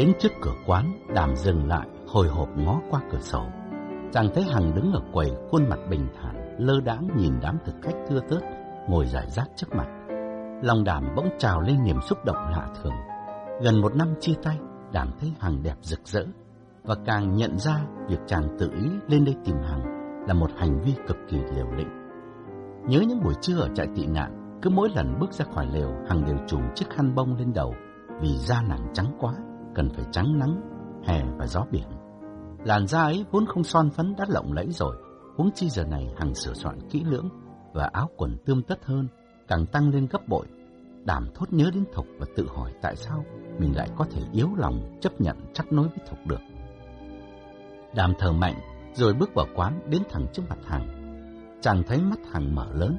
Đến trước cửa quán, Đàm dừng lại, hồi hộp ngó qua cửa sổ. Chàng thấy Hằng đứng ở quầy, khuôn mặt bình thản, lơ đãng nhìn đám thực khách thưa tớt, ngồi giải rác trước mặt. Lòng Đàm bỗng trào lên niềm xúc động lạ thường. Gần một năm chia tay, Đàm thấy Hằng đẹp rực rỡ, và càng nhận ra việc chàng tự ý lên đây tìm Hằng là một hành vi cực kỳ liều lĩnh. Nhớ những buổi trưa ở trại tị nạn, cứ mỗi lần bước ra khỏi lều, Hằng đều trùm chiếc khăn bông lên đầu, vì da nàng trắng quá, cần phải trắng nắng, hè và gió biển. Làn da ấy vốn không son phấn đã lộng lẫy rồi, huống chi giờ này Hằng sửa soạn kỹ lưỡng và áo quần tươm tất hơn, càng tăng lên gấp bội. Đàm thốt nhớ đến Thục và tự hỏi tại sao mình lại có thể yếu lòng chấp nhận chắc nối với Thục được. Đàm thở mạnh, rồi bước vào quán đến thẳng trước mặt Hằng. Chàng thấy mắt Hằng mở lớn,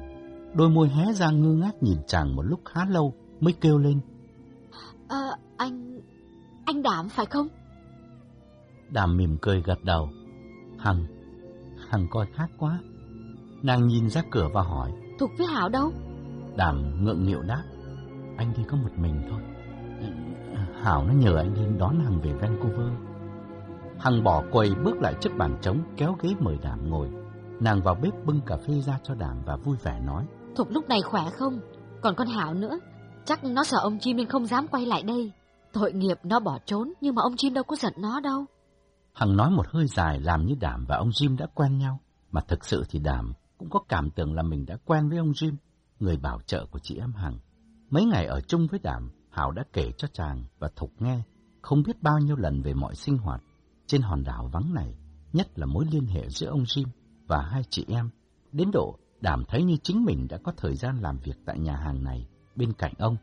đôi môi hé ra ngơ ngác nhìn chàng một lúc khá lâu mới kêu lên. À, anh anh Đàm phải không? Đàm mỉm cười gật đầu. Hằng, Hằng coi khác quá. Nàng nhìn ra cửa và hỏi. Thục với Hảo đâu? Đàm ngượng nghịu đáp. Anh đi có một mình thôi. Hảo nó nhờ anh lên đón Hằng về Vancouver. Hằng bỏ quầy bước lại trước bàn trống kéo ghế mời Đàm ngồi. Nàng vào bếp bưng cà phê ra cho Đàm và vui vẻ nói. Thục lúc này khỏe không? Còn con Hảo nữa. Chắc nó sợ ông Chim nên không dám quay lại đây. Tội nghiệp nó bỏ trốn nhưng mà ông Jim đâu có giận nó đâu. Hằng nói một hơi dài làm như Đàm và ông Jim đã quen nhau. Mà thực sự thì Đàm cũng có cảm tưởng là mình đã quen với ông Jim, người bảo trợ của chị em Hằng. Mấy ngày ở chung với Đàm, Hảo đã kể cho chàng và Thục nghe không biết bao nhiêu lần về mọi sinh hoạt trên hòn đảo vắng này, nhất là mối liên hệ giữa ông Jim và hai chị em. Đến độ Đàm thấy như chính mình đã có thời gian làm việc tại nhà hàng này bên cạnh ông.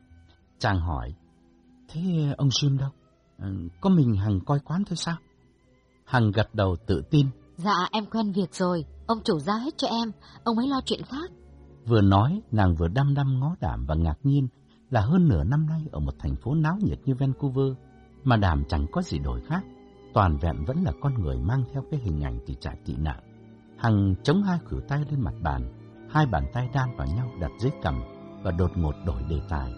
Chàng hỏi, thế ông Jim đâu? Ừ, có mình Hằng coi quán thôi sao? Hằng gật đầu tự tin. Dạ em quen việc rồi, ông chủ giao hết cho em, ông ấy lo chuyện khác. Vừa nói, nàng vừa đăm đăm ngó đảm và ngạc nhiên là hơn nửa năm nay ở một thành phố náo nhiệt như Vancouver, mà đảm chẳng có gì đổi khác, toàn vẹn vẫn là con người mang theo cái hình ảnh từ trại tị nạn. Hằng chống hai khuỷu tay lên mặt bàn, hai bàn tay đan vào nhau đặt dưới cằm và đột ngột đổi đề tài.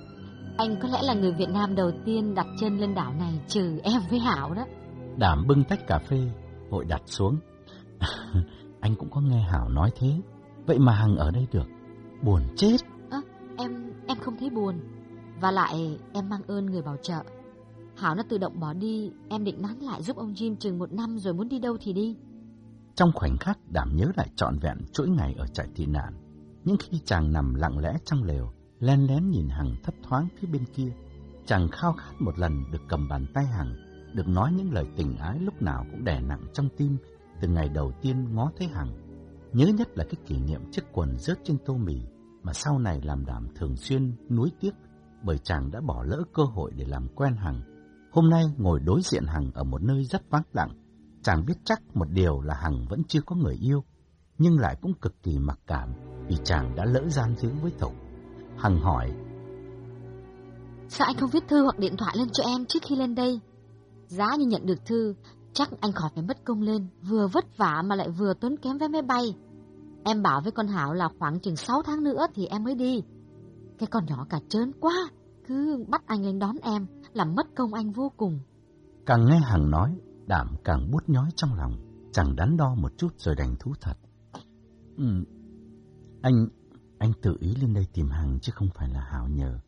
Anh có lẽ là người Việt Nam đầu tiên đặt chân lên đảo này trừ em với Hảo đó. Đảm bưng tách cà phê, vội đặt xuống. anh cũng có nghe Hảo nói thế, vậy mà Hằng ở đây được. Buồn chết. À, em em không thấy buồn. Và lại em mang ơn người bảo trợ. Hảo nó tự động bỏ đi, em định nán lại giúp ông Jim chừng một năm rồi muốn đi đâu thì đi. Trong khoảnh khắc đảm nhớ lại trọn vẹn chuỗi ngày ở trại tị nạn. Những khi chàng nằm lặng lẽ trong lều, len lén nhìn Hằng thấp thoáng phía bên kia. Chàng khao khát một lần được cầm bàn tay Hằng, được nói những lời tình ái lúc nào cũng đè nặng trong tim từ ngày đầu tiên ngó thấy Hằng. Nhớ nhất là cái kỷ niệm chiếc quần rớt trên tô mì mà sau này làm đảm thường xuyên nuối tiếc bởi chàng đã bỏ lỡ cơ hội để làm quen Hằng. Hôm nay ngồi đối diện Hằng ở một nơi rất vắng lặng, chàng biết chắc một điều là Hằng vẫn chưa có người yêu, nhưng lại cũng cực kỳ mặc cảm vì chàng đã lỡ gian díu với Thục. Hằng hỏi, Sao anh không viết thư hoặc điện thoại lên cho em trước khi lên đây? Giá như nhận được thư, chắc anh khỏi phải mất công lên, vừa vất vả mà lại vừa tốn kém vé máy bay. Em bảo với con Hảo là khoảng chừng 6 tháng nữa thì em mới đi. Cái con nhỏ cả trơn quá, cứ bắt anh lên đón em, làm mất công anh vô cùng. Càng nghe Hằng nói, đảm càng bút nhói trong lòng, chẳng đắn đo một chút rồi đành thú thật. Ừ, anh, anh tự ý lên đây tìm Hằng chứ không phải là Hảo nhờ.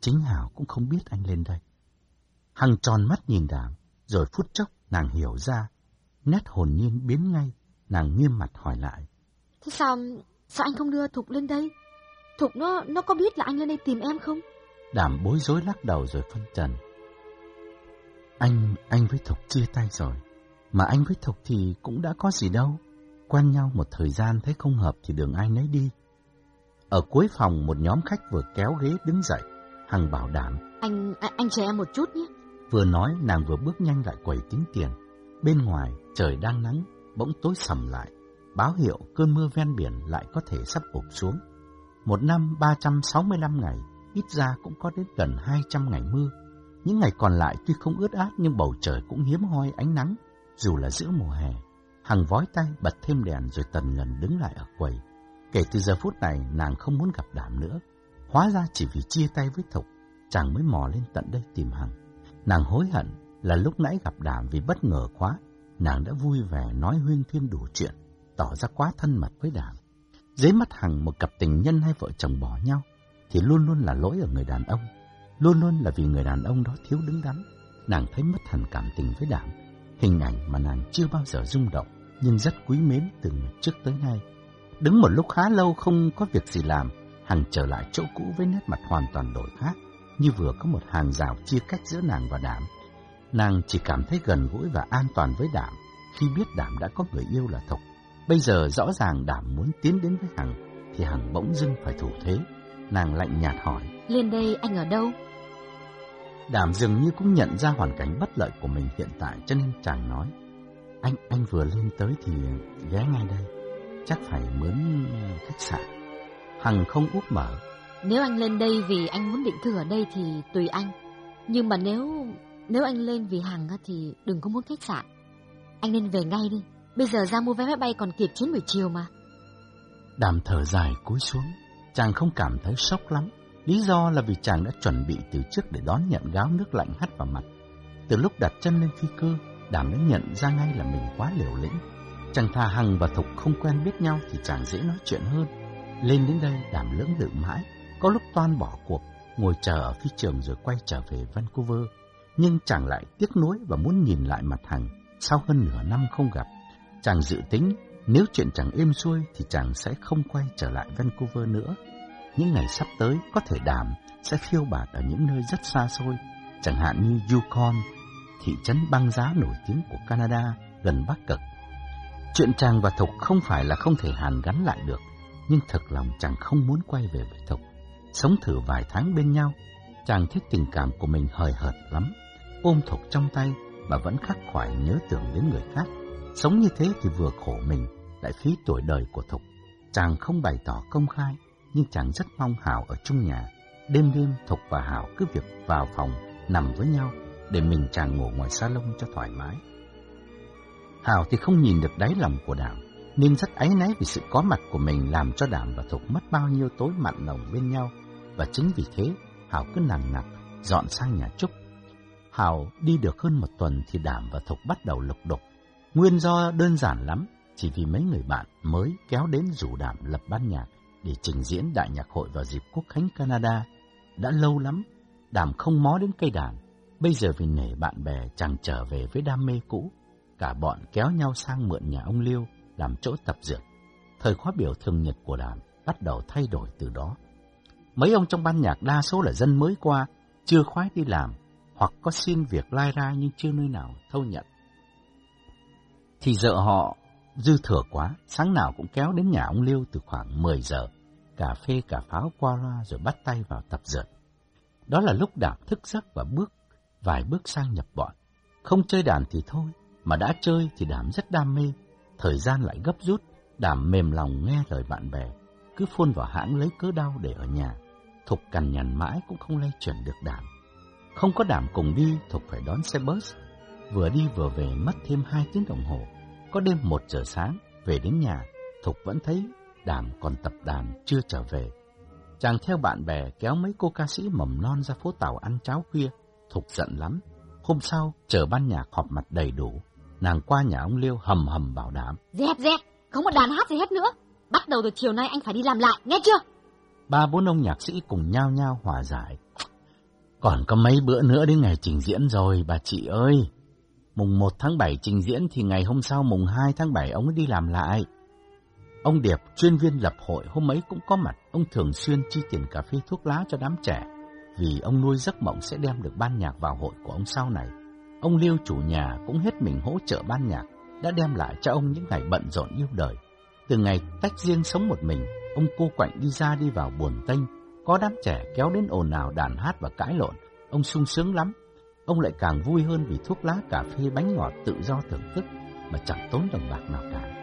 Chính Hảo cũng không biết anh lên đây. Hằng tròn mắt nhìn đảm, rồi phút chốc nàng hiểu ra, nét hồn nhiên biến ngay, nàng nghiêm mặt hỏi lại. Thế sao, sao anh không đưa Thục lên đây? Thục nó, nó có biết là anh lên đây tìm em không? Đảm bối rối lắc đầu rồi phân trần. Anh, anh với Thục chia tay rồi. Mà anh với Thục thì cũng đã có gì đâu. Quen nhau một thời gian thấy không hợp thì đường ai nấy đi. Ở cuối phòng một nhóm khách vừa kéo ghế đứng dậy. Hằng bảo đảm. Anh, anh, anh chờ em một chút nhé. Vừa nói nàng vừa bước nhanh lại quầy tính tiền. Bên ngoài trời đang nắng, bỗng tối sầm lại. Báo hiệu cơn mưa ven biển lại có thể sắp ụp xuống. Một năm 365 ngày, ít ra cũng có đến gần 200 ngày mưa. Những ngày còn lại tuy không ướt át nhưng bầu trời cũng hiếm hoi ánh nắng, dù là giữa mùa hè. Hằng vói tay bật thêm đèn rồi tần ngần đứng lại ở quầy. Kể từ giờ phút này nàng không muốn gặp đảm nữa. Hóa ra chỉ vì chia tay với Thục, chàng mới mò lên tận đây tìm Hằng. Nàng hối hận là lúc nãy gặp Đảm vì bất ngờ quá, nàng đã vui vẻ nói huyên thuyên đủ chuyện, tỏ ra quá thân mật với Đảm. Dưới mắt Hằng một cặp tình nhân hay vợ chồng bỏ nhau, thì luôn luôn là lỗi ở người đàn ông. Luôn luôn là vì người đàn ông đó thiếu đứng đắn. Nàng thấy mất hẳn cảm tình với Đảm, hình ảnh mà nàng chưa bao giờ rung động, nhưng rất quý mến từ trước tới nay. Đứng một lúc khá lâu không có việc gì làm, Hằng trở lại chỗ cũ với nét mặt hoàn toàn đổi khác, như vừa có một hàng rào chia cách giữa nàng và Đảm. Nàng chỉ cảm thấy gần gũi và an toàn với Đảm khi biết Đảm đã có người yêu là Thục. Bây giờ rõ ràng Đảm muốn tiến đến với Hằng, thì Hằng bỗng dưng phải thủ thế. Nàng lạnh nhạt hỏi. Lên đây anh ở đâu? Đảm dường như cũng nhận ra hoàn cảnh bất lợi của mình hiện tại cho nên chàng nói. Anh anh vừa lên tới thì ghé ngay đây. Chắc phải mướn khách sạn. Hằng không úp mở. Nếu anh lên đây vì anh muốn định cư ở đây thì tùy anh. Nhưng mà nếu nếu anh lên vì Hằng thì đừng có muốn khách sạn. Anh nên về ngay đi. Bây giờ ra mua vé máy bay còn kịp chuyến buổi chiều mà. Đàm thở dài cúi xuống. Chàng không cảm thấy sốc lắm. Lý do là vì chàng đã chuẩn bị từ trước để đón nhận gáo nước lạnh hắt vào mặt. Từ lúc đặt chân lên phi cơ, Đàm đã nhận ra ngay là mình quá liều lĩnh. Chàng thà Hằng và Thục không quen biết nhau thì chàng dễ nói chuyện hơn. Lên đến đây, Đàm lưỡng lự mãi. Có lúc toan bỏ cuộc, ngồi chờ ở phi trường rồi quay trở về Vancouver. Nhưng chàng lại tiếc nuối và muốn nhìn lại mặt Hằng sau hơn nửa năm không gặp. Chàng dự tính nếu chuyện chẳng êm xuôi thì chàng sẽ không quay trở lại Vancouver nữa. Những ngày sắp tới có thể đàm sẽ phiêu bạt ở những nơi rất xa xôi, chẳng hạn như Yukon, thị trấn băng giá nổi tiếng của Canada gần Bắc Cực. Chuyện chàng và Thục không phải là không thể hàn gắn lại được, nhưng thật lòng chàng không muốn quay về với Thục. Sống thử vài tháng bên nhau, chàng thích tình cảm của mình hời hợt lắm. Ôm Thục trong tay mà vẫn khắc khoải nhớ tưởng đến người khác. Sống như thế thì vừa khổ mình, lại phí tuổi đời của Thục. Chàng không bày tỏ công khai, nhưng chàng rất mong Hảo ở chung nhà. Đêm đêm Thục và Hảo cứ việc vào phòng, nằm với nhau, để mình chàng ngủ ngoài salon cho thoải mái. Hảo thì không nhìn được đáy lòng của Đảm, nên rất áy náy vì sự có mặt của mình làm cho Đảm và Thục mất bao nhiêu tối mặn nồng bên nhau. Và chính vì thế, Hảo cứ nằng nặc, dọn sang nhà Trúc. Hảo đi được hơn một tuần thì Đảm và Thục bắt đầu lục đục. Nguyên do đơn giản lắm, chỉ vì mấy người bạn mới kéo đến rủ Đảm lập ban nhạc để trình diễn đại nhạc hội vào dịp quốc khánh Canada. Đã lâu lắm, Đảm không mó đến cây đàn. Bây giờ vì nể bạn bè chẳng trở về với đam mê cũ, cả bọn kéo nhau sang mượn nhà ông Liêu làm chỗ tập dượt. Thời khóa biểu thường nhật của đàn bắt đầu thay đổi từ đó. Mấy ông trong ban nhạc đa số là dân mới qua, chưa khoái đi làm, hoặc có xin việc lai ra nhưng chưa nơi nào thâu nhận. Thì vợ họ dư thừa quá, sáng nào cũng kéo đến nhà ông Liêu từ khoảng 10 giờ, cà phê cà pháo qua loa rồi bắt tay vào tập dượt. Đó là lúc đạp thức giấc và bước vài bước sang nhập bọn. Không chơi đàn thì thôi, mà đã chơi thì Đảm rất đam mê. Thời gian lại gấp rút, Đảm mềm lòng nghe lời bạn bè, cứ phun vào hãng lấy cớ đau để ở nhà. Thục cằn nhằn mãi cũng không lay chuyển được Đảm. Không có Đảm cùng đi, Thục phải đón xe bus. Vừa đi vừa về mất thêm hai tiếng đồng hồ. Có đêm một giờ sáng, về đến nhà, Thục vẫn thấy Đảm còn tập đàn chưa trở về. Chàng theo bạn bè kéo mấy cô ca sĩ mầm non ra phố tàu ăn cháo khuya, Thục giận lắm. Hôm sau, chờ ban nhạc họp mặt đầy đủ, nàng qua nhà ông Liêu hầm hầm bảo đảm. Dẹp dẹp, không một đàn hát gì hết nữa. Bắt đầu từ chiều nay anh phải đi làm lại, nghe chưa? Ba bốn ông nhạc sĩ cùng nhau nhau hòa giải. Còn có mấy bữa nữa đến ngày trình diễn rồi, bà chị ơi. Mùng 1 tháng 7 trình diễn thì ngày hôm sau mùng 2 tháng 7 ông ấy đi làm lại. Ông Điệp, chuyên viên lập hội hôm ấy cũng có mặt. Ông thường xuyên chi tiền cà phê thuốc lá cho đám trẻ. Vì ông nuôi giấc mộng sẽ đem được ban nhạc vào hội của ông sau này. Ông Liêu chủ nhà cũng hết mình hỗ trợ ban nhạc. Đã đem lại cho ông những ngày bận rộn yêu đời. Từ ngày tách riêng sống một mình, ông cô quạnh đi ra đi vào buồn tênh. Có đám trẻ kéo đến ồn ào đàn hát và cãi lộn. Ông sung sướng lắm. Ông lại càng vui hơn vì thuốc lá cà phê bánh ngọt tự do thưởng thức mà chẳng tốn đồng bạc nào cả.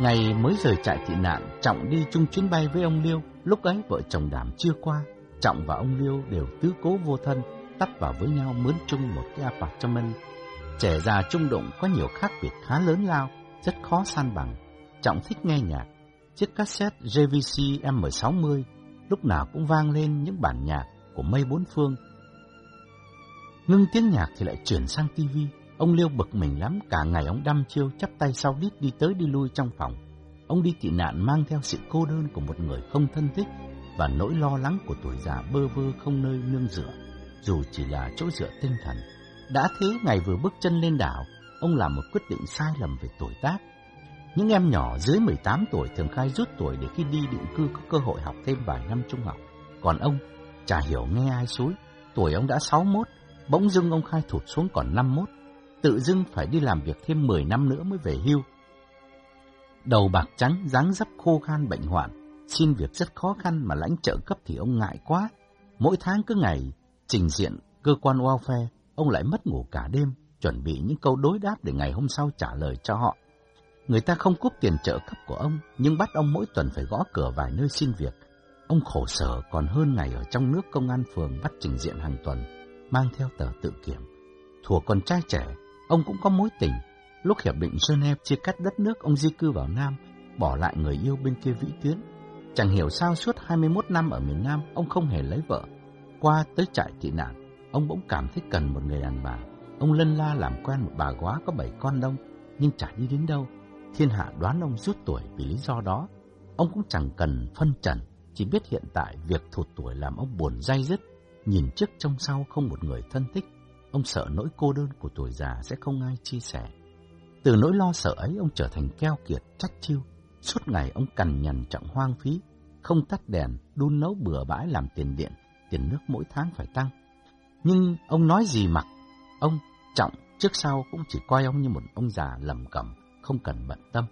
Ngày mới rời trại tị nạn, Trọng đi chung chuyến bay với ông Liêu. Lúc ấy vợ chồng đảm chưa qua, Trọng và ông Liêu đều tứ cố vô thân, tắt vào với nhau mướn chung một cái apartment. Trẻ già trung đụng có nhiều khác biệt khá lớn lao, rất khó san bằng. Trọng thích nghe nhạc. Chiếc cassette JVC M60 lúc nào cũng vang lên những bản nhạc của mây bốn phương. Ngưng tiếng nhạc thì lại chuyển sang tivi. Ông Liêu bực mình lắm, cả ngày ông đăm chiêu chắp tay sau đít đi tới đi lui trong phòng. Ông đi tị nạn mang theo sự cô đơn của một người không thân thích và nỗi lo lắng của tuổi già bơ vơ không nơi nương dựa, dù chỉ là chỗ dựa tinh thần. Đã thế ngày vừa bước chân lên đảo, ông làm một quyết định sai lầm về tuổi tác. Những em nhỏ dưới 18 tuổi thường khai rút tuổi để khi đi định cư có cơ hội học thêm vài năm trung học. Còn ông, chả hiểu nghe ai suối tuổi ông đã 61, bỗng dưng ông khai thụt xuống còn 51, tự dưng phải đi làm việc thêm 10 năm nữa mới về hưu. Đầu bạc trắng, dáng dấp khô khan bệnh hoạn, xin việc rất khó khăn mà lãnh trợ cấp thì ông ngại quá. Mỗi tháng cứ ngày trình diện cơ quan welfare, ông lại mất ngủ cả đêm, chuẩn bị những câu đối đáp để ngày hôm sau trả lời cho họ. Người ta không cúp tiền trợ cấp của ông, nhưng bắt ông mỗi tuần phải gõ cửa vài nơi xin việc. Ông khổ sở còn hơn ngày ở trong nước công an phường bắt trình diện hàng tuần, mang theo tờ tự kiểm. Thùa còn trai trẻ, ông cũng có mối tình. Lúc hiệp định Geneva chia cắt đất nước, ông di cư vào Nam, bỏ lại người yêu bên kia vĩ tuyến. Chẳng hiểu sao suốt 21 năm ở miền Nam, ông không hề lấy vợ. Qua tới trại tị nạn, ông bỗng cảm thấy cần một người đàn bà. Ông lân la làm quen một bà quá có bảy con đông, nhưng chả đi đến đâu. Thiên hạ đoán ông rút tuổi vì lý do đó. Ông cũng chẳng cần phân trần, chỉ biết hiện tại việc thụt tuổi làm ông buồn day dứt. Nhìn trước trong sau không một người thân thích, ông sợ nỗi cô đơn của tuổi già sẽ không ai chia sẻ. Từ nỗi lo sợ ấy ông trở thành keo kiệt, trách chiêu. Suốt ngày ông cằn nhằn trọng hoang phí, không tắt đèn, đun nấu bừa bãi làm tiền điện, tiền nước mỗi tháng phải tăng. Nhưng ông nói gì mặc, ông trọng trước sau cũng chỉ coi ông như một ông già lầm cầm, không cần bận tâm.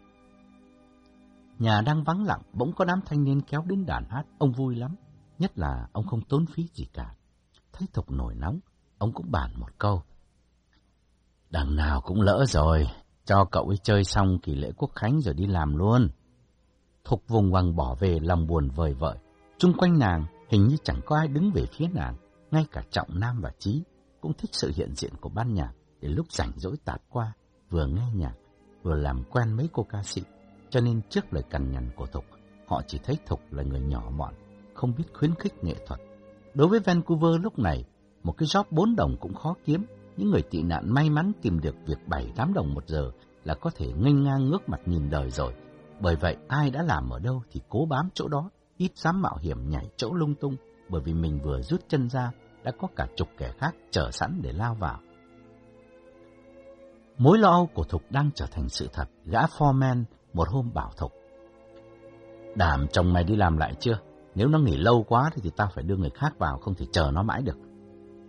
Nhà đang vắng lặng, bỗng có đám thanh niên kéo đến đàn hát, ông vui lắm, nhất là ông không tốn phí gì cả. Thấy Thục nổi nóng, ông cũng bàn một câu. Đằng nào cũng lỡ rồi, cho cậu ấy chơi xong kỳ lễ quốc khánh rồi đi làm luôn. Thục vùng vằng bỏ về lòng buồn vời vợi. Trung quanh nàng hình như chẳng có ai đứng về phía nàng, ngay cả Trọng Nam và Trí cũng thích sự hiện diện của ban nhạc để lúc rảnh rỗi tạt qua, vừa nghe nhạc, vừa làm quen mấy cô ca sĩ. Cho nên trước lời cằn nhằn của Thục, họ chỉ thấy Thục là người nhỏ mọn, không biết khuyến khích nghệ thuật. Đối với Vancouver lúc này, một cái job bốn đồng cũng khó kiếm. Những người tị nạn may mắn tìm được việc 7-8 đồng một giờ là có thể nghênh ngang ngước mặt nhìn đời rồi. Bởi vậy ai đã làm ở đâu thì cố bám chỗ đó, ít dám mạo hiểm nhảy chỗ lung tung, bởi vì mình vừa rút chân ra đã có cả chục kẻ khác chờ sẵn để lao vào. Mối lo âu của Thục đang trở thành sự thật. Gã foreman một hôm bảo Thục. Đảm chồng mày đi làm lại chưa? Nếu nó nghỉ lâu quá thì, thì tao phải đưa người khác vào, không thể chờ nó mãi được.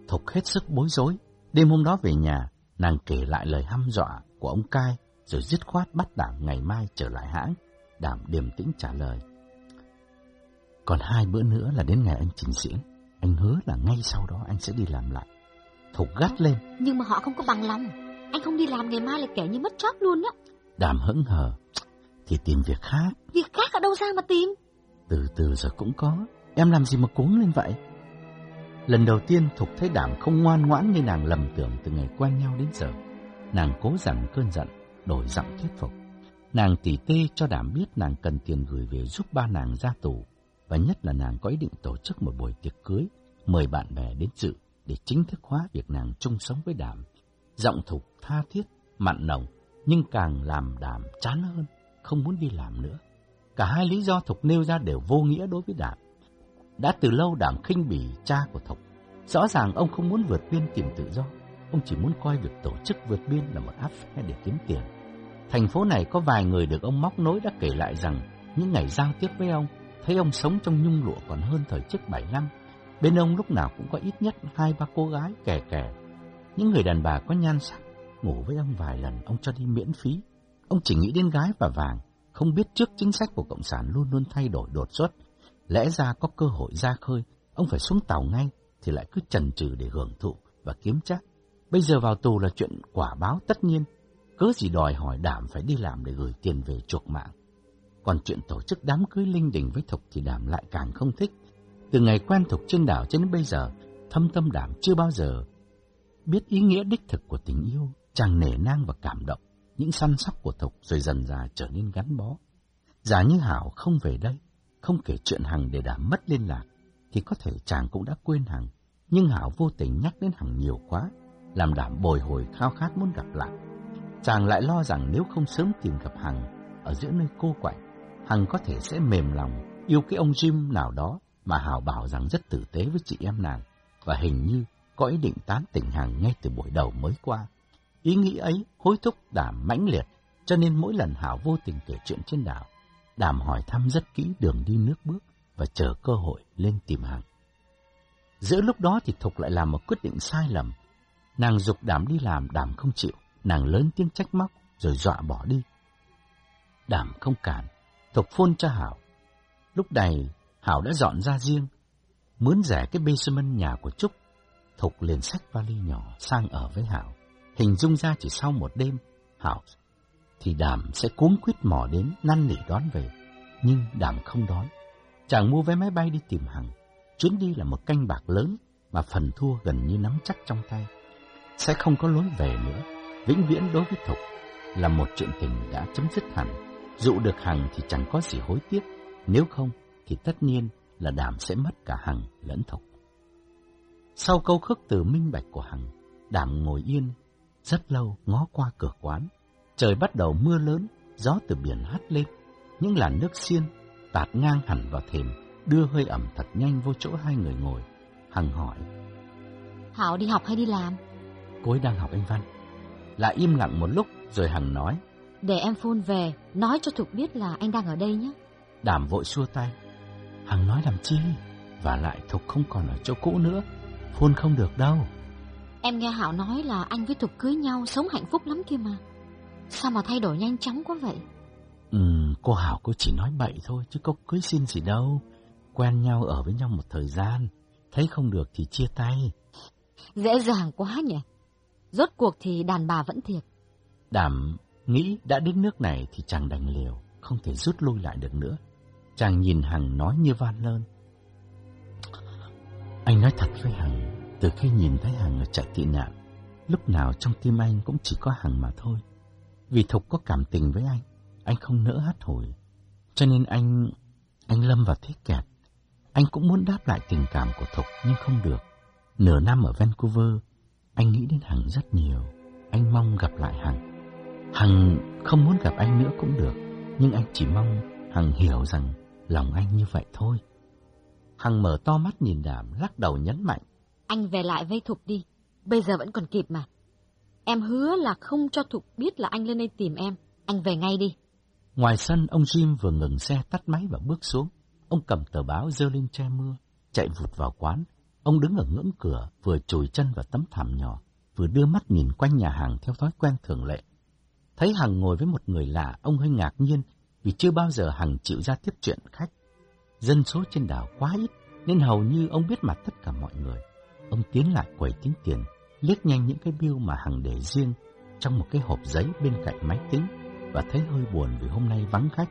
Thục hết sức bối rối. Đêm hôm đó về nhà, nàng kể lại lời hăm dọa của ông Cai, rồi dứt khoát bắt Đảm ngày mai trở lại hãng. Đảm điềm tĩnh trả lời. Còn hai bữa nữa là đến ngày anh trình diễn. Anh hứa là ngay sau đó anh sẽ đi làm lại. Thục gắt lên. Nhưng mà họ không có bằng lòng. Anh không đi làm ngày mai là kẻ như mất job luôn á. Đàm hững hờ. Thì tìm việc khác. Việc khác ở đâu ra mà tìm? Từ từ rồi cũng có. Em làm gì mà cuống lên vậy? Lần đầu tiên Thục thấy Đảm không ngoan ngoãn như nàng lầm tưởng từ ngày quen nhau đến giờ. Nàng cố dằn cơn giận, đổi giọng thuyết phục. Nàng tỉ tê cho Đảm biết nàng cần tiền gửi về giúp ba nàng ra tù. Và nhất là nàng có ý định tổ chức một buổi tiệc cưới, mời bạn bè đến dự để chính thức hóa việc nàng chung sống với Đảm. Giọng Thục tha thiết, mặn nồng, nhưng càng làm Đảm chán hơn, không muốn đi làm nữa. Cả hai lý do Thục nêu ra đều vô nghĩa đối với Đảm. Đã từ lâu Đảm khinh bỉ cha của Thục. Rõ ràng ông không muốn vượt biên tìm tự do. Ông chỉ muốn coi việc tổ chức vượt biên là một áp phe để kiếm tiền. Thành phố này có vài người được ông móc nối đã kể lại rằng những ngày giao tiếp với ông, thấy ông sống trong nhung lụa còn hơn thời trước bảy năm. Bên ông lúc nào cũng có ít nhất hai ba cô gái kẻ kẻ. Những người đàn bà có nhan sắc, ngủ với ông vài lần ông cho đi miễn phí. Ông chỉ nghĩ đến gái và vàng, không biết trước chính sách của Cộng sản luôn luôn thay đổi đột xuất. Lẽ ra có cơ hội ra khơi, ông phải xuống tàu ngay, thì lại cứ chần chừ để hưởng thụ và kiếm chắc. Bây giờ vào tù là chuyện quả báo tất nhiên, cớ gì đòi hỏi đảm phải đi làm để gửi tiền về chuộc mạng. Còn chuyện tổ chức đám cưới linh đình với Thục thì đảm lại càng không thích. Từ ngày quen Thục trên đảo cho đến bây giờ, thâm tâm đảm chưa bao giờ biết ý nghĩa đích thực của tình yêu, chàng nể nang và cảm động những săn sóc của Thục rồi dần dà trở nên gắn bó. Giả như Hảo không về đây, không kể chuyện Hằng để đảm mất liên lạc, thì có thể chàng cũng đã quên Hằng, nhưng Hảo vô tình nhắc đến Hằng nhiều quá, làm đảm bồi hồi khao khát muốn gặp lại. Chàng lại lo rằng nếu không sớm tìm gặp Hằng ở giữa nơi cô quạnh, Hằng có thể sẽ mềm lòng yêu cái ông Jim nào đó mà Hảo bảo rằng rất tử tế với chị em nàng, và hình như có ý định tán tỉnh Hằng ngay từ buổi đầu mới qua. Ý nghĩ ấy hối thúc đảm mãnh liệt, cho nên mỗi lần Hảo vô tình kể chuyện trên đảo, đảm hỏi thăm rất kỹ đường đi nước bước và chờ cơ hội lên tìm Hằng. Giữa lúc đó thì Thục lại làm một quyết định sai lầm. Nàng dục đảm đi làm, đảm không chịu, nàng lớn tiếng trách móc rồi dọa bỏ đi. Đảm không cản, Thục phun cho Hảo. Lúc này, Hảo đã dọn ra riêng, mướn rẻ cái basement nhà của Trúc. Thục liền xách vali nhỏ sang ở với Hảo. Hình dung ra chỉ sau một đêm, Hảo thì Đàm sẽ cuống quýt mò đến năn nỉ đón về. Nhưng Đàm không đón. Chàng mua vé máy bay đi tìm Hằng. Chuyến đi là một canh bạc lớn mà phần thua gần như nắm chắc trong tay. Sẽ không có lối về nữa. Vĩnh viễn đối với Thục là một chuyện tình đã chấm dứt hẳn. Dụ được Hằng thì chẳng có gì hối tiếc. Nếu không thì tất nhiên là Đàm sẽ mất cả Hằng lẫn Thục. Sau câu khước từ minh bạch của Hằng, Đàm ngồi yên rất lâu ngó qua cửa quán. Trời bắt đầu mưa lớn, gió từ biển hắt lên. Những làn nước xiên tạt ngang hẳn vào thềm, đưa hơi ẩm thật nhanh vô chỗ hai người ngồi. Hằng hỏi. Hảo đi học hay đi làm? Cô ấy đang học anh Văn. Lại im lặng một lúc rồi Hằng nói. Để em phone về, nói cho Thục biết là anh đang ở đây nhé. Đảm vội xua tay. Hằng nói làm chi? Và lại Thục không còn ở chỗ cũ nữa. Phone không được đâu. Em nghe Hảo nói là anh với Thục cưới nhau sống hạnh phúc lắm kia mà. Sao mà thay đổi nhanh chóng quá vậy? Ừ, cô Hảo cô chỉ nói bậy thôi, chứ có cưới xin gì đâu. Quen nhau ở với nhau một thời gian, thấy không được thì chia tay. Dễ dàng quá nhỉ? Rốt cuộc thì đàn bà vẫn thiệt. Đảm nghĩ đã đến nước này thì chàng đành liều, không thể rút lui lại được nữa. Chàng nhìn Hằng nói như van lơn. Anh nói thật với Hằng, từ khi nhìn thấy Hằng ở trại tị nạn, lúc nào trong tim anh cũng chỉ có Hằng mà thôi. Vì Thục có cảm tình với anh, anh không nỡ hát hồi. Cho nên anh... anh lâm vào thế kẹt. Anh cũng muốn đáp lại tình cảm của Thục nhưng không được. Nửa năm ở Vancouver, anh nghĩ đến Hằng rất nhiều. Anh mong gặp lại Hằng. Hằng không muốn gặp anh nữa cũng được, nhưng anh chỉ mong Hằng hiểu rằng lòng anh như vậy thôi. Hằng mở to mắt nhìn Đàm, lắc đầu nhấn mạnh. Anh về lại với Thục đi, bây giờ vẫn còn kịp mà. Em hứa là không cho Thục biết là anh lên đây tìm em. Anh về ngay đi. Ngoài sân, ông Jim vừa ngừng xe tắt máy và bước xuống. Ông cầm tờ báo dơ lên che mưa, chạy vụt vào quán. Ông đứng ở ngưỡng cửa, vừa chùi chân vào tấm thảm nhỏ, vừa đưa mắt nhìn quanh nhà hàng theo thói quen thường lệ. Thấy Hằng ngồi với một người lạ, ông hơi ngạc nhiên vì chưa bao giờ Hằng chịu ra tiếp chuyện khách. Dân số trên đảo quá ít, nên hầu như ông biết mặt tất cả mọi người. Ông tiến lại quầy tính tiền, liếc nhanh những cái bill mà Hằng để riêng trong một cái hộp giấy bên cạnh máy tính và thấy hơi buồn vì hôm nay vắng khách.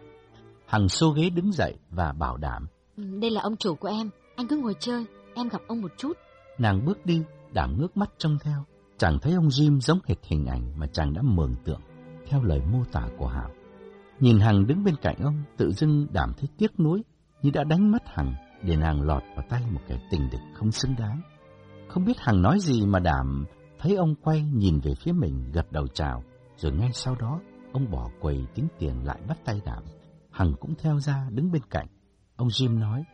Hằng xô ghế đứng dậy và bảo đảm. Ừ, đây là ông chủ của em, anh cứ ngồi chơi, em gặp ông một chút. Nàng bước đi, đảm ngước mắt trông theo. Chàng thấy ông Jim giống hệt hình ảnh mà chàng đã mường tượng theo lời mô tả của Hảo. Nhìn Hằng đứng bên cạnh ông, tự dưng đảm thấy tiếc nuối như đã đánh mất Hằng để nàng lọt vào tay một kẻ tình địch không xứng đáng. Không biết Hằng nói gì mà đảm thấy ông quay nhìn về phía mình gật đầu chào, rồi ngay sau đó ông bỏ quầy tính tiền lại bắt tay đảm. Hằng cũng theo ra đứng bên cạnh. Ông Jim nói,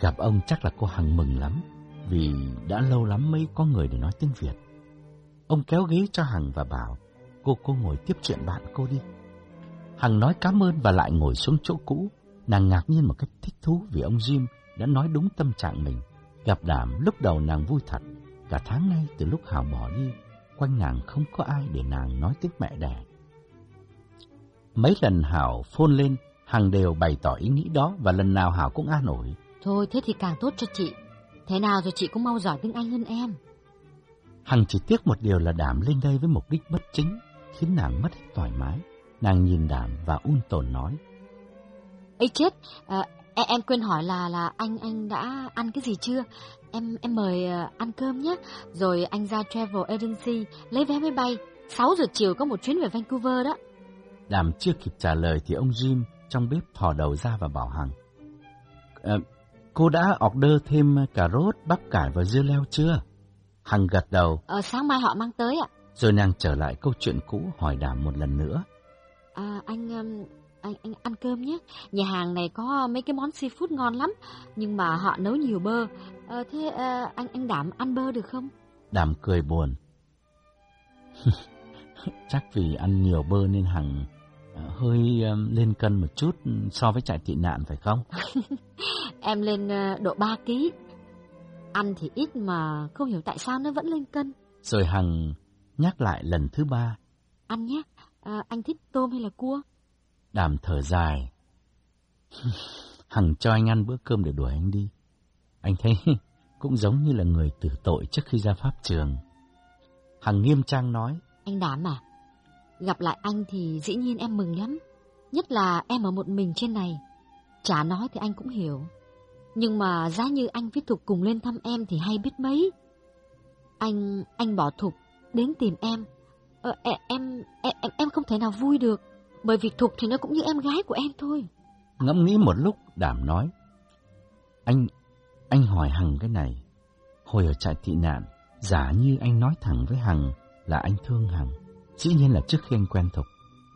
gặp ông chắc là cô Hằng mừng lắm, vì đã lâu lắm mới có người để nói tiếng Việt. Ông kéo ghế cho Hằng và bảo, cô cô ngồi tiếp chuyện bạn cô đi. Hằng nói cảm ơn và lại ngồi xuống chỗ cũ. Nàng ngạc nhiên một cách thích thú vì ông Jim đã nói đúng tâm trạng mình. Gặp đảm lúc đầu nàng vui thật, cả tháng nay từ lúc Hào bỏ đi, quanh nàng không có ai để nàng nói tiếng mẹ đẻ. Mấy lần Hảo phôn lên, Hằng đều bày tỏ ý nghĩ đó và lần nào Hảo cũng an ủi. Thôi thế thì càng tốt cho chị. Thế nào rồi chị cũng mau giỏi tiếng Anh hơn em. Hằng chỉ tiếc một điều là Đảm lên đây với mục đích bất chính, khiến nàng mất hết thoải mái. Nàng nhìn Đảm và un tồn nói. ấy chết, à, em, em quên hỏi là là anh anh đã ăn cái gì chưa? Em em mời uh, ăn cơm nhé. Rồi anh ra travel agency lấy vé máy bay. 6 giờ chiều có một chuyến về Vancouver đó. Đàm chưa kịp trả lời thì ông Jim trong bếp thò đầu ra và bảo Hằng. À, Cô đã order thêm cà rốt, bắp cải và dưa leo chưa? Hằng gật đầu. Ờ, sáng mai họ mang tới ạ. Rồi nàng trở lại câu chuyện cũ hỏi đảm một lần nữa. À, anh, anh anh ăn cơm nhé. Nhà hàng này có mấy cái món seafood ngon lắm, nhưng mà họ nấu nhiều bơ. À, thế à, anh anh đảm ăn bơ được không? Đảm cười buồn. Chắc vì ăn nhiều bơ nên Hằng ờ, hơi lên cân một chút so với trại tị nạn phải không? em lên độ 3 kg. Ăn thì ít mà không hiểu tại sao nó vẫn lên cân. Rồi Hằng nhắc lại lần thứ ba. Ăn nhé, à, anh thích tôm hay là cua? Đàm thở dài. Hằng cho anh ăn bữa cơm để đuổi anh đi. Anh thấy cũng giống như là người tử tội trước khi ra pháp trường. Hằng nghiêm trang nói. Anh Đàm à, gặp lại anh thì dĩ nhiên em mừng lắm. Nhất là em ở một mình trên này. Chả nói thì anh cũng hiểu. Nhưng mà giá như anh với Thục cùng lên thăm em thì hay biết mấy. Anh, anh bỏ Thục đến tìm em. Ờ, e, em, em, em, em không thể nào vui được. Bởi vì Thục thì nó cũng như em gái của em thôi. Ngẫm nghĩ một lúc, Đảm nói. Anh, anh hỏi Hằng cái này. Hồi ở trại tị nạn, giả như anh nói thẳng với Hằng là anh thương Hằng. Dĩ nhiên là trước khi anh quen Thục,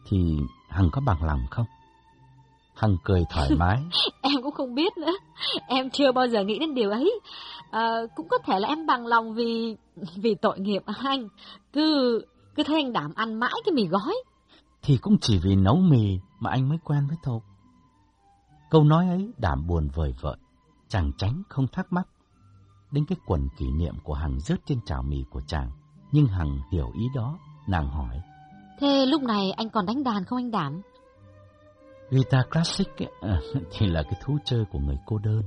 thì Hằng có bằng lòng không? Hằng cười thoải mái. em cũng không biết nữa. Em chưa bao giờ nghĩ đến điều ấy. À, cũng có thể là em bằng lòng vì vì tội nghiệp anh. Cứ cứ thấy anh đảm ăn mãi cái mì gói. Thì cũng chỉ vì nấu mì mà anh mới quen với Thục. Câu nói ấy đảm buồn vời vợi. Chàng tránh không thắc mắc. Đến cái quần kỷ niệm của Hằng rớt trên chảo mì của chàng. Nhưng Hằng hiểu ý đó, nàng hỏi. Thế lúc này anh còn đánh đàn không anh Đảm? Guitar classic ấy, à, thì là cái thú chơi của người cô đơn.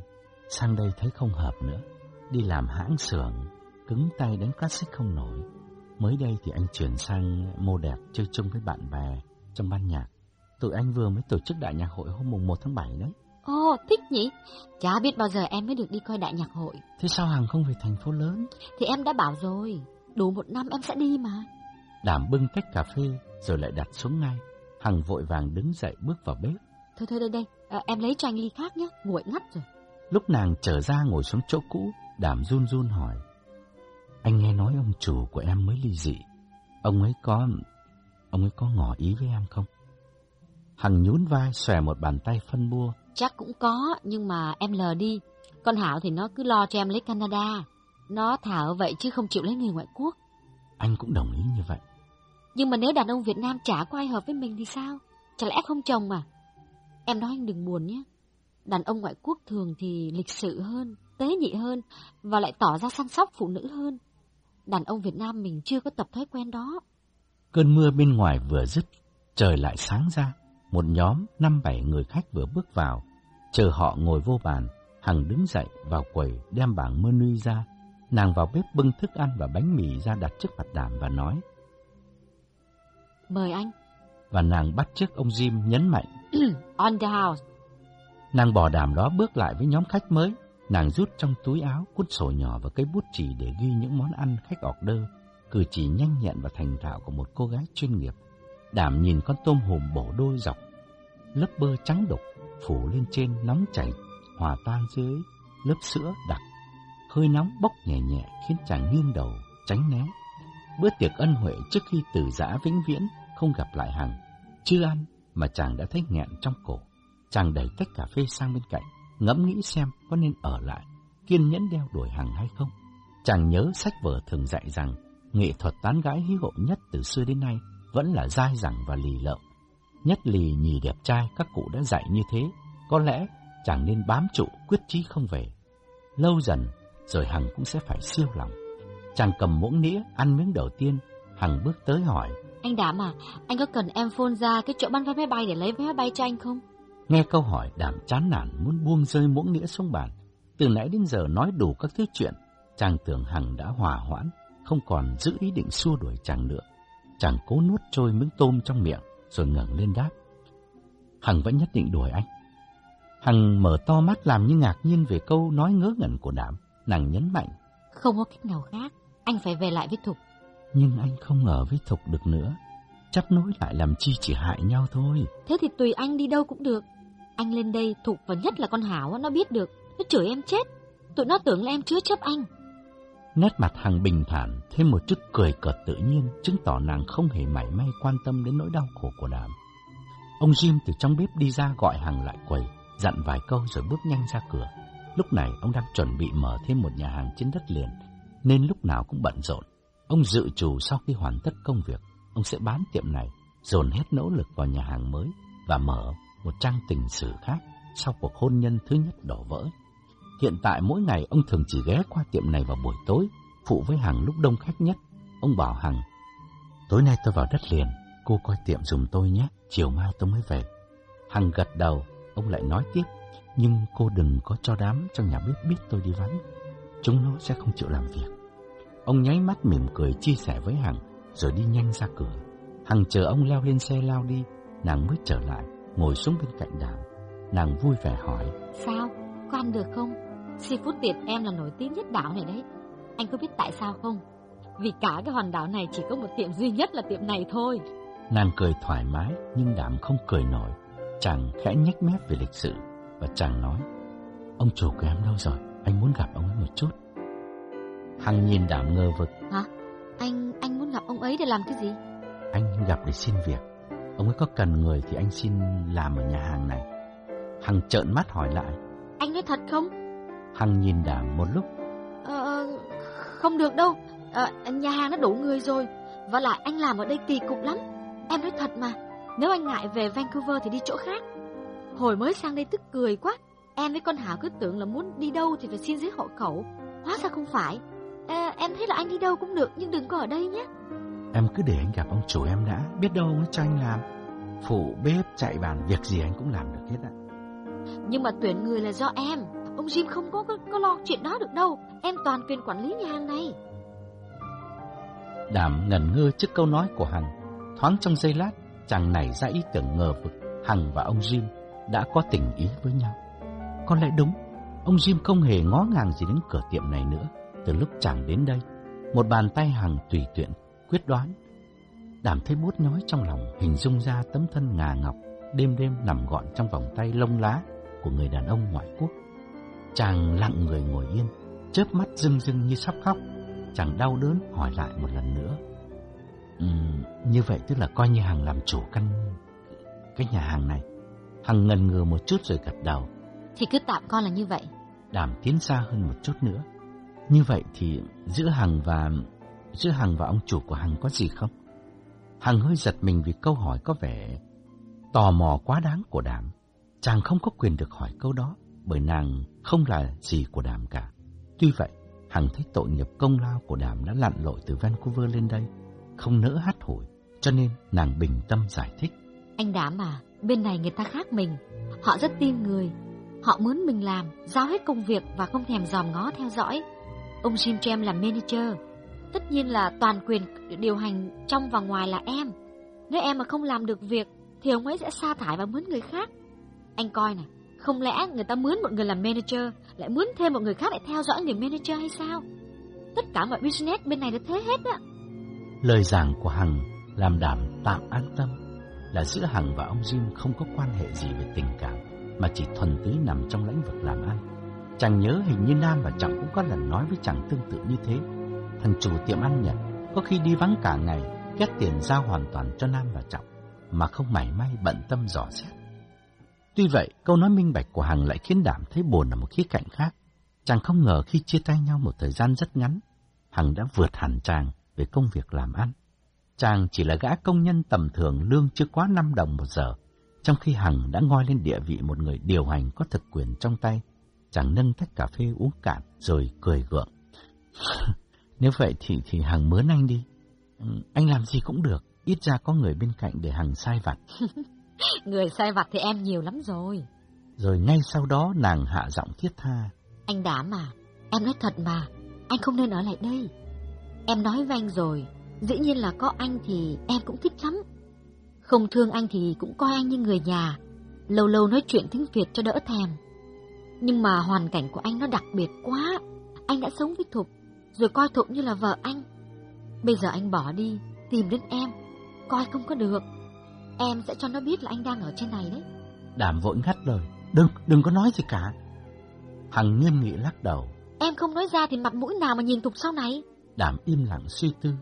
Sang đây thấy không hợp nữa. Đi làm hãng xưởng, cứng tay đánh classic không nổi. Mới đây thì anh chuyển sang mô đẹp chơi chung với bạn bè trong ban nhạc. Tụi anh vừa mới tổ chức đại nhạc hội hôm mùng 1 tháng 7 đấy. Ồ, thích nhỉ? Chả biết bao giờ em mới được đi coi đại nhạc hội. Thế sao Hằng không về thành phố lớn? Thì em đã bảo rồi, đủ một năm em sẽ đi mà. Đảm bưng tách cà phê rồi lại đặt xuống ngay. Hằng vội vàng đứng dậy bước vào bếp. Thôi thôi đây đây, à, em lấy cho anh ly khác nhé, nguội ngắt rồi. Lúc nàng trở ra ngồi xuống chỗ cũ, Đảm run run hỏi. Anh nghe nói ông chủ của em mới ly dị. Ông ấy có... Ông ấy có ngỏ ý với em không? Hằng nhún vai xòe một bàn tay phân bua. Chắc cũng có, nhưng mà em lờ đi. Con Hảo thì nó cứ lo cho em lấy Canada. Nó thảo vậy chứ không chịu lấy người ngoại quốc. Anh cũng đồng ý như vậy. Nhưng mà nếu đàn ông Việt Nam chả có ai hợp với mình thì sao? Chả lẽ không chồng à? Em nói anh đừng buồn nhé. Đàn ông ngoại quốc thường thì lịch sự hơn, tế nhị hơn và lại tỏ ra săn sóc phụ nữ hơn. Đàn ông Việt Nam mình chưa có tập thói quen đó. Cơn mưa bên ngoài vừa dứt, trời lại sáng ra. Một nhóm năm bảy người khách vừa bước vào, chờ họ ngồi vô bàn. Hằng đứng dậy vào quầy đem bảng menu ra. Nàng vào bếp bưng thức ăn và bánh mì ra đặt trước mặt đảm và nói. Mời anh. Và nàng bắt trước ông Jim nhấn mạnh. On the house. Nàng bỏ đảm đó bước lại với nhóm khách mới. Nàng rút trong túi áo cuốn sổ nhỏ và cây bút chỉ để ghi những món ăn khách order. Cử chỉ nhanh nhẹn và thành thạo của một cô gái chuyên nghiệp. Đảm nhìn con tôm hùm bổ đôi dọc. Lớp bơ trắng đục phủ lên trên nóng chảy, hòa tan dưới lớp sữa đặc. Hơi nóng bốc nhẹ nhẹ khiến chàng nghiêng đầu, tránh né. Bữa tiệc ân huệ trước khi từ giã vĩnh viễn không gặp lại Hằng. Chưa ăn mà chàng đã thấy nghẹn trong cổ. Chàng đẩy tách cà phê sang bên cạnh, ngẫm nghĩ xem có nên ở lại, kiên nhẫn đeo đuổi Hằng hay không. Chàng nhớ sách vở thường dạy rằng nghệ thuật tán gái hí hộ nhất từ xưa đến nay vẫn là dai dẳng và lì lợm. Nhất lì nhì đẹp trai các cụ đã dạy như thế, có lẽ chàng nên bám trụ quyết chí không về. Lâu dần rồi Hằng cũng sẽ phải siêu lòng. Chàng cầm muỗng nĩa ăn miếng đầu tiên, Hằng bước tới hỏi. Anh Đảm à, anh có cần em phone ra cái chỗ bán vé máy bay để lấy vé máy bay cho anh không? Nghe câu hỏi Đảm chán nản muốn buông rơi muỗng nĩa xuống bàn. Từ nãy đến giờ nói đủ các thứ chuyện, chàng tưởng Hằng đã hòa hoãn, không còn giữ ý định xua đuổi chàng nữa. Chàng cố nuốt trôi miếng tôm trong miệng, rồi ngẩng lên đáp. Hằng vẫn nhất định đuổi anh. Hằng mở to mắt làm như ngạc nhiên về câu nói ngớ ngẩn của Đảm. Nàng nhấn mạnh. Không có cách nào khác, anh phải về lại với Thục. Nhưng anh không ở với Thục được nữa. Chấp nối lại làm chi chỉ hại nhau thôi. Thế thì tùy anh đi đâu cũng được. Anh lên đây Thục và nhất là con Hảo nó biết được. nó chửi em chết. Tụi nó tưởng là em chứa chấp anh. Nét mặt Hằng bình thản, thêm một chút cười cợt tự nhiên, chứng tỏ nàng không hề mảy may quan tâm đến nỗi đau khổ của Đàm. Ông Jim từ trong bếp đi ra gọi Hằng lại quầy, dặn vài câu rồi bước nhanh ra cửa. Lúc này ông đang chuẩn bị mở thêm một nhà hàng trên đất liền, nên lúc nào cũng bận rộn. Ông dự trù sau khi hoàn tất công việc, ông sẽ bán tiệm này, dồn hết nỗ lực vào nhà hàng mới và mở một trang tình sử khác sau cuộc hôn nhân thứ nhất đổ vỡ. Hiện tại mỗi ngày ông thường chỉ ghé qua tiệm này vào buổi tối, phụ với Hằng lúc đông khách nhất. Ông bảo Hằng, tối nay tôi vào đất liền, cô coi tiệm dùm tôi nhé, chiều mai tôi mới về. Hằng gật đầu, ông lại nói tiếp, nhưng cô đừng có cho đám trong nhà bếp biết tôi đi vắng. Chúng nó sẽ không chịu làm việc. Ông nháy mắt mỉm cười chia sẻ với Hằng, rồi đi nhanh ra cửa. Hằng chờ ông leo lên xe lao đi, nàng mới trở lại, ngồi xuống bên cạnh đàm. Nàng vui vẻ hỏi, Sao? Có ăn được không? Seafood tiệm em là nổi tiếng nhất đảo này đấy. Anh có biết tại sao không? Vì cả cái hòn đảo này chỉ có một tiệm duy nhất là tiệm này thôi. Nàng cười thoải mái, nhưng đàm không cười nổi. Chàng khẽ nhếch mép về lịch sự, và chàng nói, Ông chủ của em đâu rồi? Anh muốn gặp ông ấy một chút. Hằng nhìn đảm ngơ vực. Hả? Anh anh muốn gặp ông ấy để làm cái gì? Anh gặp để xin việc. Ông ấy có cần người thì anh xin làm ở nhà hàng này. Hằng trợn mắt hỏi lại. Anh nói thật không? Hằng nhìn đảm một lúc. Ờ, không được đâu. Ờ, nhà hàng nó đủ người rồi. Và lại anh làm ở đây kỳ cục lắm. Em nói thật mà. Nếu anh ngại về Vancouver thì đi chỗ khác. Hồi mới sang đây tức cười quá. Em với con Hảo cứ tưởng là muốn đi đâu thì phải xin giấy hộ khẩu. Hóa ra không phải. À, em thấy là anh đi đâu cũng được nhưng đừng có ở đây nhé. Em cứ để anh gặp ông chủ em đã. Biết đâu ấy cho anh làm. Phụ bếp, chạy bàn, việc gì anh cũng làm được hết ạ. Nhưng mà tuyển người là do em. Ông Jim không có, có, có lo chuyện đó được đâu. Em toàn quyền quản lý nhà hàng này. Đảm ngẩn ngơ trước câu nói của Hằng. Thoáng trong giây lát, chàng nảy ra ý tưởng ngờ vực Hằng và ông Jim đã có tình ý với nhau. Có lẽ đúng, ông Jim không hề ngó ngàng gì đến cửa tiệm này nữa từ lúc chàng đến đây. Một bàn tay Hằng tùy tiện, quyết đoán. Đảm thấy bút nhói trong lòng, hình dung ra tấm thân ngà ngọc, đêm đêm nằm gọn trong vòng tay lông lá của người đàn ông ngoại quốc. Chàng lặng người ngồi yên, chớp mắt rưng rưng như sắp khóc. Chàng đau đớn hỏi lại một lần nữa. Uhm, như vậy tức là coi như Hằng làm chủ căn cái nhà hàng này. Hằng ngần ngừ một chút rồi gật đầu. Thì cứ tạm coi là như vậy. Đảm tiến xa hơn một chút nữa. Như vậy thì giữa Hằng và giữa Hằng và ông chủ của Hằng có gì không? Hằng hơi giật mình vì câu hỏi có vẻ tò mò quá đáng của đàm. Chàng không có quyền được hỏi câu đó bởi nàng không là gì của Đàm cả. Tuy vậy, Hằng thấy tội nghiệp công lao của Đàm đã lặn lội từ Vancouver lên đây, không nỡ hát hủi, cho nên nàng bình tâm giải thích. Anh Đàm à, bên này người ta khác mình, họ rất tin người, họ muốn mình làm, giao hết công việc và không thèm dòm ngó theo dõi. Ông Jim cho em làm manager, tất nhiên là toàn quyền điều hành trong và ngoài là em. Nếu em mà không làm được việc, thì ông ấy sẽ sa thải và mướn người khác. Anh coi này, không lẽ người ta mướn một người làm manager, lại mướn thêm một người khác để theo dõi người manager hay sao? Tất cả mọi business bên này là thế hết á. Lời giảng của Hằng làm đảm tạm an tâm là giữa Hằng và ông Jim không có quan hệ gì về tình cảm, mà chỉ thuần túy nằm trong lĩnh vực làm ăn. Chàng nhớ hình như Nam và Trọng cũng có lần nói với chàng tương tự như thế. Thằng chủ tiệm ăn Nhật có khi đi vắng cả ngày, ghét tiền giao hoàn toàn cho Nam và Trọng, mà không mảy may bận tâm dò xét. Tuy vậy, câu nói minh bạch của Hằng lại khiến Đảm thấy buồn ở một khía cạnh khác. Chàng không ngờ khi chia tay nhau một thời gian rất ngắn, Hằng đã vượt hẳn chàng về công việc làm ăn. Chàng chỉ là gã công nhân tầm thường lương chưa quá 5 đồng một giờ, trong khi Hằng đã ngoi lên địa vị một người điều hành có thực quyền trong tay. Chàng nâng tách cà phê uống cạn rồi cười gượng. Nếu vậy thì thì Hằng mướn anh đi. Ừ, anh làm gì cũng được, ít ra có người bên cạnh để Hằng sai vặt. Người sai vặt thì em nhiều lắm rồi. Rồi ngay sau đó nàng hạ giọng thiết tha. Anh đã mà, em nói thật mà, anh không nên ở lại đây. Em nói với anh rồi, dĩ nhiên là có anh thì em cũng thích lắm. Không thương anh thì cũng coi anh như người nhà, lâu lâu nói chuyện tiếng Việt cho đỡ thèm. Nhưng mà hoàn cảnh của anh nó đặc biệt quá, anh đã sống với Thục, rồi coi Thục như là vợ anh. Bây giờ anh bỏ đi, tìm đến em, coi không có được. Em sẽ cho nó biết là anh đang ở trên này đấy. Đảm vội ngắt lời. Đừng, đừng có nói gì cả. Hằng nghiêm nghị lắc đầu. Em không nói ra thì mặt mũi nào mà nhìn Thục sau này? Đảm im lặng suy tư.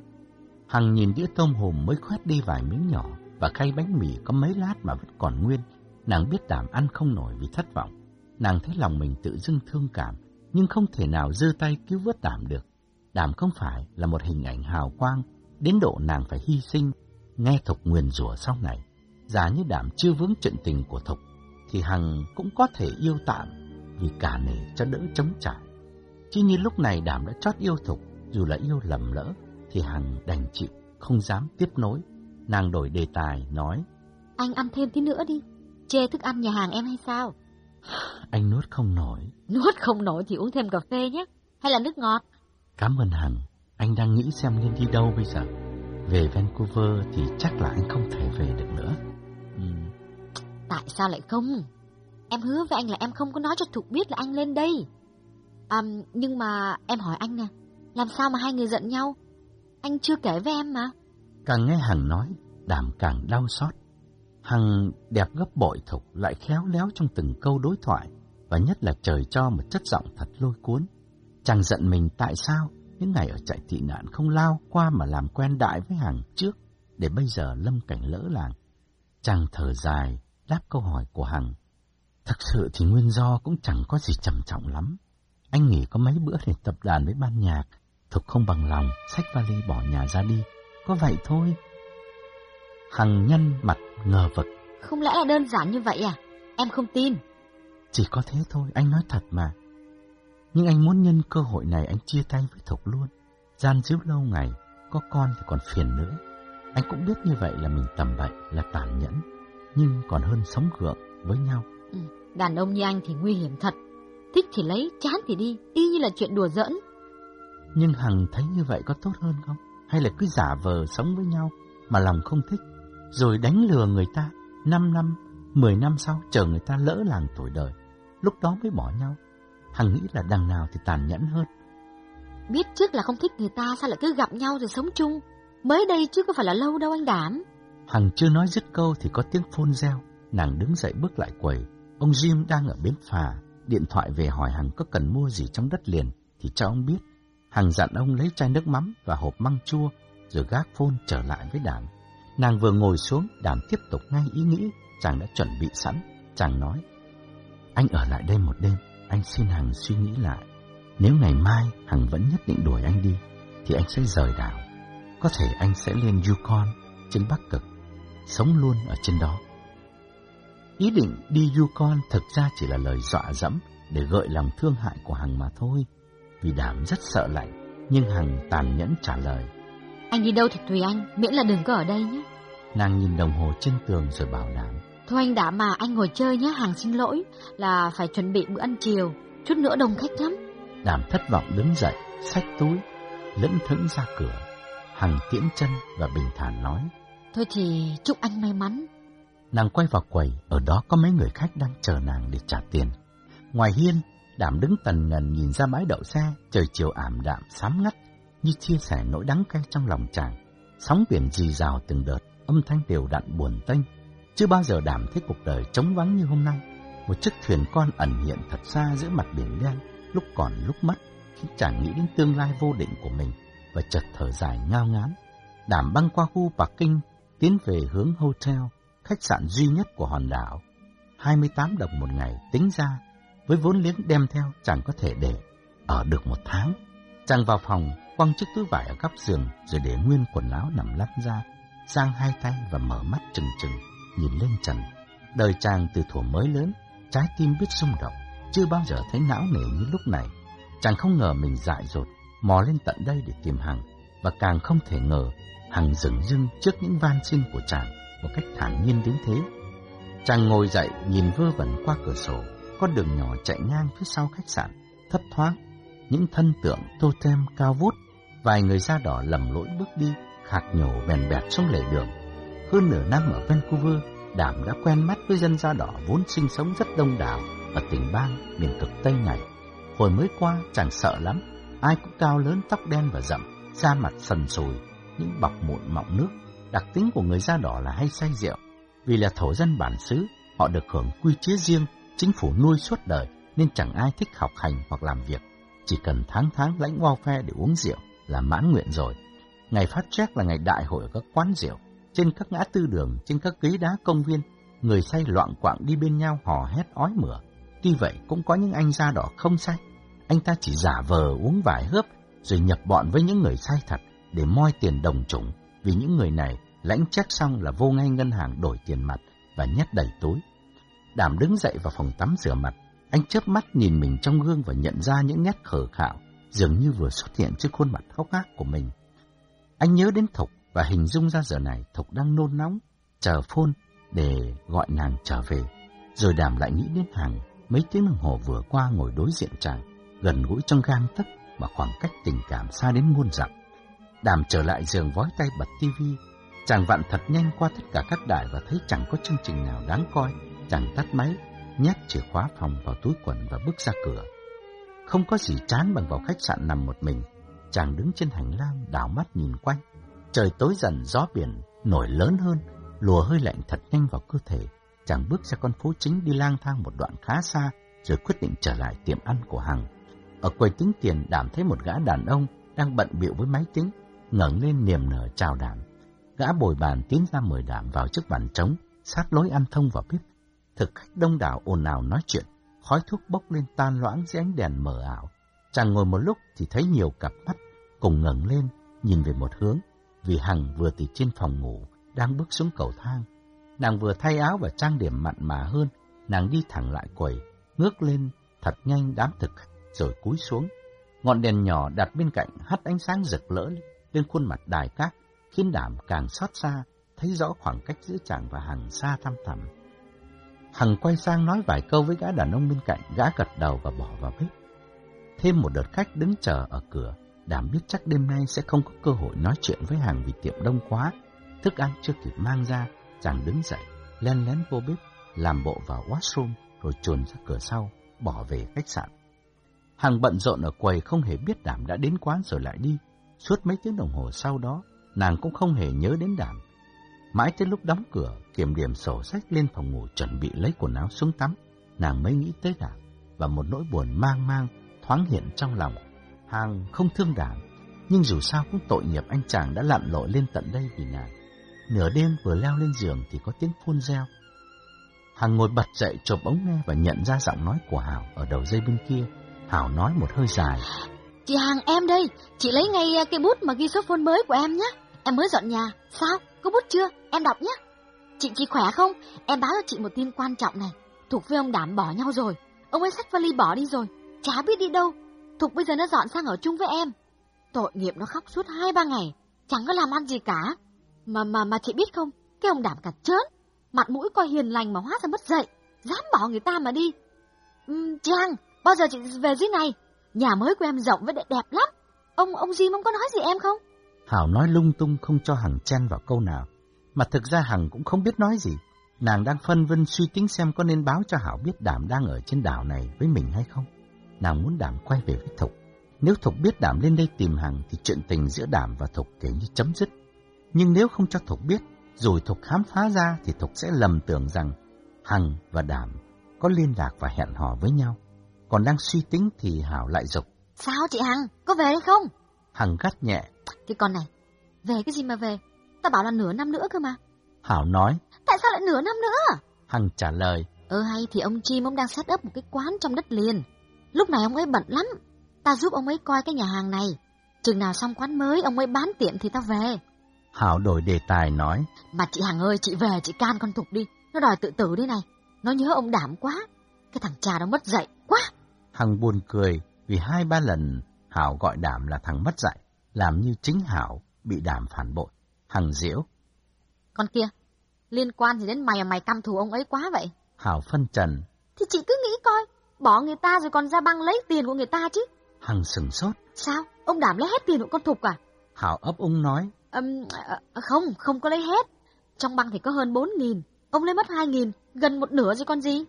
Hằng nhìn đĩa tôm hùm mới khoét đi vài miếng nhỏ và khay bánh mì có mấy lát mà vẫn còn nguyên. Nàng biết Đảm ăn không nổi vì thất vọng. Nàng thấy lòng mình tự dưng thương cảm, nhưng không thể nào giơ tay cứu vớt Đảm được. Đảm không phải là một hình ảnh hào quang, đến độ nàng phải hy sinh, nghe Thục nguyền rủa sau này. Giả như Đảm chưa vướng chuyện tình của Thục, thì Hằng cũng có thể yêu tạm vì cả nể cho đỡ chống trả. Chứ như lúc này Đảm đã chót yêu Thục, dù là yêu lầm lỡ, thì Hằng đành chịu, không dám tiếp nối. Nàng đổi đề tài, nói. Anh ăn thêm tí nữa đi, chê thức ăn nhà hàng em hay sao? Anh nuốt không nổi. Nuốt không nổi thì uống thêm cà phê nhé, hay là nước ngọt? Cảm ơn Hằng, anh đang nghĩ xem nên đi đâu bây giờ. Về Vancouver thì chắc là anh không thể về được nữa. Ừ. Tại sao lại không? Em hứa với anh là em không có nói cho Thục biết là anh lên đây. À, nhưng mà em hỏi anh nè, làm sao mà hai người giận nhau? Anh chưa kể với em mà. Càng nghe Hằng nói, đảm càng đau xót. Hằng đẹp gấp bội Thục lại khéo léo trong từng câu đối thoại, và nhất là trời cho một chất giọng thật lôi cuốn. Chàng giận mình tại sao những ngày ở trại tị nạn không lao qua mà làm quen đại với Hằng trước, để bây giờ lâm cảnh lỡ làng. Chàng thở dài, đáp câu hỏi của Hằng. Thật sự thì nguyên do cũng chẳng có gì trầm trọng lắm. Anh nghỉ có mấy bữa để tập đàn với ban nhạc, Thục không bằng lòng, xách vali bỏ nhà ra đi. Có vậy thôi. Hằng nhân mặt ngờ vực. Không lẽ là đơn giản như vậy à? Em không tin. Chỉ có thế thôi, anh nói thật mà. Nhưng anh muốn nhân cơ hội này anh chia tay với Thục luôn. Gian díu lâu ngày, có con thì còn phiền nữa. Anh cũng biết như vậy là mình tầm bậy, là tàn nhẫn. Nhưng còn hơn sống gượng với nhau. Ừ, đàn ông như anh thì nguy hiểm thật. Thích thì lấy, chán thì đi, y như là chuyện đùa giỡn. Nhưng Hằng thấy như vậy có tốt hơn không? Hay là cứ giả vờ sống với nhau mà lòng không thích, rồi đánh lừa người ta, 5 năm, 10 năm sau chờ người ta lỡ làng tuổi đời, lúc đó mới bỏ nhau. Hằng nghĩ là đằng nào thì tàn nhẫn hơn. Biết trước là không thích người ta sao lại cứ gặp nhau rồi sống chung. Mới đây chứ có phải là lâu đâu anh đảm. Hằng chưa nói dứt câu thì có tiếng phôn reo. Nàng đứng dậy bước lại quầy. Ông Jim đang ở bến phà. Điện thoại về hỏi Hằng có cần mua gì trong đất liền thì cho ông biết. Hằng dặn ông lấy chai nước mắm và hộp măng chua rồi gác phôn trở lại với Đảm. Nàng vừa ngồi xuống, Đảm tiếp tục ngay ý nghĩ chàng đã chuẩn bị sẵn. Chàng nói, anh ở lại đây một đêm, anh xin Hằng suy nghĩ lại. Nếu ngày mai Hằng vẫn nhất định đuổi anh đi, thì anh sẽ rời đảo. Có thể anh sẽ lên Yukon, trên Bắc Cực, sống luôn ở trên đó. Ý định đi Yukon thực ra chỉ là lời dọa dẫm để gợi lòng thương hại của Hằng mà thôi. Vì Đảm rất sợ lạnh, nhưng Hằng tàn nhẫn trả lời. Anh đi đâu thì tùy anh, miễn là đừng có ở đây nhé. Nàng nhìn đồng hồ trên tường rồi bảo đảm. Thôi anh đã mà anh ngồi chơi nhé, Hằng xin lỗi là phải chuẩn bị bữa ăn chiều, chút nữa đông khách lắm. Đảm thất vọng đứng dậy, xách túi, lững thững ra cửa. Hằng tiễn chân và bình thản nói. Thôi thì chúc anh may mắn. Nàng quay vào quầy, ở đó có mấy người khách đang chờ nàng để trả tiền. Ngoài hiên, Đảm đứng tần ngần nhìn ra bãi đậu xe, trời chiều ảm đạm, sám ngắt, như chia sẻ nỗi đắng cay trong lòng chàng. Sóng biển dì rào từng đợt, âm thanh đều đặn buồn tênh. Chưa bao giờ Đảm thấy cuộc đời trống vắng như hôm nay. Một chiếc thuyền con ẩn hiện thật xa giữa mặt biển đen, lúc còn lúc mất, khiến chàng nghĩ đến tương lai vô định của mình và chợt thở dài ngao ngán. Đảm băng qua khu Bắc Kinh, tiến về hướng hotel, khách sạn duy nhất của hòn đảo. 28 đồng một ngày tính ra với vốn liếng đem theo chàng có thể để ở được một tháng. Chàng vào phòng, quăng chiếc túi vải ở góc giường rồi để nguyên quần áo nằm lăn ra, giang hai tay và mở mắt trừng trừng, nhìn lên trần. Đời chàng từ thuở mới lớn, trái tim biết rung động, chưa bao giờ thấy não nề như lúc này. Chàng không ngờ mình dại dột, mò lên tận đây để tìm Hằng, và càng không thể ngờ Hằng dừng dưng trước những van xin của chàng một cách thản nhiên đến thế. Chàng ngồi dậy nhìn vơ vẩn qua cửa sổ, con đường nhỏ chạy ngang phía sau khách sạn, thấp thoáng, những thân tượng totem cao vút, vài người da đỏ lầm lỗi bước đi, khạc nhổ bèn bẹt xuống lề đường. Hơn nửa năm ở Vancouver, Đảm đã quen mắt với dân da đỏ vốn sinh sống rất đông đảo ở tỉnh bang miền cực Tây này. Hồi mới qua chẳng sợ lắm, ai cũng cao lớn tóc đen và rậm, da mặt sần sùi, những bọc mụn mọng nước. Đặc tính của người da đỏ là hay say rượu, vì là thổ dân bản xứ, họ được hưởng quy chế riêng chính phủ nuôi suốt đời nên chẳng ai thích học hành hoặc làm việc. Chỉ cần tháng tháng lãnh bao phe để uống rượu là mãn nguyện rồi. Ngày phát chép là ngày đại hội ở các quán rượu, trên các ngã tư đường, trên các ghế đá công viên, người say loạn quạng đi bên nhau hò hét ói mửa. Tuy vậy cũng có những anh da đỏ không say. Anh ta chỉ giả vờ uống vài hớp rồi nhập bọn với những người say thật để moi tiền đồng chủng. Vì những người này lãnh chép xong là vô ngay ngân hàng đổi tiền mặt và nhét đầy túi. Đảm đứng dậy vào phòng tắm rửa mặt. Anh chớp mắt nhìn mình trong gương và nhận ra những nét khờ khạo dường như vừa xuất hiện trên khuôn mặt hốc hác của mình. Anh nhớ đến Thục và hình dung ra giờ này Thục đang nôn nóng, chờ phôn để gọi nàng trở về. Rồi đàm lại nghĩ đến hàng mấy tiếng đồng hồ vừa qua ngồi đối diện chàng, gần gũi trong gang tấc mà khoảng cách tình cảm xa đến muôn dặm. Đàm trở lại giường vói tay bật tivi, chàng vặn thật nhanh qua tất cả các đài và thấy chẳng có chương trình nào đáng coi, chàng tắt máy, nhét chìa khóa phòng vào túi quần và bước ra cửa. Không có gì chán bằng vào khách sạn nằm một mình, chàng đứng trên hành lang đảo mắt nhìn quanh. Trời tối dần gió biển nổi lớn hơn, lùa hơi lạnh thật nhanh vào cơ thể. Chàng bước ra con phố chính đi lang thang một đoạn khá xa, rồi quyết định trở lại tiệm ăn của Hằng. Ở quầy tính tiền đảm thấy một gã đàn ông đang bận bịu với máy tính, ngẩng lên niềm nở chào đảm. Gã bồi bàn tiến ra mời đảm vào trước bàn trống, sát lối ăn thông vào bếp. Thực khách đông đảo ồn ào nói chuyện, khói thuốc bốc lên tan loãng dưới ánh đèn mờ ảo. Chàng ngồi một lúc thì thấy nhiều cặp mắt cùng ngẩng lên, nhìn về một hướng, vì Hằng vừa từ trên phòng ngủ, đang bước xuống cầu thang. Nàng vừa thay áo và trang điểm mặn mà hơn, nàng đi thẳng lại quầy, ngước lên thật nhanh đám thực rồi cúi xuống. Ngọn đèn nhỏ đặt bên cạnh hắt ánh sáng rực lỡ lên khuôn mặt đài cát, khiến đảm càng xót xa, thấy rõ khoảng cách giữa chàng và Hằng xa thăm thẳm. Hằng quay sang nói vài câu với gã đàn ông bên cạnh, gã gật đầu và bỏ vào bếp. Thêm một đợt khách đứng chờ ở cửa, đảm biết chắc đêm nay sẽ không có cơ hội nói chuyện với Hằng vì tiệm đông quá. Thức ăn chưa kịp mang ra, chàng đứng dậy, len lén vô bếp, làm bộ vào washroom rồi chuồn ra cửa sau, bỏ về khách sạn. Hằng bận rộn ở quầy không hề biết đảm đã đến quán rồi lại đi. Suốt mấy tiếng đồng hồ sau đó, nàng cũng không hề nhớ đến đảm. Mãi tới lúc đóng cửa, kiểm điểm sổ sách lên phòng ngủ chuẩn bị lấy quần áo xuống tắm, nàng mới nghĩ tới Đảng, và một nỗi buồn mang mang thoáng hiện trong lòng. Hàng không thương đảm, nhưng dù sao cũng tội nghiệp anh chàng đã lặn lội lên tận đây vì nàng. Nửa đêm vừa leo lên giường thì có tiếng phun reo. Hằng ngồi bật dậy chộp ống nghe và nhận ra giọng nói của Hảo ở đầu dây bên kia. Hảo nói một hơi dài. Chị Hằng em đây, chị lấy ngay à, cái bút mà ghi số phone mới của em nhé. Em mới dọn nhà. Sao? Có bút chưa? Em đọc nhé. Chị chị khỏe không? Em báo cho chị một tin quan trọng này. Thục với ông Đảm bỏ nhau rồi. Ông ấy xách vali bỏ đi rồi. Chả biết đi đâu. Thục bây giờ nó dọn sang ở chung với em. Tội nghiệp nó khóc suốt hai ba ngày. Chẳng có làm ăn gì cả. Mà mà mà chị biết không? Cái ông Đảm cả chớn. Mặt mũi coi hiền lành mà hóa ra mất dậy. Dám bỏ người ta mà đi. Ừ, uhm, Trang, bao giờ chị về dưới này? Nhà mới của em rộng với đẹp lắm. Ông ông Jim ông có nói gì em không? Hảo nói lung tung không cho Hằng chen vào câu nào. Mà thực ra Hằng cũng không biết nói gì. Nàng đang phân vân suy tính xem có nên báo cho Hảo biết Đảm đang ở trên đảo này với mình hay không. Nàng muốn Đảm quay về với Thục. Nếu Thục biết Đảm lên đây tìm Hằng thì chuyện tình giữa Đảm và Thục kể như chấm dứt. Nhưng nếu không cho Thục biết, rồi Thục khám phá ra thì Thục sẽ lầm tưởng rằng Hằng và Đảm có liên lạc và hẹn hò với nhau. Còn đang suy tính thì Hảo lại dục. Sao chị Hằng, có về hay không? Hằng gắt nhẹ. Cái con này, về cái gì mà về? Ta bảo là nửa năm nữa cơ mà. Hảo nói. Tại sao lại nửa năm nữa? Hằng trả lời. Ờ hay thì ông Chim ông đang set up một cái quán trong đất liền. Lúc này ông ấy bận lắm. Ta giúp ông ấy coi cái nhà hàng này. Chừng nào xong quán mới ông ấy bán tiệm thì ta về. Hảo đổi đề tài nói. Mà chị Hằng ơi, chị về chị can con Thục đi. Nó đòi tự tử đây này. Nó nhớ ông đảm quá. Cái thằng cha đó mất dạy quá. Hằng buồn cười vì hai ba lần Hảo gọi đảm là thằng mất dạy. Làm như chính Hảo bị đảm phản bội. Hằng diễu. Con kia, liên quan gì đến mày mà mày căm thù ông ấy quá vậy? Hảo phân trần. Thì chị cứ nghĩ coi, bỏ người ta rồi còn ra băng lấy tiền của người ta chứ. Hằng sừng sốt. Sao? Ông đảm lấy hết tiền của con Thục à? Hảo ấp úng nói. Um, không, không có lấy hết. Trong băng thì có hơn bốn nghìn. Ông lấy mất hai nghìn, gần một nửa rồi con gì?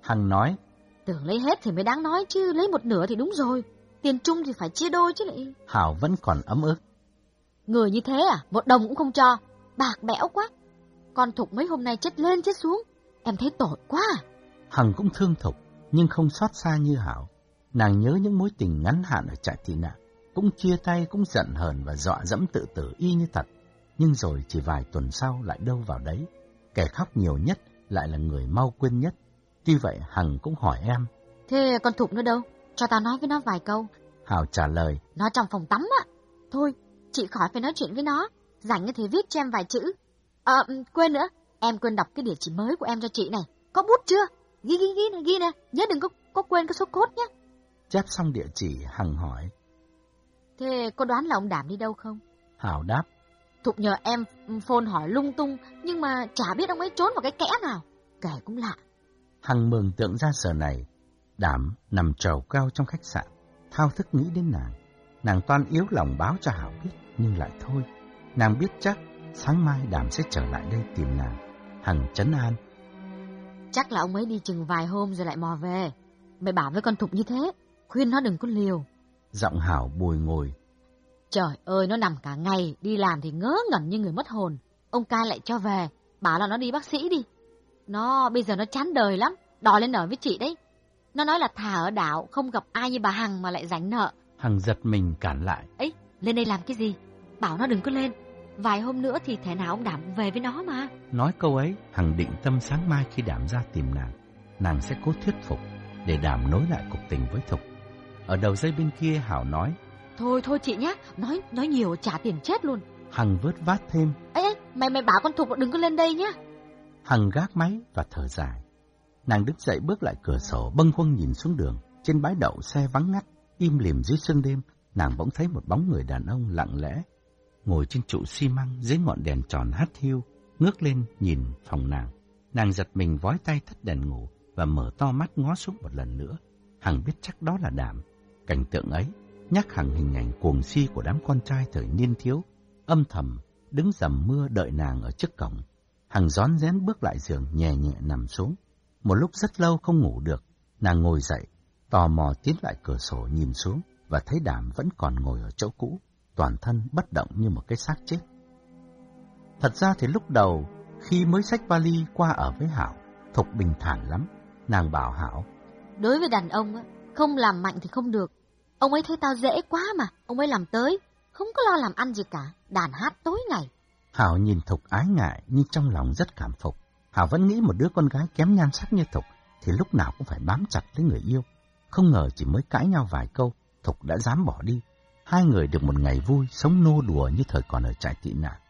Hằng nói. Tưởng lấy hết thì mới đáng nói chứ, lấy một nửa thì đúng rồi. Tiền chung thì phải chia đôi chứ lại. Hảo vẫn còn ấm ức. Người như thế à, một đồng cũng không cho. Bạc bẽo quá. Con Thục mấy hôm nay chết lên chết xuống. Em thấy tội quá à? Hằng cũng thương Thục. nhưng không xót xa như Hảo. Nàng nhớ những mối tình ngắn hạn ở trại tị nạn, cũng chia tay, cũng giận hờn và dọa dẫm tự tử y như thật. Nhưng rồi chỉ vài tuần sau lại đâu vào đấy. Kẻ khóc nhiều nhất lại là người mau quên nhất. Tuy vậy Hằng cũng hỏi em. Thế con Thục nó đâu? Cho tao nói với nó vài câu. Hào trả lời. Nó trong phòng tắm á. Thôi, chị khỏi phải nói chuyện với nó. Rảnh thì viết cho em vài chữ. Ờ, quên nữa. Em quên đọc cái địa chỉ mới của em cho chị này. Có bút chưa? Ghi ghi ghi này, ghi nè. Nhớ đừng có, có quên cái số cốt nhé. Chép xong địa chỉ, Hằng hỏi. Thế có đoán là ông Đảm đi đâu không? Hảo đáp. Thục nhờ em phone hỏi lung tung, nhưng mà chả biết ông ấy trốn vào cái kẽ nào. Kể cũng lạ. Hằng mường tượng ra giờ này, Đảm nằm trầu cao trong khách sạn, thao thức nghĩ đến nàng. Nàng toan yếu lòng báo cho Hảo biết, nhưng lại thôi. Nàng biết chắc sáng mai Đảm sẽ trở lại đây tìm nàng. Hằng chấn an. Chắc là ông ấy đi chừng vài hôm rồi lại mò về. Mày bảo với con Thục như thế, khuyên nó đừng có liều. Giọng Hảo bùi ngồi. Trời ơi, nó nằm cả ngày, đi làm thì ngớ ngẩn như người mất hồn. Ông cai lại cho về, bảo là nó đi bác sĩ đi. Nó, bây giờ nó chán đời lắm, đòi lên ở với chị đấy. Nó nói là thả ở đảo, không gặp ai như bà Hằng mà lại rảnh nợ. Hằng giật mình cản lại. Ấy, lên đây làm cái gì? Bảo nó đừng có lên. Vài hôm nữa thì thể nào ông Đảm về với nó mà. Nói câu ấy, Hằng định tâm sáng mai khi Đảm ra tìm nàng. Nàng sẽ cố thuyết phục để Đảm nối lại cuộc tình với Thục. Ở đầu dây bên kia Hảo nói. Thôi thôi chị nhá, nói nói nhiều trả tiền chết luôn. Hằng vớt vát thêm. Ấy ấy, mày mày bảo con Thục đừng có lên đây nhá. Hằng gác máy và thở dài. Nàng đứng dậy bước lại cửa sổ bâng khuâng nhìn xuống đường. Trên bãi đậu xe vắng ngắt, im lìm dưới sương đêm, nàng bỗng thấy một bóng người đàn ông lặng lẽ. Ngồi trên trụ xi măng dưới ngọn đèn tròn hắt hiu, ngước lên nhìn phòng nàng. Nàng giật mình vói tay thắt đèn ngủ và mở to mắt ngó xuống một lần nữa. Hằng biết chắc đó là đảm. Cảnh tượng ấy nhắc hằng hình ảnh cuồng si của đám con trai thời niên thiếu, âm thầm, đứng dầm mưa đợi nàng ở trước cổng. Hằng rón rén bước lại giường nhẹ nhẹ nằm xuống. Một lúc rất lâu không ngủ được, nàng ngồi dậy, tò mò tiến lại cửa sổ nhìn xuống và thấy đảm vẫn còn ngồi ở chỗ cũ, toàn thân bất động như một cái xác chết. Thật ra thì lúc đầu, khi mới xách vali qua ở với Hảo, Thục bình thản lắm. Nàng bảo Hảo. Đối với đàn ông, không làm mạnh thì không được. Ông ấy thấy tao dễ quá mà, ông ấy làm tới, không có lo làm ăn gì cả, đàn hát tối ngày. Hảo nhìn Thục ái ngại nhưng trong lòng rất cảm phục. Hảo vẫn nghĩ một đứa con gái kém nhan sắc như Thục thì lúc nào cũng phải bám chặt lấy người yêu. Không ngờ chỉ mới cãi nhau vài câu, Thục đã dám bỏ đi. Hai người được một ngày vui, sống nô đùa như thời còn ở trại tị nạn.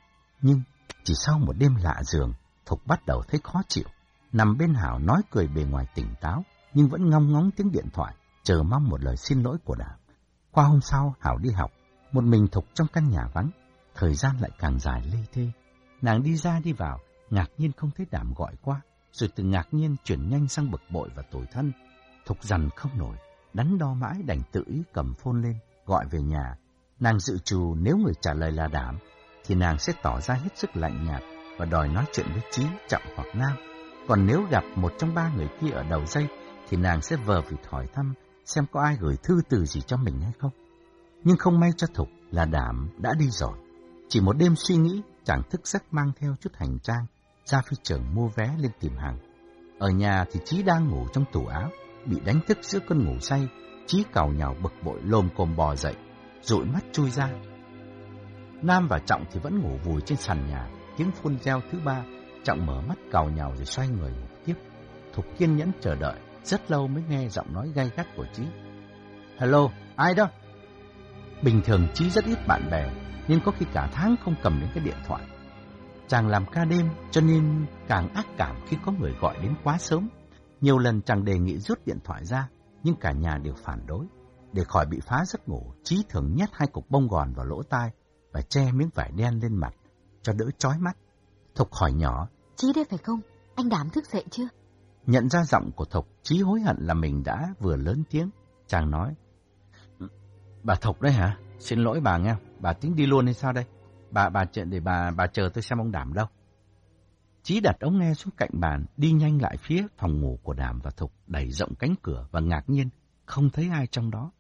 Nhưng chỉ sau một đêm lạ giường, Thục bắt đầu thấy khó chịu. Nằm bên Hảo nói cười bề ngoài tỉnh táo, nhưng vẫn ngong ngóng tiếng điện thoại, chờ mong một lời xin lỗi của Đảm. Qua hôm sau, Hảo đi học, một mình Thục trong căn nhà vắng. Thời gian lại càng dài lê thê. Nàng đi ra đi vào, ngạc nhiên không thấy Đảm gọi qua, rồi từ ngạc nhiên chuyển nhanh sang bực bội và tủi thân. Thục dằn không nổi, đắn đo mãi đành tự ý cầm phone lên, gọi về nhà. Nàng dự trù nếu người trả lời là Đảm, thì nàng sẽ tỏ ra hết sức lạnh nhạt và đòi nói chuyện với Trí, Trọng hoặc Nam. Còn nếu gặp một trong ba người kia ở đầu dây, thì nàng sẽ vờ vịt hỏi thăm xem có ai gửi thư từ gì cho mình hay không. Nhưng không may cho Thục là Đảm đã đi rồi. Chỉ một đêm suy nghĩ, chàng thức giấc mang theo chút hành trang, ra phi trường mua vé lên tìm hàng. Ở nhà thì Chí đang ngủ trong tủ áo, bị đánh thức giữa cơn ngủ say, Chí cào nhào bực bội lồm cồm bò dậy, dụi mắt chui ra. Nam và Trọng thì vẫn ngủ vùi trên sàn nhà, tiếng phun reo thứ ba, Trọng mở mắt cào nhào rồi xoay người ngủ tiếp. Thục kiên nhẫn chờ đợi, rất lâu mới nghe giọng nói gay gắt của Chí. Hello, ai đó? Bình thường Chí rất ít bạn bè, nên có khi cả tháng không cầm đến cái điện thoại. Chàng làm ca đêm cho nên càng ác cảm khi có người gọi đến quá sớm. Nhiều lần chàng đề nghị rút điện thoại ra, nhưng cả nhà đều phản đối. Để khỏi bị phá giấc ngủ, Chí thường nhét hai cục bông gòn vào lỗ tai và che miếng vải đen lên mặt, cho đỡ chói mắt. Thục hỏi nhỏ. Chí đây phải không? Anh Đảm thức dậy chưa? Nhận ra giọng của Thục, Chí hối hận là mình đã vừa lớn tiếng. Chàng nói. Bà Thục đấy hả? Xin lỗi bà nghe, bà tính đi luôn hay sao đây? Bà bà chuyện để bà bà chờ tôi xem ông Đảm đâu. Chí đặt ống nghe xuống cạnh bàn, đi nhanh lại phía phòng ngủ của Đảm và Thục, đẩy rộng cánh cửa và ngạc nhiên, không thấy ai trong đó.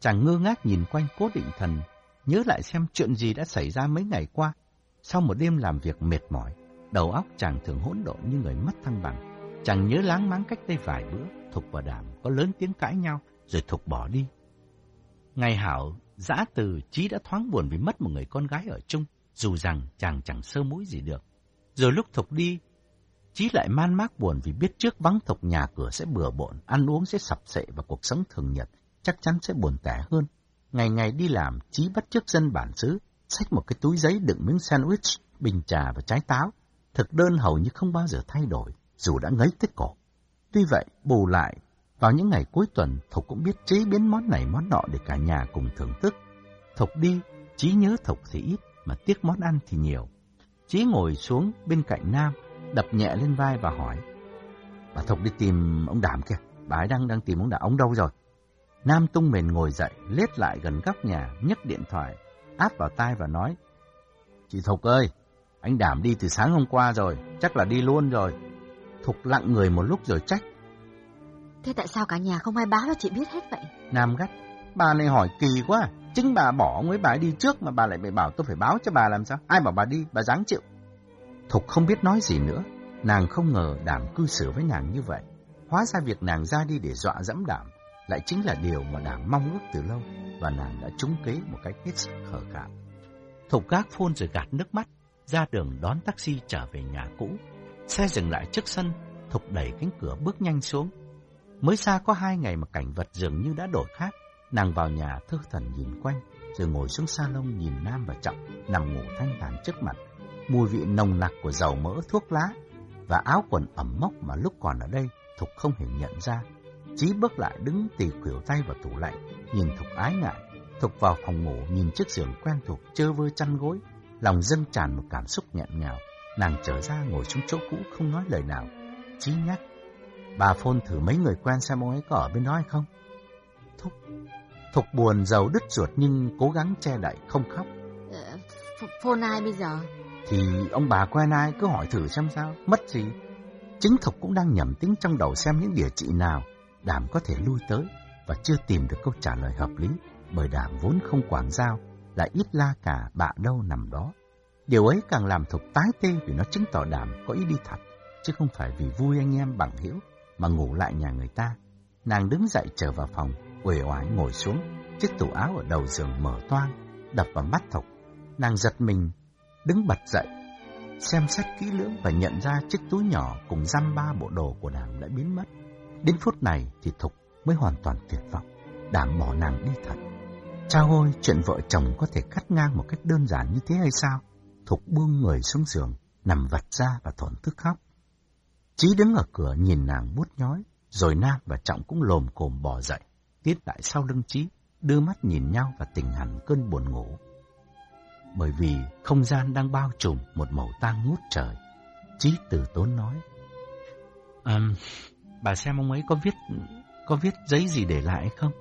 Chàng ngơ ngác nhìn quanh cố định thần, nhớ lại xem chuyện gì đã xảy ra mấy ngày qua. Sau một đêm làm việc mệt mỏi, đầu óc chàng thường hỗn độn như người mất thăng bằng. Chàng nhớ láng máng cách đây vài bữa, Thục và Đảm có lớn tiếng cãi nhau, rồi Thục bỏ đi. Ngày Hảo giã từ, Chí đã thoáng buồn vì mất một người con gái ở chung, dù rằng chàng chẳng sơ mũi gì được. Rồi lúc Thục đi, Chí lại man mác buồn vì biết trước vắng Thục nhà cửa sẽ bừa bộn, ăn uống sẽ sập sệ và cuộc sống thường nhật chắc chắn sẽ buồn tẻ hơn. Ngày ngày đi làm, Chí bắt trước dân bản xứ, xách một cái túi giấy đựng miếng sandwich, bình trà và trái táo. Thực đơn hầu như không bao giờ thay đổi, dù đã ngấy tới cổ. Tuy vậy, bù lại, vào những ngày cuối tuần, Thục cũng biết chế biến món này món nọ để cả nhà cùng thưởng thức. Thục đi, Chí nhớ Thục thì ít, mà tiếc món ăn thì nhiều. Chí ngồi xuống bên cạnh Nam, đập nhẹ lên vai và hỏi. Bà Thục đi tìm ông Đảm kìa, bà ấy đang đang tìm ông Đảm, ông đâu rồi? Nam tung mền ngồi dậy, lết lại gần góc nhà, nhấc điện thoại, áp vào tai và nói. Chị Thục ơi, anh Đảm đi từ sáng hôm qua rồi, chắc là đi luôn rồi. Thục lặng người một lúc rồi trách. Thế tại sao cả nhà không ai báo cho chị biết hết vậy? Nam gắt, bà này hỏi kỳ quá, chính bà bỏ ông ấy bà ấy đi trước mà bà lại bị bảo tôi phải báo cho bà làm sao? Ai bảo bà đi, bà dáng chịu. Thục không biết nói gì nữa, nàng không ngờ Đảm cư xử với nàng như vậy. Hóa ra việc nàng ra đi để dọa dẫm Đảm lại chính là điều mà nàng mong ước từ lâu và nàng đã trúng kế một cách hết sức khờ khạo. Thục gác phôn rồi gạt nước mắt, ra đường đón taxi trở về nhà cũ. Xe dừng lại trước sân, Thục đẩy cánh cửa bước nhanh xuống. Mới xa có hai ngày mà cảnh vật dường như đã đổi khác. Nàng vào nhà thư thần nhìn quanh, rồi ngồi xuống salon nhìn Nam và Trọng nằm ngủ thanh thản trước mặt. Mùi vị nồng nặc của dầu mỡ thuốc lá và áo quần ẩm mốc mà lúc còn ở đây Thục không hề nhận ra. Chí bước lại đứng tì khuỷu tay vào tủ lạnh, nhìn Thục ái ngại. Thục vào phòng ngủ nhìn chiếc giường quen thuộc chơ vơ chăn gối, lòng dâng tràn một cảm xúc nghẹn ngào. Nàng trở ra ngồi xuống chỗ cũ không nói lời nào. Chí nhắc, bà phôn thử mấy người quen xem ông ấy có ở bên đó hay không. Thục, Thục buồn giàu đứt ruột nhưng cố gắng che đậy không khóc. Ờ, phone ai bây giờ? Thì ông bà quen ai cứ hỏi thử xem sao, mất gì. Chính Thục cũng đang nhầm tính trong đầu xem những địa chỉ nào Đảm có thể lui tới và chưa tìm được câu trả lời hợp lý bởi Đảm vốn không quảng giao, lại ít la cả bạ đâu nằm đó. Điều ấy càng làm Thục tái tê vì nó chứng tỏ Đảm có ý đi thật, chứ không phải vì vui anh em bằng hữu mà ngủ lại nhà người ta. Nàng đứng dậy trở vào phòng, uể oải ngồi xuống, chiếc tủ áo ở đầu giường mở toang, đập vào mắt Thục. Nàng giật mình, đứng bật dậy, xem xét kỹ lưỡng và nhận ra chiếc túi nhỏ cùng răm ba bộ đồ của nàng đã biến mất. Đến phút này thì Thục mới hoàn toàn tuyệt vọng, đảm bỏ nàng đi thật. Chao ôi, chuyện vợ chồng có thể cắt ngang một cách đơn giản như thế hay sao? Thục buông người xuống giường, nằm vật ra và thổn thức khóc. Chí đứng ở cửa nhìn nàng bút nhói, rồi Nam và Trọng cũng lồm cồm bỏ dậy, tiết lại sau lưng Chí, đưa mắt nhìn nhau và tỉnh hẳn cơn buồn ngủ. Bởi vì không gian đang bao trùm một màu tang ngút trời, Chí từ tốn nói. Um, Bà xem ông ấy có viết có viết giấy gì để lại không?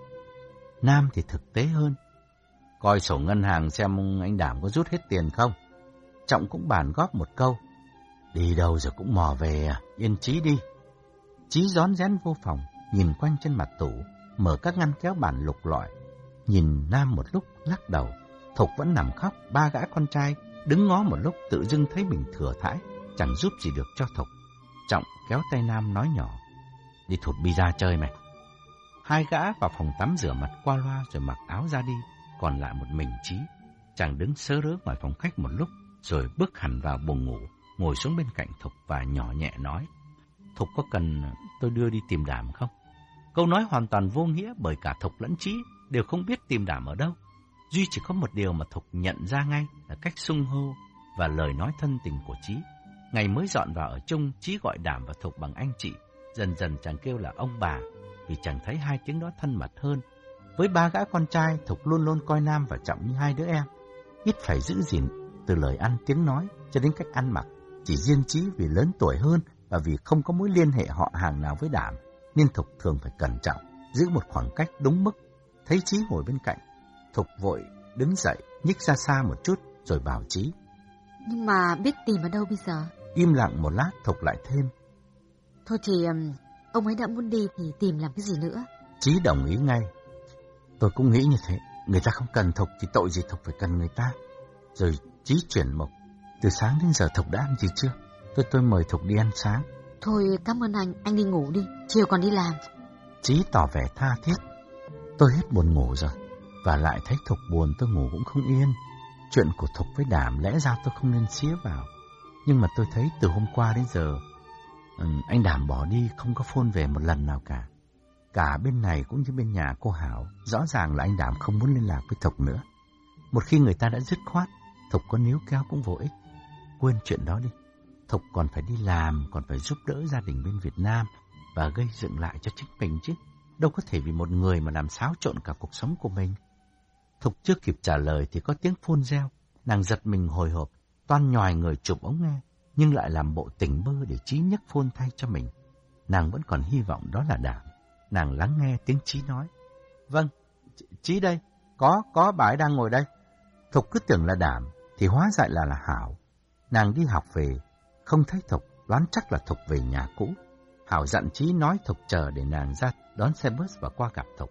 Nam thì thực tế hơn. Coi sổ ngân hàng xem anh Đảm có rút hết tiền không? Trọng cũng bàn góp một câu. Đi đâu rồi cũng mò về à, yên trí đi. Chí gión rén vô phòng, nhìn quanh trên mặt tủ, mở các ngăn kéo bàn lục lọi. Nhìn Nam một lúc lắc đầu, Thục vẫn nằm khóc, ba gã con trai đứng ngó một lúc tự dưng thấy mình thừa thãi, chẳng giúp gì được cho Thục. Trọng kéo tay Nam nói nhỏ đi thụt bi ra chơi mày. Hai gã vào phòng tắm rửa mặt qua loa rồi mặc áo ra đi, còn lại một mình Trí. Chàng đứng sớ rớ ngoài phòng khách một lúc, rồi bước hẳn vào buồng ngủ, ngồi xuống bên cạnh Thục và nhỏ nhẹ nói. Thục có cần tôi đưa đi tìm đảm không? Câu nói hoàn toàn vô nghĩa bởi cả Thục lẫn Trí đều không biết tìm đảm ở đâu. Duy chỉ có một điều mà Thục nhận ra ngay là cách sung hô và lời nói thân tình của Trí. Ngày mới dọn vào ở chung, Trí gọi đảm và Thục bằng anh chị Dần dần chàng kêu là ông bà, vì chàng thấy hai tiếng đó thân mật hơn. Với ba gã con trai, Thục luôn luôn coi Nam và Trọng như hai đứa em. Ít phải giữ gìn từ lời ăn tiếng nói cho đến cách ăn mặc. Chỉ riêng trí vì lớn tuổi hơn và vì không có mối liên hệ họ hàng nào với Đảm, nên Thục thường phải cẩn trọng, giữ một khoảng cách đúng mức. Thấy Trí ngồi bên cạnh, Thục vội đứng dậy, nhích ra xa một chút rồi bảo Trí. Nhưng mà biết tìm ở đâu bây giờ? Im lặng một lát Thục lại thêm. Thôi thì ông ấy đã muốn đi thì tìm làm cái gì nữa. Chí đồng ý ngay. Tôi cũng nghĩ như thế. Người ta không cần Thục thì tội gì Thục phải cần người ta. Rồi Chí chuyển mộc. Từ sáng đến giờ Thục đã ăn gì chưa? Tôi tôi mời Thục đi ăn sáng. Thôi cảm ơn anh, anh đi ngủ đi, chiều còn đi làm. Chí tỏ vẻ tha thiết. Tôi hết buồn ngủ rồi, và lại thấy Thục buồn tôi ngủ cũng không yên. Chuyện của Thục với Đảm lẽ ra tôi không nên xía vào. Nhưng mà tôi thấy từ hôm qua đến giờ, anh Đảm bỏ đi không có phone về một lần nào cả. Cả bên này cũng như bên nhà cô Hảo, rõ ràng là anh Đảm không muốn liên lạc với Thục nữa. Một khi người ta đã dứt khoát, Thục có níu kéo cũng vô ích. Quên chuyện đó đi. Thục còn phải đi làm, còn phải giúp đỡ gia đình bên Việt Nam và gây dựng lại cho chính mình chứ. Đâu có thể vì một người mà làm xáo trộn cả cuộc sống của mình. Thục chưa kịp trả lời thì có tiếng phôn reo. Nàng giật mình hồi hộp, toan nhòi người chụp ống nghe, nhưng lại làm bộ tỉnh bơ để trí nhấc phôn thay cho mình. Nàng vẫn còn hy vọng đó là đảm. Nàng lắng nghe tiếng Trí nói. Vâng, Trí đây, có, có bà ấy đang ngồi đây. Thục cứ tưởng là đảm, thì hóa dại là là Hảo. Nàng đi học về, không thấy Thục, đoán chắc là Thục về nhà cũ. Hảo dặn Trí nói Thục chờ để nàng ra đón xe bus và qua gặp Thục.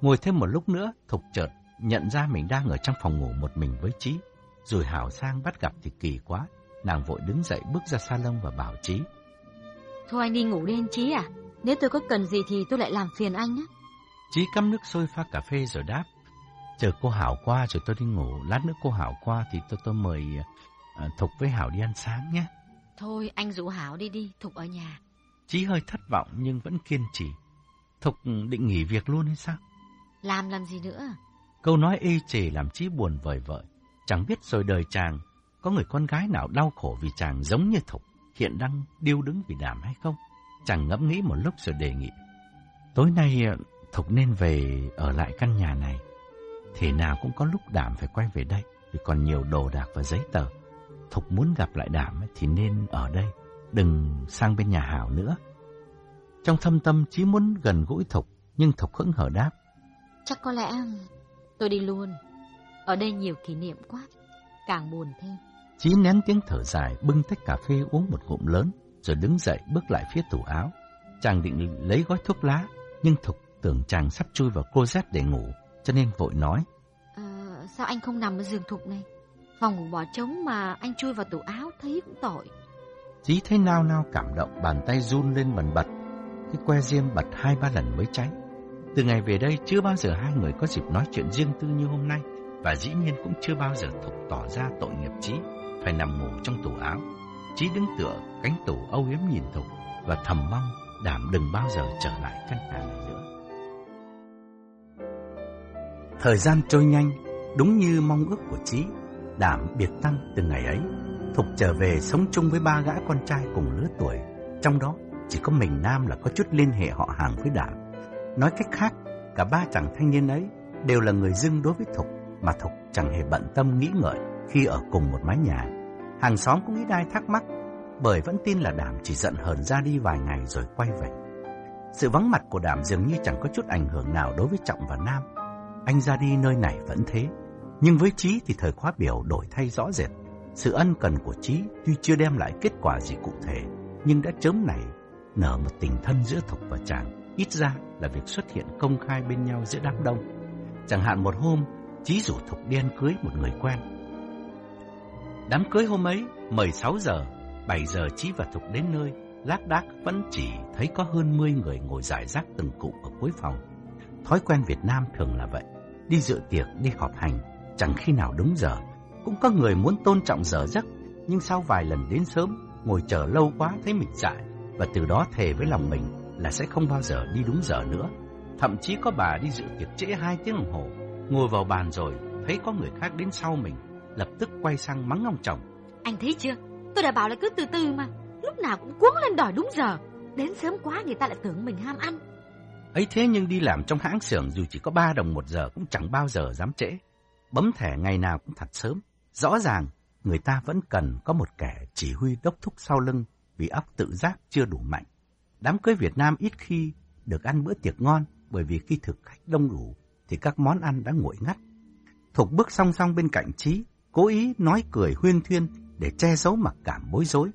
Ngồi thêm một lúc nữa, Thục chợt nhận ra mình đang ở trong phòng ngủ một mình với Trí. Rồi Hảo sang bắt gặp thì kỳ quá. Nàng vội đứng dậy bước ra salon và bảo Trí. Thôi anh đi ngủ đi anh Trí à? Nếu tôi có cần gì thì tôi lại làm phiền anh á. Trí cắm nước sôi pha cà phê rồi đáp. Chờ cô Hảo qua rồi tôi đi ngủ. Lát nữa cô Hảo qua thì tôi tôi mời uh, Thục với Hảo đi ăn sáng nhé. Thôi anh rủ Hảo đi đi, Thục ở nhà. Chí hơi thất vọng nhưng vẫn kiên trì. Thục định nghỉ việc luôn hay sao? Làm làm gì nữa? Câu nói ê chề làm Chí buồn vời vợi. Chẳng biết rồi đời chàng, có người con gái nào đau khổ vì chàng giống như Thục, hiện đang điêu đứng vì đảm hay không? Chàng ngẫm nghĩ một lúc rồi đề nghị. Tối nay ờ, Thục nên về ở lại căn nhà này. Thế nào cũng có lúc đảm phải quay về đây vì còn nhiều đồ đạc và giấy tờ. Thục muốn gặp lại đảm thì nên ở đây, đừng sang bên nhà Hảo nữa. Trong thâm tâm chỉ muốn gần gũi Thục, nhưng Thục hững hở đáp. Chắc có lẽ tôi đi luôn. Ở đây nhiều kỷ niệm quá, càng buồn thêm. Chí nén tiếng thở dài, bưng tách cà phê uống một ngụm lớn, rồi đứng dậy bước lại phía tủ áo. Chàng định lấy gói thuốc lá, nhưng Thục tưởng chàng sắp chui vào closet để ngủ, cho nên vội nói. À, sao anh không nằm ở giường Thục này? Phòng bỏ trống mà anh chui vào tủ áo thấy cũng tội. Chí thấy nao nao cảm động, bàn tay run lên bần bật. Cái que diêm bật hai ba lần mới cháy. Từ ngày về đây chưa bao giờ hai người có dịp nói chuyện riêng tư như hôm nay. Và dĩ nhiên cũng chưa bao giờ Thục tỏ ra tội nghiệp Chí, phải nằm ngủ trong tủ áo. Chí đứng tựa cánh tủ âu yếm nhìn Thục và thầm mong đảm đừng bao giờ trở lại căn nhà này nữa. Thời gian trôi nhanh, đúng như mong ước của Chí, đảm biệt tăng từ ngày ấy. Thục trở về sống chung với ba gã con trai cùng lứa tuổi, trong đó chỉ có mình Nam là có chút liên hệ họ hàng với đảm. Nói cách khác, cả ba chàng thanh niên ấy đều là người dưng đối với Thục, mà Thục chẳng hề bận tâm nghĩ ngợi khi ở cùng một mái nhà. Hàng xóm cũng ít ai thắc mắc, bởi vẫn tin là Đảm chỉ giận hờn ra đi vài ngày rồi quay về. Sự vắng mặt của Đảm dường như chẳng có chút ảnh hưởng nào đối với Trọng và Nam. Anh ra đi nơi này vẫn thế, nhưng với Trí thì thời khóa biểu đổi thay rõ rệt. Sự ân cần của Trí tuy chưa đem lại kết quả gì cụ thể, nhưng đã chớm nảy nở một tình thân giữa Thục và chàng, ít ra là việc xuất hiện công khai bên nhau giữa đám đông. Chẳng hạn một hôm, Chí rủ Thục đi ăn cưới một người quen. Đám cưới hôm ấy, 16 giờ, 7 giờ Chí và Thục đến nơi, lác đác vẫn chỉ thấy có hơn 10 người ngồi giải rác từng cụm ở cuối phòng. Thói quen Việt Nam thường là vậy, đi dự tiệc, đi họp hành, chẳng khi nào đúng giờ. Cũng có người muốn tôn trọng giờ giấc, nhưng sau vài lần đến sớm, ngồi chờ lâu quá thấy mình dại, và từ đó thề với lòng mình là sẽ không bao giờ đi đúng giờ nữa. Thậm chí có bà đi dự tiệc trễ 2 tiếng đồng hồ, ngồi vào bàn rồi, thấy có người khác đến sau mình, lập tức quay sang mắng ông chồng. Anh thấy chưa? Tôi đã bảo là cứ từ từ mà, lúc nào cũng cuống lên đòi đúng giờ. Đến sớm quá người ta lại tưởng mình ham ăn. Ấy thế nhưng đi làm trong hãng xưởng dù chỉ có 3 đồng một giờ cũng chẳng bao giờ dám trễ. Bấm thẻ ngày nào cũng thật sớm. Rõ ràng, người ta vẫn cần có một kẻ chỉ huy đốc thúc sau lưng vì óc tự giác chưa đủ mạnh. Đám cưới Việt Nam ít khi được ăn bữa tiệc ngon bởi vì khi thực khách đông đủ thì các món ăn đã nguội ngắt. Thục bước song song bên cạnh Trí, cố ý nói cười huyên thuyên để che giấu mặc cảm bối rối.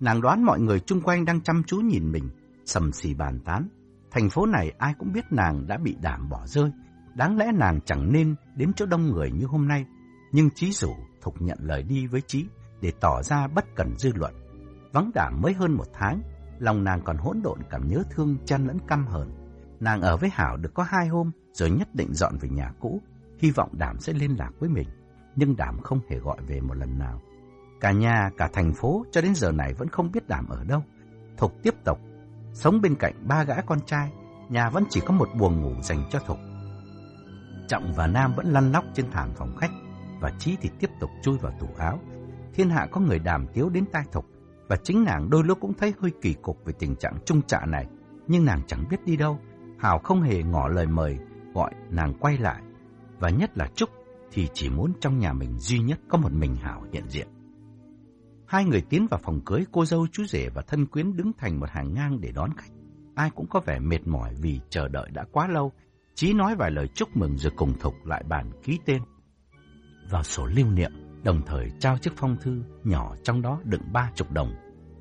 Nàng đoán mọi người chung quanh đang chăm chú nhìn mình, sầm xì bàn tán. Thành phố này ai cũng biết nàng đã bị đảm bỏ rơi. Đáng lẽ nàng chẳng nên đến chỗ đông người như hôm nay. Nhưng Trí rủ Thục nhận lời đi với chí để tỏ ra bất cần dư luận. Vắng đảm mới hơn một tháng, lòng nàng còn hỗn độn cảm nhớ thương chăn lẫn căm hờn. Nàng ở với Hảo được có hai hôm, rồi nhất định dọn về nhà cũ, hy vọng Đảm sẽ liên lạc với mình. Nhưng Đảm không hề gọi về một lần nào. Cả nhà, cả thành phố cho đến giờ này vẫn không biết Đảm ở đâu. Thục tiếp tục, sống bên cạnh ba gã con trai, nhà vẫn chỉ có một buồng ngủ dành cho Thục. Trọng và Nam vẫn lăn lóc trên thảm phòng khách, và Chí thì tiếp tục chui vào tủ áo. Thiên hạ có người đàm tiếu đến tai Thục, và chính nàng đôi lúc cũng thấy hơi kỳ cục về tình trạng trung trạ này, nhưng nàng chẳng biết đi đâu. hào không hề ngỏ lời mời, gọi nàng quay lại. Và nhất là Trúc thì chỉ muốn trong nhà mình duy nhất có một mình Hảo hiện diện. Hai người tiến vào phòng cưới, cô dâu, chú rể và thân quyến đứng thành một hàng ngang để đón khách. Ai cũng có vẻ mệt mỏi vì chờ đợi đã quá lâu. Chí nói vài lời chúc mừng rồi cùng thục lại bàn ký tên. Vào sổ lưu niệm, đồng thời trao chiếc phong thư nhỏ trong đó đựng ba chục đồng,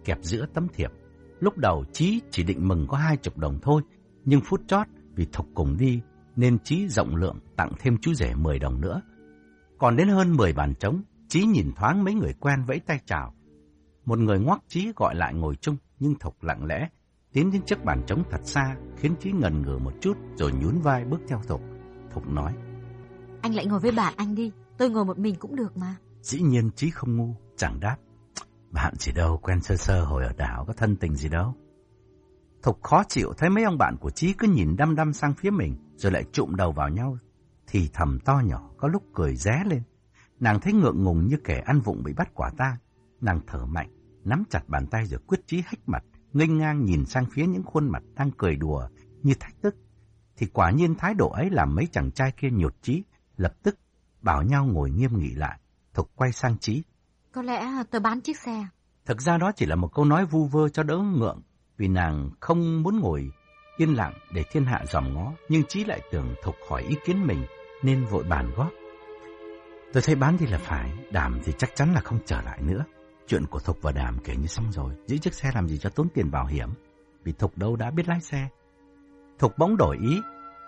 kẹp giữa tấm thiệp. Lúc đầu Chí chỉ định mừng có hai chục đồng thôi, nhưng phút chót vì Thục cùng đi nên Chí rộng lượng tặng thêm chú rể 10 đồng nữa. Còn đến hơn 10 bàn trống, Chí nhìn thoáng mấy người quen vẫy tay chào. Một người ngoắc Chí gọi lại ngồi chung, nhưng Thục lặng lẽ, tiến đến chiếc bàn trống thật xa, khiến Chí ngần ngừ một chút rồi nhún vai bước theo Thục. Thục nói. Anh lại ngồi với bạn anh đi, tôi ngồi một mình cũng được mà. Dĩ nhiên Chí không ngu, chẳng đáp. Bạn gì đâu, quen sơ sơ hồi ở đảo, có thân tình gì đâu. Thục khó chịu thấy mấy ông bạn của Chí cứ nhìn đăm đăm sang phía mình, rồi lại trụm đầu vào nhau, thì thầm to nhỏ, có lúc cười ré lên. Nàng thấy ngượng ngùng như kẻ ăn vụng bị bắt quả tang. Nàng thở mạnh, nắm chặt bàn tay rồi quyết chí hách mặt, nghênh ngang nhìn sang phía những khuôn mặt đang cười đùa như thách thức. Thì quả nhiên thái độ ấy làm mấy chàng trai kia nhột chí, lập tức bảo nhau ngồi nghiêm nghị lại. Thục quay sang Chí. Có lẽ tôi bán chiếc xe. Thực ra đó chỉ là một câu nói vu vơ cho đỡ ngượng, vì nàng không muốn ngồi yên lặng để thiên hạ dòm ngó, nhưng Chí lại tưởng Thục hỏi ý kiến mình, nên vội bàn góp. Tôi thấy bán thì là phải, đàm thì chắc chắn là không trở lại nữa. Chuyện của Thục và đàm kể như xong rồi, giữ chiếc xe làm gì cho tốn tiền bảo hiểm, vì Thục đâu đã biết lái xe. Thục bỗng đổi ý.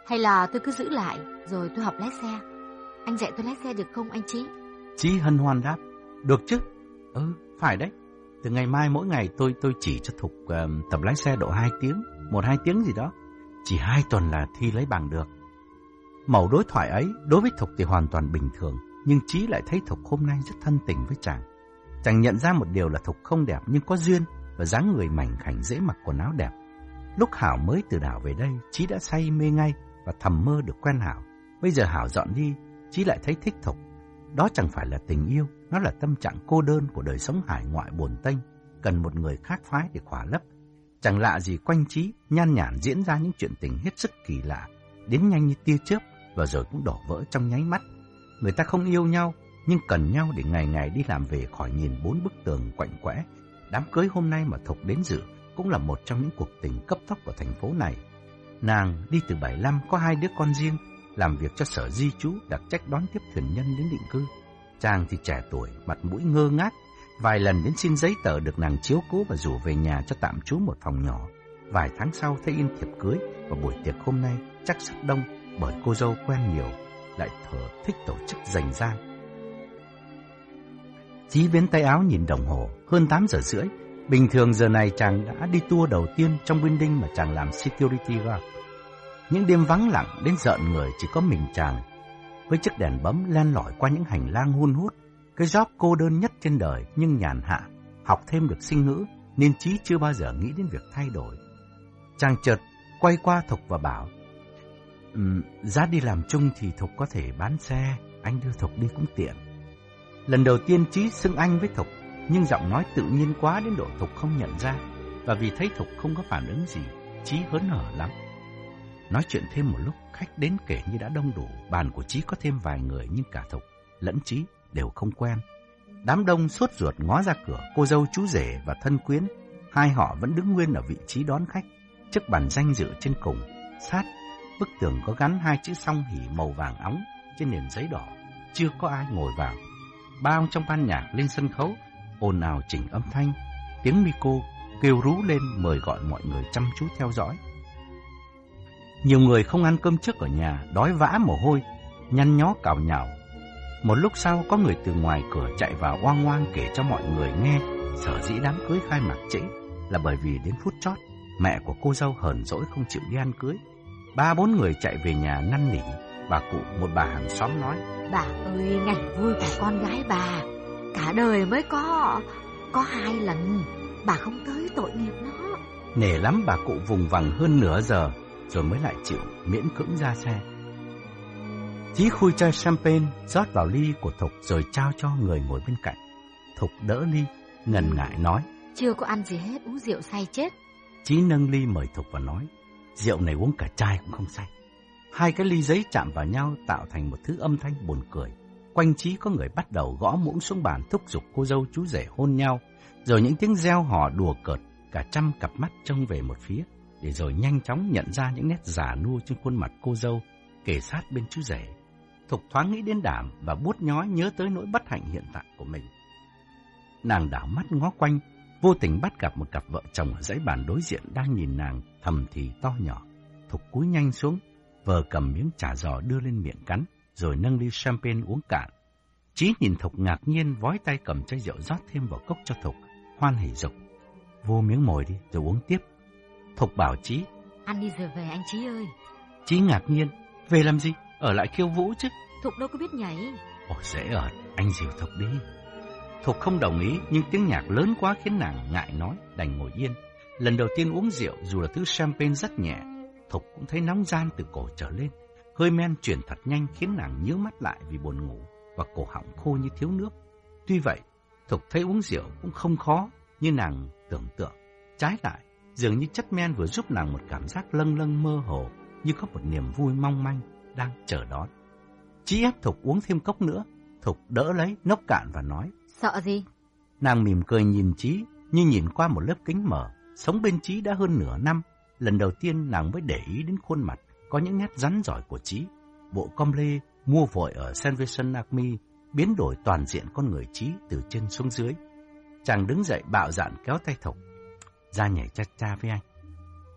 Hay là tôi cứ giữ lại, rồi tôi học lái xe. Anh dạy tôi lái xe được không anh Chí? Chí hân hoan đáp. Được chứ? Ừ, phải đấy. Từ ngày mai mỗi ngày tôi tôi chỉ cho Thục uh, tập lái xe độ 2 tiếng, một hai tiếng gì đó. Chỉ hai tuần là thi lấy bằng được. Mẫu đối thoại ấy đối với Thục thì hoàn toàn bình thường, nhưng Chí lại thấy Thục hôm nay rất thân tình với chàng. Chàng nhận ra một điều là Thục không đẹp nhưng có duyên và dáng người mảnh khảnh dễ mặc quần áo đẹp. Lúc Hảo mới từ đảo về đây, Chí đã say mê ngay và thầm mơ được quen Hảo. Bây giờ Hảo dọn đi, Chí lại thấy thích Thục. Đó chẳng phải là tình yêu, nó là tâm trạng cô đơn của đời sống hải ngoại buồn tênh, cần một người khác phái để khỏa lấp. Chẳng lạ gì quanh chí nhan nhản diễn ra những chuyện tình hết sức kỳ lạ, đến nhanh như tia chớp và rồi cũng đổ vỡ trong nháy mắt. Người ta không yêu nhau, nhưng cần nhau để ngày ngày đi làm về khỏi nhìn bốn bức tường quạnh quẽ. Đám cưới hôm nay mà Thục đến dự cũng là một trong những cuộc tình cấp tốc của thành phố này. Nàng đi từ 75 có hai đứa con riêng, làm việc cho sở di trú đặc trách đón tiếp thuyền nhân đến định cư. Chàng thì trẻ tuổi, mặt mũi ngơ ngác, vài lần đến xin giấy tờ được nàng chiếu cố và rủ về nhà cho tạm trú một phòng nhỏ. Vài tháng sau thấy in thiệp cưới và buổi tiệc hôm nay chắc rất đông bởi cô dâu quen nhiều, lại thở thích tổ chức dành gian. Chí vén tay áo nhìn đồng hồ, hơn 8 giờ rưỡi. Bình thường giờ này chàng đã đi tour đầu tiên trong building mà chàng làm security guard. Những đêm vắng lặng đến giận người chỉ có mình chàng. Với chiếc đèn bấm len lỏi qua những hành lang hun hút, cái job cô đơn nhất trên đời nhưng nhàn hạ, học thêm được sinh ngữ nên Chí chưa bao giờ nghĩ đến việc thay đổi. Chàng chợt quay qua Thục và bảo, um, giá đi làm chung thì Thục có thể bán xe, anh đưa Thục đi cũng tiện. Lần đầu tiên Chí xưng anh với Thục, nhưng giọng nói tự nhiên quá đến độ Thục không nhận ra, và vì thấy Thục không có phản ứng gì, Chí hớn hở lắm. Nói chuyện thêm một lúc, khách đến kể như đã đông đủ, bàn của Chí có thêm vài người nhưng cả Thục lẫn Chí đều không quen. Đám đông sốt ruột ngó ra cửa, cô dâu chú rể và thân quyến, hai họ vẫn đứng nguyên ở vị trí đón khách, trước bàn danh dự trên cùng, sát bức tường có gắn hai chữ song hỉ màu vàng óng trên nền giấy đỏ, chưa có ai ngồi vào bao trong ban nhạc lên sân khấu, ồn ào chỉnh âm thanh, tiếng Mico kêu rú lên mời gọi mọi người chăm chú theo dõi. Nhiều người không ăn cơm trước ở nhà, đói vã mồ hôi, nhăn nhó cào nhào. Một lúc sau có người từ ngoài cửa chạy vào oang oang kể cho mọi người nghe sở dĩ đám cưới khai mạc trễ là bởi vì đến phút chót, mẹ của cô dâu hờn dỗi không chịu đi ăn cưới. Ba bốn người chạy về nhà năn nỉ, bà cụ một bà hàng xóm nói. Bà ơi, ngày vui của con gái bà, cả đời mới có, có hai lần, bà không tới tội nghiệp nó. Nể lắm bà cụ vùng vằng hơn nửa giờ, rồi mới lại chịu miễn cưỡng ra xe. Chí khui chai champagne rót vào ly của Thục rồi trao cho người ngồi bên cạnh. Thục đỡ ly, ngần ngại nói. Chưa có ăn gì hết, uống rượu say chết. Chí nâng ly mời Thục và nói. Rượu này uống cả chai cũng không say. Hai cái ly giấy chạm vào nhau tạo thành một thứ âm thanh buồn cười. Quanh trí có người bắt đầu gõ muỗng xuống bàn thúc giục cô dâu chú rể hôn nhau. Rồi những tiếng reo hò đùa cợt, cả trăm cặp mắt trông về một phía. Để rồi nhanh chóng nhận ra những nét giả nua trên khuôn mặt cô dâu, kề sát bên chú rể. Thục thoáng nghĩ đến đảm và bút nhói nhớ tới nỗi bất hạnh hiện tại của mình. Nàng đảo mắt ngó quanh, vô tình bắt gặp một cặp vợ chồng ở dãy bàn đối diện đang nhìn nàng thầm thì to nhỏ. Thục cúi nhanh xuống, vờ cầm miếng chả giò đưa lên miệng cắn, rồi nâng ly champagne uống cạn. Chí nhìn Thục ngạc nhiên vói tay cầm chai rượu rót thêm vào cốc cho Thục, hoan hỉ dục. Vô miếng mồi đi rồi uống tiếp. Thục bảo Chí. Ăn đi rồi về anh Chí ơi. Chí ngạc nhiên, về làm gì? Ở lại khiêu vũ chứ. Thục đâu có biết nhảy. Ồ dễ ợt, anh dìu Thục đi. Thục không đồng ý, nhưng tiếng nhạc lớn quá khiến nàng ngại nói, đành ngồi yên. Lần đầu tiên uống rượu, dù là thứ champagne rất nhẹ, Thục cũng thấy nóng gian từ cổ trở lên. Hơi men chuyển thật nhanh khiến nàng nhíu mắt lại vì buồn ngủ và cổ họng khô như thiếu nước. Tuy vậy, Thục thấy uống rượu cũng không khó như nàng tưởng tượng. Trái lại, dường như chất men vừa giúp nàng một cảm giác lâng lâng mơ hồ, như có một niềm vui mong manh đang chờ đón. Chí ép Thục uống thêm cốc nữa, Thục đỡ lấy, nốc cạn và nói. Sợ gì? Nàng mỉm cười nhìn Chí, như nhìn qua một lớp kính mở. Sống bên Chí đã hơn nửa năm, lần đầu tiên nàng mới để ý đến khuôn mặt, có những nét rắn giỏi của Chí. Bộ com lê mua vội ở Salvation Army biến đổi toàn diện con người Chí từ trên xuống dưới. Chàng đứng dậy bạo dạn kéo tay Thục, ra nhảy cha cha với anh.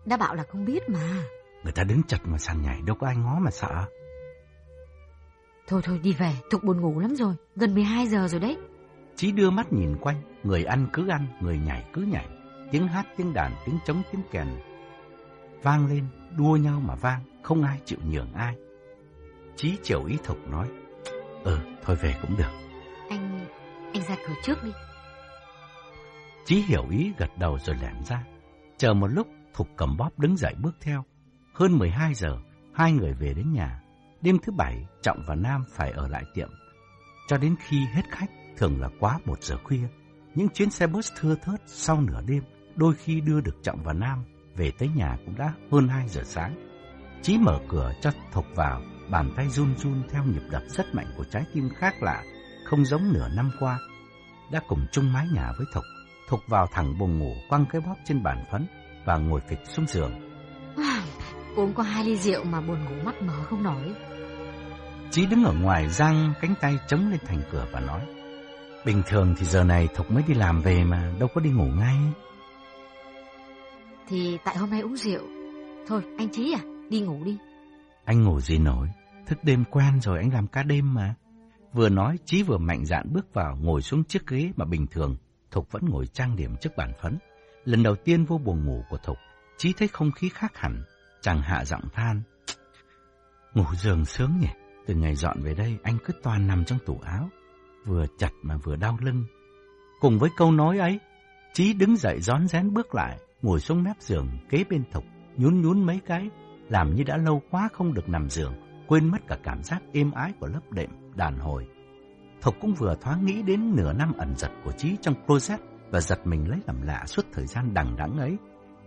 Đã bảo là không biết mà. Người ta đứng chật mà sàn nhảy đâu có ai ngó mà sợ. Thôi thôi đi về, Thục buồn ngủ lắm rồi, gần 12 giờ rồi đấy. Chí đưa mắt nhìn quanh, người ăn cứ ăn, người nhảy cứ nhảy. Tiếng hát, tiếng đàn, tiếng trống, tiếng kèn vang lên, đua nhau mà vang, không ai chịu nhường ai. Chí chiều ý Thục nói, Ừ, thôi về cũng được. Anh, anh ra cửa trước đi. Chí hiểu ý gật đầu rồi lẻn ra. Chờ một lúc, Thục cầm bóp đứng dậy bước theo. Hơn 12 giờ, hai người về đến nhà. Đêm thứ bảy, Trọng và Nam phải ở lại tiệm. Cho đến khi hết khách, thường là quá một giờ khuya. Những chuyến xe bus thưa thớt sau nửa đêm, đôi khi đưa được Trọng và Nam về tới nhà cũng đã hơn 2 giờ sáng. Chí mở cửa cho Thục vào, bàn tay run run theo nhịp đập rất mạnh của trái tim khác lạ, không giống nửa năm qua. Đã cùng chung mái nhà với Thục, Thục vào thẳng buồng ngủ quăng cái bóp trên bàn phấn và ngồi phịch xuống giường. Uống có hai ly rượu mà buồn ngủ mắt mở không nổi. Chí đứng ở ngoài giang cánh tay chống lên thành cửa và nói Bình thường thì giờ này Thục mới đi làm về mà đâu có đi ngủ ngay thì tại hôm nay uống rượu. Thôi anh Chí à, đi ngủ đi. Anh ngủ gì nổi? Thức đêm quen rồi anh làm ca đêm mà. Vừa nói Chí vừa mạnh dạn bước vào Ngồi xuống chiếc ghế mà bình thường Thục vẫn ngồi trang điểm trước bàn phấn. Lần đầu tiên vô buồn ngủ của Thục Chí thấy không khí khác hẳn Chàng hạ giọng than. Ngủ giường sướng nhỉ? Từ ngày dọn về đây anh cứ toàn nằm trong tủ áo. Vừa chặt mà vừa đau lưng. Cùng với câu nói ấy Chí đứng dậy rón rén bước lại. Ngồi xuống mép giường kế bên Thục Nhún nhún mấy cái Làm như đã lâu quá không được nằm giường Quên mất cả cảm giác êm ái của lớp đệm đàn hồi Thục cũng vừa thoáng nghĩ đến nửa năm ẩn giật của Chí trong closet Và giật mình lấy làm lạ suốt thời gian đằng đẵng ấy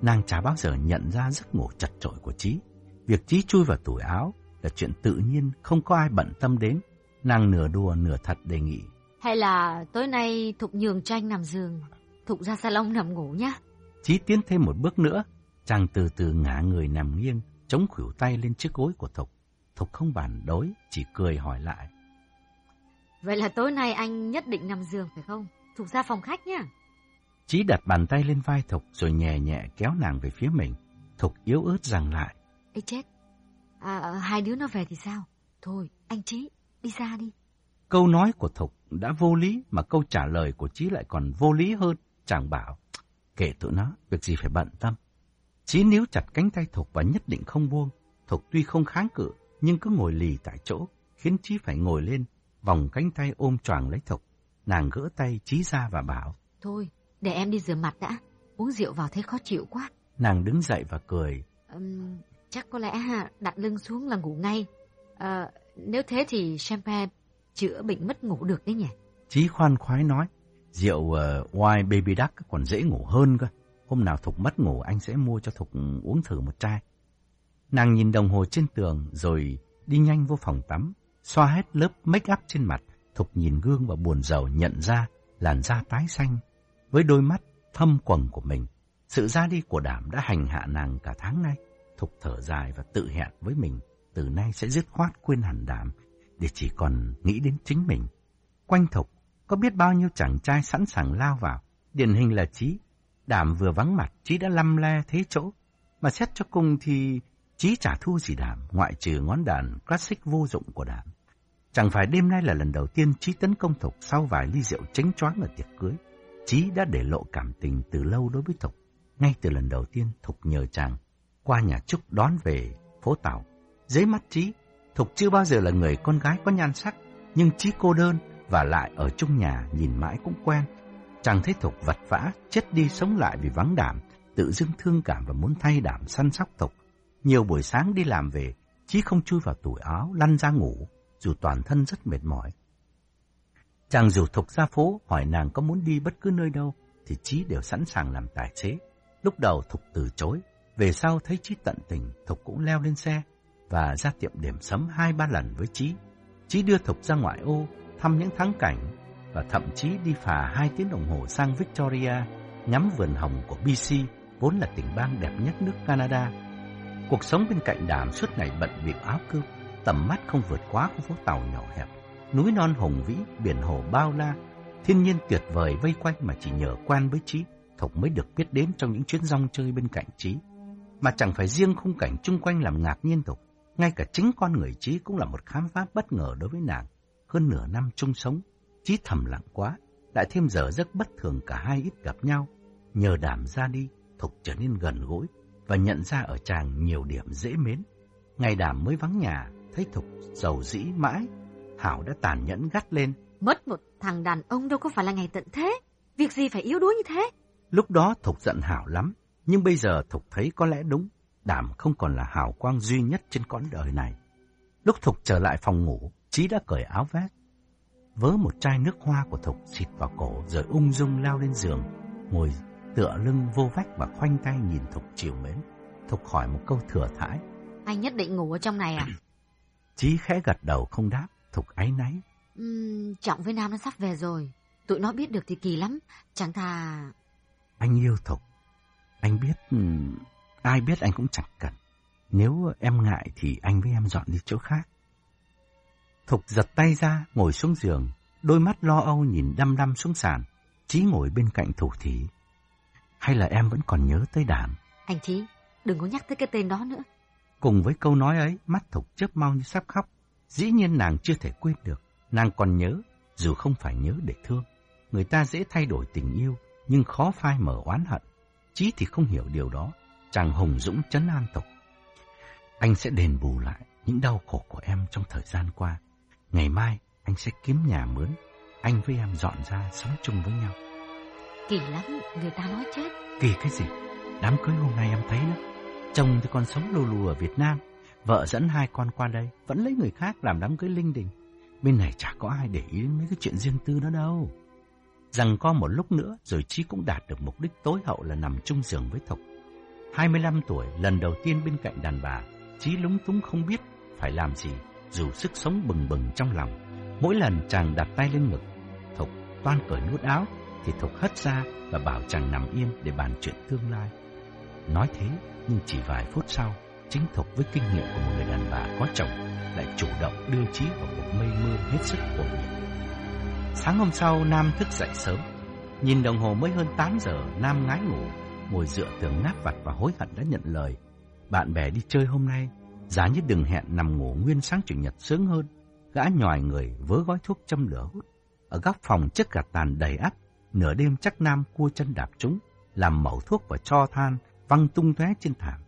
Nàng chả bao giờ nhận ra giấc ngủ chật chội của Chí Việc Chí chui vào tủ áo là chuyện tự nhiên, không có ai bận tâm đến. Nàng nửa đùa nửa thật đề nghị. Hay là tối nay Thục nhường tranh nằm giường, Thục ra salon nằm ngủ nhá. Chí tiến thêm một bước nữa, chàng từ từ ngả người nằm nghiêng, chống khuỷu tay lên chiếc gối của Thục. Thục không bàn đối, chỉ cười hỏi lại. Vậy là tối nay anh nhất định nằm giường phải không? Thục ra phòng khách nhá. Chí đặt bàn tay lên vai Thục rồi nhẹ nhẹ kéo nàng về phía mình. Thục yếu ớt rằng lại. Ê chết, à, hai đứa nó về thì sao? Thôi, anh Chí, đi ra đi. Câu nói của Thục đã vô lý mà câu trả lời của Chí lại còn vô lý hơn. Chàng bảo, Kệ tụi nó, việc gì phải bận tâm. Chí níu chặt cánh tay Thục và nhất định không buông. Thục tuy không kháng cự, nhưng cứ ngồi lì tại chỗ, khiến Chí phải ngồi lên, vòng cánh tay ôm choàng lấy Thục. Nàng gỡ tay Chí ra và bảo. Thôi, để em đi rửa mặt đã. Uống rượu vào thấy khó chịu quá. Nàng đứng dậy và cười. Um, chắc có lẽ đặt lưng xuống là ngủ ngay. À, nếu thế thì champagne chữa bệnh mất ngủ được đấy nhỉ? Chí khoan khoái nói. Rượu ờ, uh, White Baby Duck còn dễ ngủ hơn cơ. Hôm nào Thục mất ngủ anh sẽ mua cho Thục uống thử một chai. Nàng nhìn đồng hồ trên tường rồi đi nhanh vô phòng tắm, xoa hết lớp make up trên mặt. Thục nhìn gương và buồn rầu nhận ra làn da tái xanh với đôi mắt thâm quầng của mình. Sự ra đi của đảm đã hành hạ nàng cả tháng nay. Thục thở dài và tự hẹn với mình từ nay sẽ dứt khoát quên hẳn đảm để chỉ còn nghĩ đến chính mình. Quanh Thục có biết bao nhiêu chàng trai sẵn sàng lao vào, điển hình là Trí. Đảm vừa vắng mặt, Trí đã lăm le thế chỗ. Mà xét cho cùng thì chí trả thu gì Đảm, ngoại trừ ngón đàn classic vô dụng của Đảm. Chẳng phải đêm nay là lần đầu tiên chí tấn công Thục sau vài ly rượu tránh choáng ở tiệc cưới. chí đã để lộ cảm tình từ lâu đối với Thục. Ngay từ lần đầu tiên Thục nhờ chàng qua nhà Trúc đón về phố Tàu. Dưới mắt chí Thục chưa bao giờ là người con gái có nhan sắc, nhưng chí cô đơn và lại ở chung nhà nhìn mãi cũng quen. Chàng thấy Thục vật vã, chết đi sống lại vì vắng đảm, tự dưng thương cảm và muốn thay đảm săn sóc Thục. Nhiều buổi sáng đi làm về, Chí không chui vào tủ áo, lăn ra ngủ, dù toàn thân rất mệt mỏi. Chàng rủ Thục ra phố, hỏi nàng có muốn đi bất cứ nơi đâu, thì Chí đều sẵn sàng làm tài xế. Lúc đầu Thục từ chối, về sau thấy Chí tận tình, Thục cũng leo lên xe và ra tiệm điểm sấm hai ba lần với Chí. Chí đưa Thục ra ngoại ô, thăm những thắng cảnh và thậm chí đi phà hai tiếng đồng hồ sang Victoria, ngắm vườn hồng của BC, vốn là tỉnh bang đẹp nhất nước Canada. Cuộc sống bên cạnh đàm suốt ngày bận việc áo cơm, tầm mắt không vượt quá khu phố tàu nhỏ hẹp, núi non hùng vĩ, biển hồ bao la, thiên nhiên tuyệt vời vây quanh mà chỉ nhờ quan với Trí, Thục mới được biết đến trong những chuyến rong chơi bên cạnh Trí. Mà chẳng phải riêng khung cảnh chung quanh làm ngạc nhiên Thục, ngay cả chính con người Trí cũng là một khám phá bất ngờ đối với nàng. Hơn nửa năm chung sống, Chí thầm lặng quá, lại thêm giờ giấc bất thường cả hai ít gặp nhau. Nhờ đảm ra đi, Thục trở nên gần gũi và nhận ra ở chàng nhiều điểm dễ mến. Ngày đảm mới vắng nhà, thấy Thục giàu dĩ mãi, Hảo đã tàn nhẫn gắt lên. Mất một thằng đàn ông đâu có phải là ngày tận thế, việc gì phải yếu đuối như thế? Lúc đó Thục giận Hảo lắm, nhưng bây giờ Thục thấy có lẽ đúng, Đảm không còn là hào quang duy nhất trên con đời này. Lúc Thục trở lại phòng ngủ, Chí đã cởi áo vest, vớ một chai nước hoa của Thục xịt vào cổ rồi ung dung leo lên giường, ngồi tựa lưng vô vách và khoanh tay nhìn Thục chiều mến. Thục hỏi một câu thừa thãi. Anh nhất định ngủ ở trong này à? Chí khẽ gật đầu không đáp, Thục áy náy. Uhm, Trọng với Nam nó sắp về rồi, tụi nó biết được thì kỳ lắm, chẳng thà... Anh yêu Thục, anh biết... Ai biết anh cũng chẳng cần. Nếu em ngại thì anh với em dọn đi chỗ khác. Thục giật tay ra, ngồi xuống giường, đôi mắt lo âu nhìn đăm đăm xuống sàn. Chí ngồi bên cạnh thủ thí. Hay là em vẫn còn nhớ tới đảm? Anh Chí, đừng có nhắc tới cái tên đó nữa. Cùng với câu nói ấy, mắt Thục chớp mau như sắp khóc. Dĩ nhiên nàng chưa thể quên được. Nàng còn nhớ, dù không phải nhớ để thương. Người ta dễ thay đổi tình yêu, nhưng khó phai mở oán hận. Chí thì không hiểu điều đó. Chàng hùng dũng chấn an Thục. Anh sẽ đền bù lại những đau khổ của em trong thời gian qua. Ngày mai anh sẽ kiếm nhà mướn, anh với em dọn ra sống chung với nhau. Kỳ lắm, người ta nói chết. Kỳ cái gì? Đám cưới hôm nay em thấy đó. Chồng thì còn sống lù lù ở Việt Nam, vợ dẫn hai con qua đây, vẫn lấy người khác làm đám cưới linh đình. Bên này chả có ai để ý đến mấy cái chuyện riêng tư đó đâu. Rằng có một lúc nữa rồi Chi cũng đạt được mục đích tối hậu là nằm chung giường với Thục. 25 tuổi, lần đầu tiên bên cạnh đàn bà, Chí lúng túng không biết phải làm gì, dù sức sống bừng bừng trong lòng. Mỗi lần chàng đặt tay lên ngực, Thục toan cởi nút áo, thì Thục hất ra và bảo chàng nằm yên để bàn chuyện tương lai. Nói thế, nhưng chỉ vài phút sau, chính Thục với kinh nghiệm của một người đàn bà có chồng lại chủ động đưa trí vào cuộc mây mưa hết sức cuồng nhiệt. Sáng hôm sau, Nam thức dậy sớm. Nhìn đồng hồ mới hơn 8 giờ, Nam ngái ngủ, ngồi dựa tường ngáp vặt và hối hận đã nhận lời bạn bè đi chơi hôm nay, giá như đừng hẹn nằm ngủ nguyên sáng chủ nhật sướng hơn. Gã nhòi người vớ gói thuốc châm lửa hút. Ở góc phòng chất gạt tàn đầy ắp, nửa đêm chắc nam cua chân đạp chúng. làm mẩu thuốc và cho than văng tung tóe trên thảm.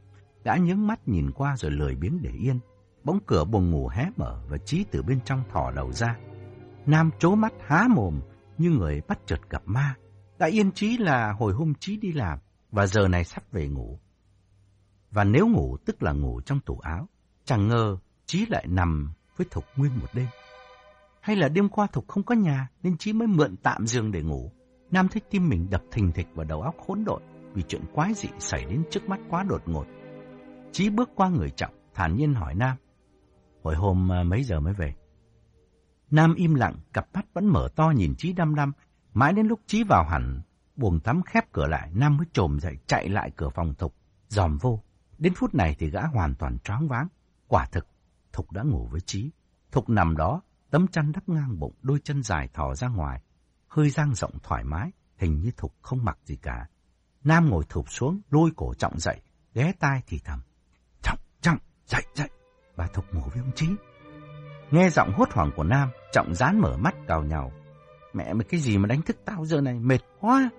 Gã nhướng mắt nhìn qua rồi lười biếng để yên. Bóng cửa buồng ngủ hé mở và Trí từ bên trong thò đầu ra. Nam trố mắt há mồm như người bắt chợt gặp ma. Đã yên trí là hồi hôm Trí đi làm và giờ này sắp về ngủ. Và nếu ngủ tức là ngủ trong tủ áo. Chẳng ngờ Trí lại nằm với Thục nguyên một đêm. Hay là đêm qua Thục không có nhà nên Trí mới mượn tạm giường để ngủ. Nam thấy tim mình đập thình thịch và đầu óc hỗn độn vì chuyện quái dị xảy đến trước mắt quá đột ngột. Chí bước qua người trọng, thản nhiên hỏi Nam. Hồi hôm à, mấy giờ mới về? Nam im lặng, cặp mắt vẫn mở to nhìn Chí đăm đăm. Mãi đến lúc Chí vào hẳn, buồng tắm khép cửa lại, Nam mới trồm dậy chạy lại cửa phòng Thục, dòm vô. Đến phút này thì gã hoàn toàn choáng váng. Quả thực, Thục đã ngủ với Chí. Thục nằm đó, tấm chăn đắp ngang bụng, đôi chân dài thò ra ngoài. Hơi dang rộng thoải mái, hình như Thục không mặc gì cả. Nam ngồi thụp xuống, lôi cổ Trọng dậy, ghé tai thì thầm. Trọng, Trọng, dậy, dậy. Bà Thục ngủ với ông Chí. Nghe giọng hốt hoảng của Nam, Trọng dán mở mắt cào nhào. Mẹ mày cái gì mà đánh thức tao giờ này, mệt quá.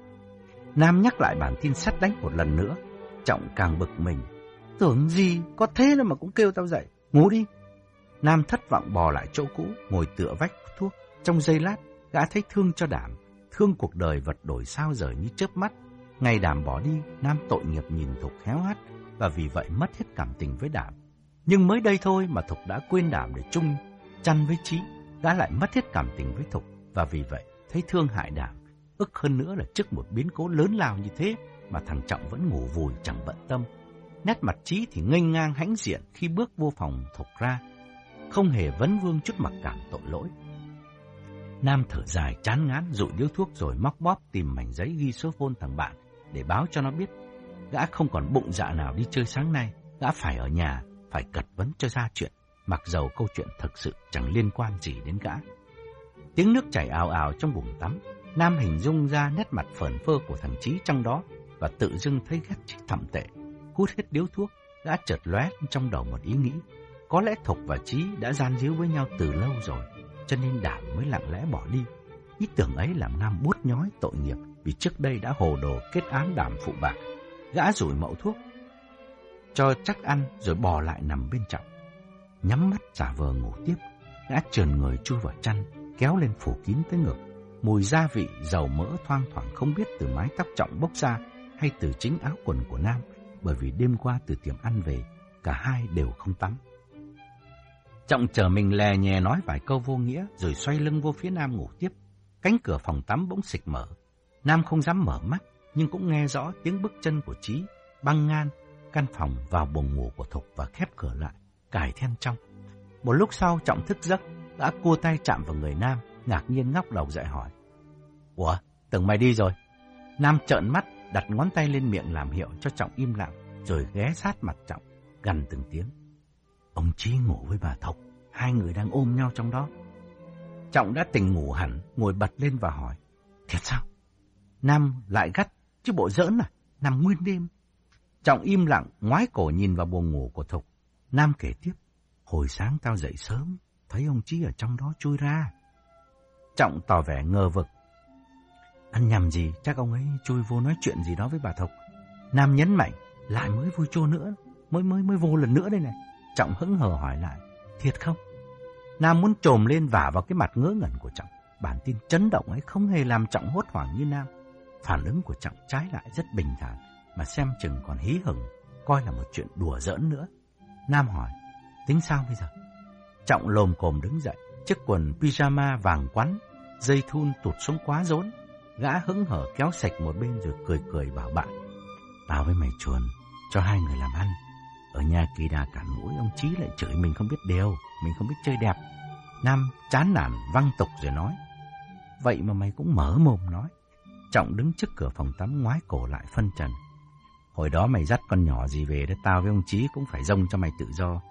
Nam nhắc lại bản tin sắt đánh một lần nữa. Trọng càng bực mình. Tưởng gì, có thế mà cũng kêu tao dậy. Ngủ đi. Nam thất vọng bò lại chỗ cũ, ngồi tựa vách thuốc. Trong giây lát, gã thấy thương cho đảm. Thương cuộc đời vật đổi sao rời như chớp mắt. Ngày đảm bỏ đi, Nam tội nghiệp nhìn Thục héo hắt và vì vậy mất hết cảm tình với đảm. Nhưng mới đây thôi mà Thục đã quên đảm để chung chăn với Trí, gã lại mất hết cảm tình với Thục và vì vậy thấy thương hại đảm. Ức hơn nữa là trước một biến cố lớn lao như thế mà thằng Trọng vẫn ngủ vùi chẳng bận tâm. Nét mặt Trí thì nghênh ngang hãnh diện khi bước vô phòng Thục ra, không hề vấn vương chút mặc cảm tội lỗi. Nam thở dài chán ngán rụi điếu thuốc rồi móc bóp tìm mảnh giấy ghi số phone thằng bạn để báo cho nó biết. Gã không còn bụng dạ nào đi chơi sáng nay, gã phải ở nhà, phải cật vấn cho ra chuyện, mặc dầu câu chuyện thực sự chẳng liên quan gì đến gã. Tiếng nước chảy ào ào trong buồng tắm, Nam hình dung ra nét mặt phởn phơ của thằng Chí trong đó và tự dưng thấy ghét Chí thậm tệ. Hút hết điếu thuốc, đã chợt lóe trong đầu một ý nghĩ. Có lẽ Thục và trí đã gian díu với nhau từ lâu rồi, cho nên Đảm mới lặng lẽ bỏ đi. Ý tưởng ấy làm Nam buốt nhói tội nghiệp vì trước đây đã hồ đồ kết án đảm phụ bạc. Gã rủi mẫu thuốc, cho chắc ăn rồi bò lại nằm bên trọng. Nhắm mắt giả vờ ngủ tiếp, gã trườn người chui vào chăn, kéo lên phủ kín tới ngực. Mùi gia vị, dầu mỡ thoang thoảng không biết từ mái tóc trọng bốc ra hay từ chính áo quần của Nam, bởi vì đêm qua từ tiệm ăn về, cả hai đều không tắm. Trọng chờ mình lè nhè nói vài câu vô nghĩa rồi xoay lưng vô phía Nam ngủ tiếp. Cánh cửa phòng tắm bỗng xịch mở, Nam không dám mở mắt, nhưng cũng nghe rõ tiếng bước chân của Trí băng ngan căn phòng vào buồng ngủ của Thục và khép cửa lại, cài then trong. Một lúc sau Trọng thức giấc, đã cua tay chạm vào người Nam, ngạc nhiên ngóc đầu dậy hỏi. Ủa, tưởng mày đi rồi? Nam trợn mắt, đặt ngón tay lên miệng làm hiệu cho Trọng im lặng, rồi ghé sát mặt Trọng, gần từng tiếng. Ông Trí ngủ với bà Thục, hai người đang ôm nhau trong đó. Trọng đã tỉnh ngủ hẳn, ngồi bật lên và hỏi. Thiệt sao? Nam lại gắt, chứ bộ giỡn à, nằm nguyên đêm. Trọng im lặng, ngoái cổ nhìn vào buồng ngủ của Thục. Nam kể tiếp, hồi sáng tao dậy sớm, thấy ông Chí ở trong đó chui ra. Trọng tỏ vẻ ngờ vực. Ăn nhầm gì, chắc ông ấy chui vô nói chuyện gì đó với bà Thục. Nam nhấn mạnh, lại mới vui chô nữa, mới mới mới vô lần nữa đây này. Trọng hững hờ hỏi lại, thiệt không? Nam muốn trồm lên vả vào cái mặt ngớ ngẩn của Trọng. Bản tin chấn động ấy không hề làm Trọng hốt hoảng như Nam. Phản ứng của Trọng trái lại rất bình thản, mà xem chừng còn hí hửng, coi là một chuyện đùa giỡn nữa. Nam hỏi, tính sao bây giờ? Trọng lồm cồm đứng dậy, chiếc quần pyjama vàng quắn, dây thun tụt xuống quá rốn. Gã hững hở kéo sạch một bên rồi cười cười bảo bạn. Tao với mày chuồn, cho hai người làm ăn. Ở nhà kỳ đà cản mũi, ông Chí lại chửi mình không biết điều, mình không biết chơi đẹp. Nam chán nản văng tục rồi nói. Vậy mà mày cũng mở mồm nói. Trọng đứng trước cửa phòng tắm ngoái cổ lại phân trần. Hồi đó mày dắt con nhỏ gì về để tao với ông Chí cũng phải rông cho mày tự do.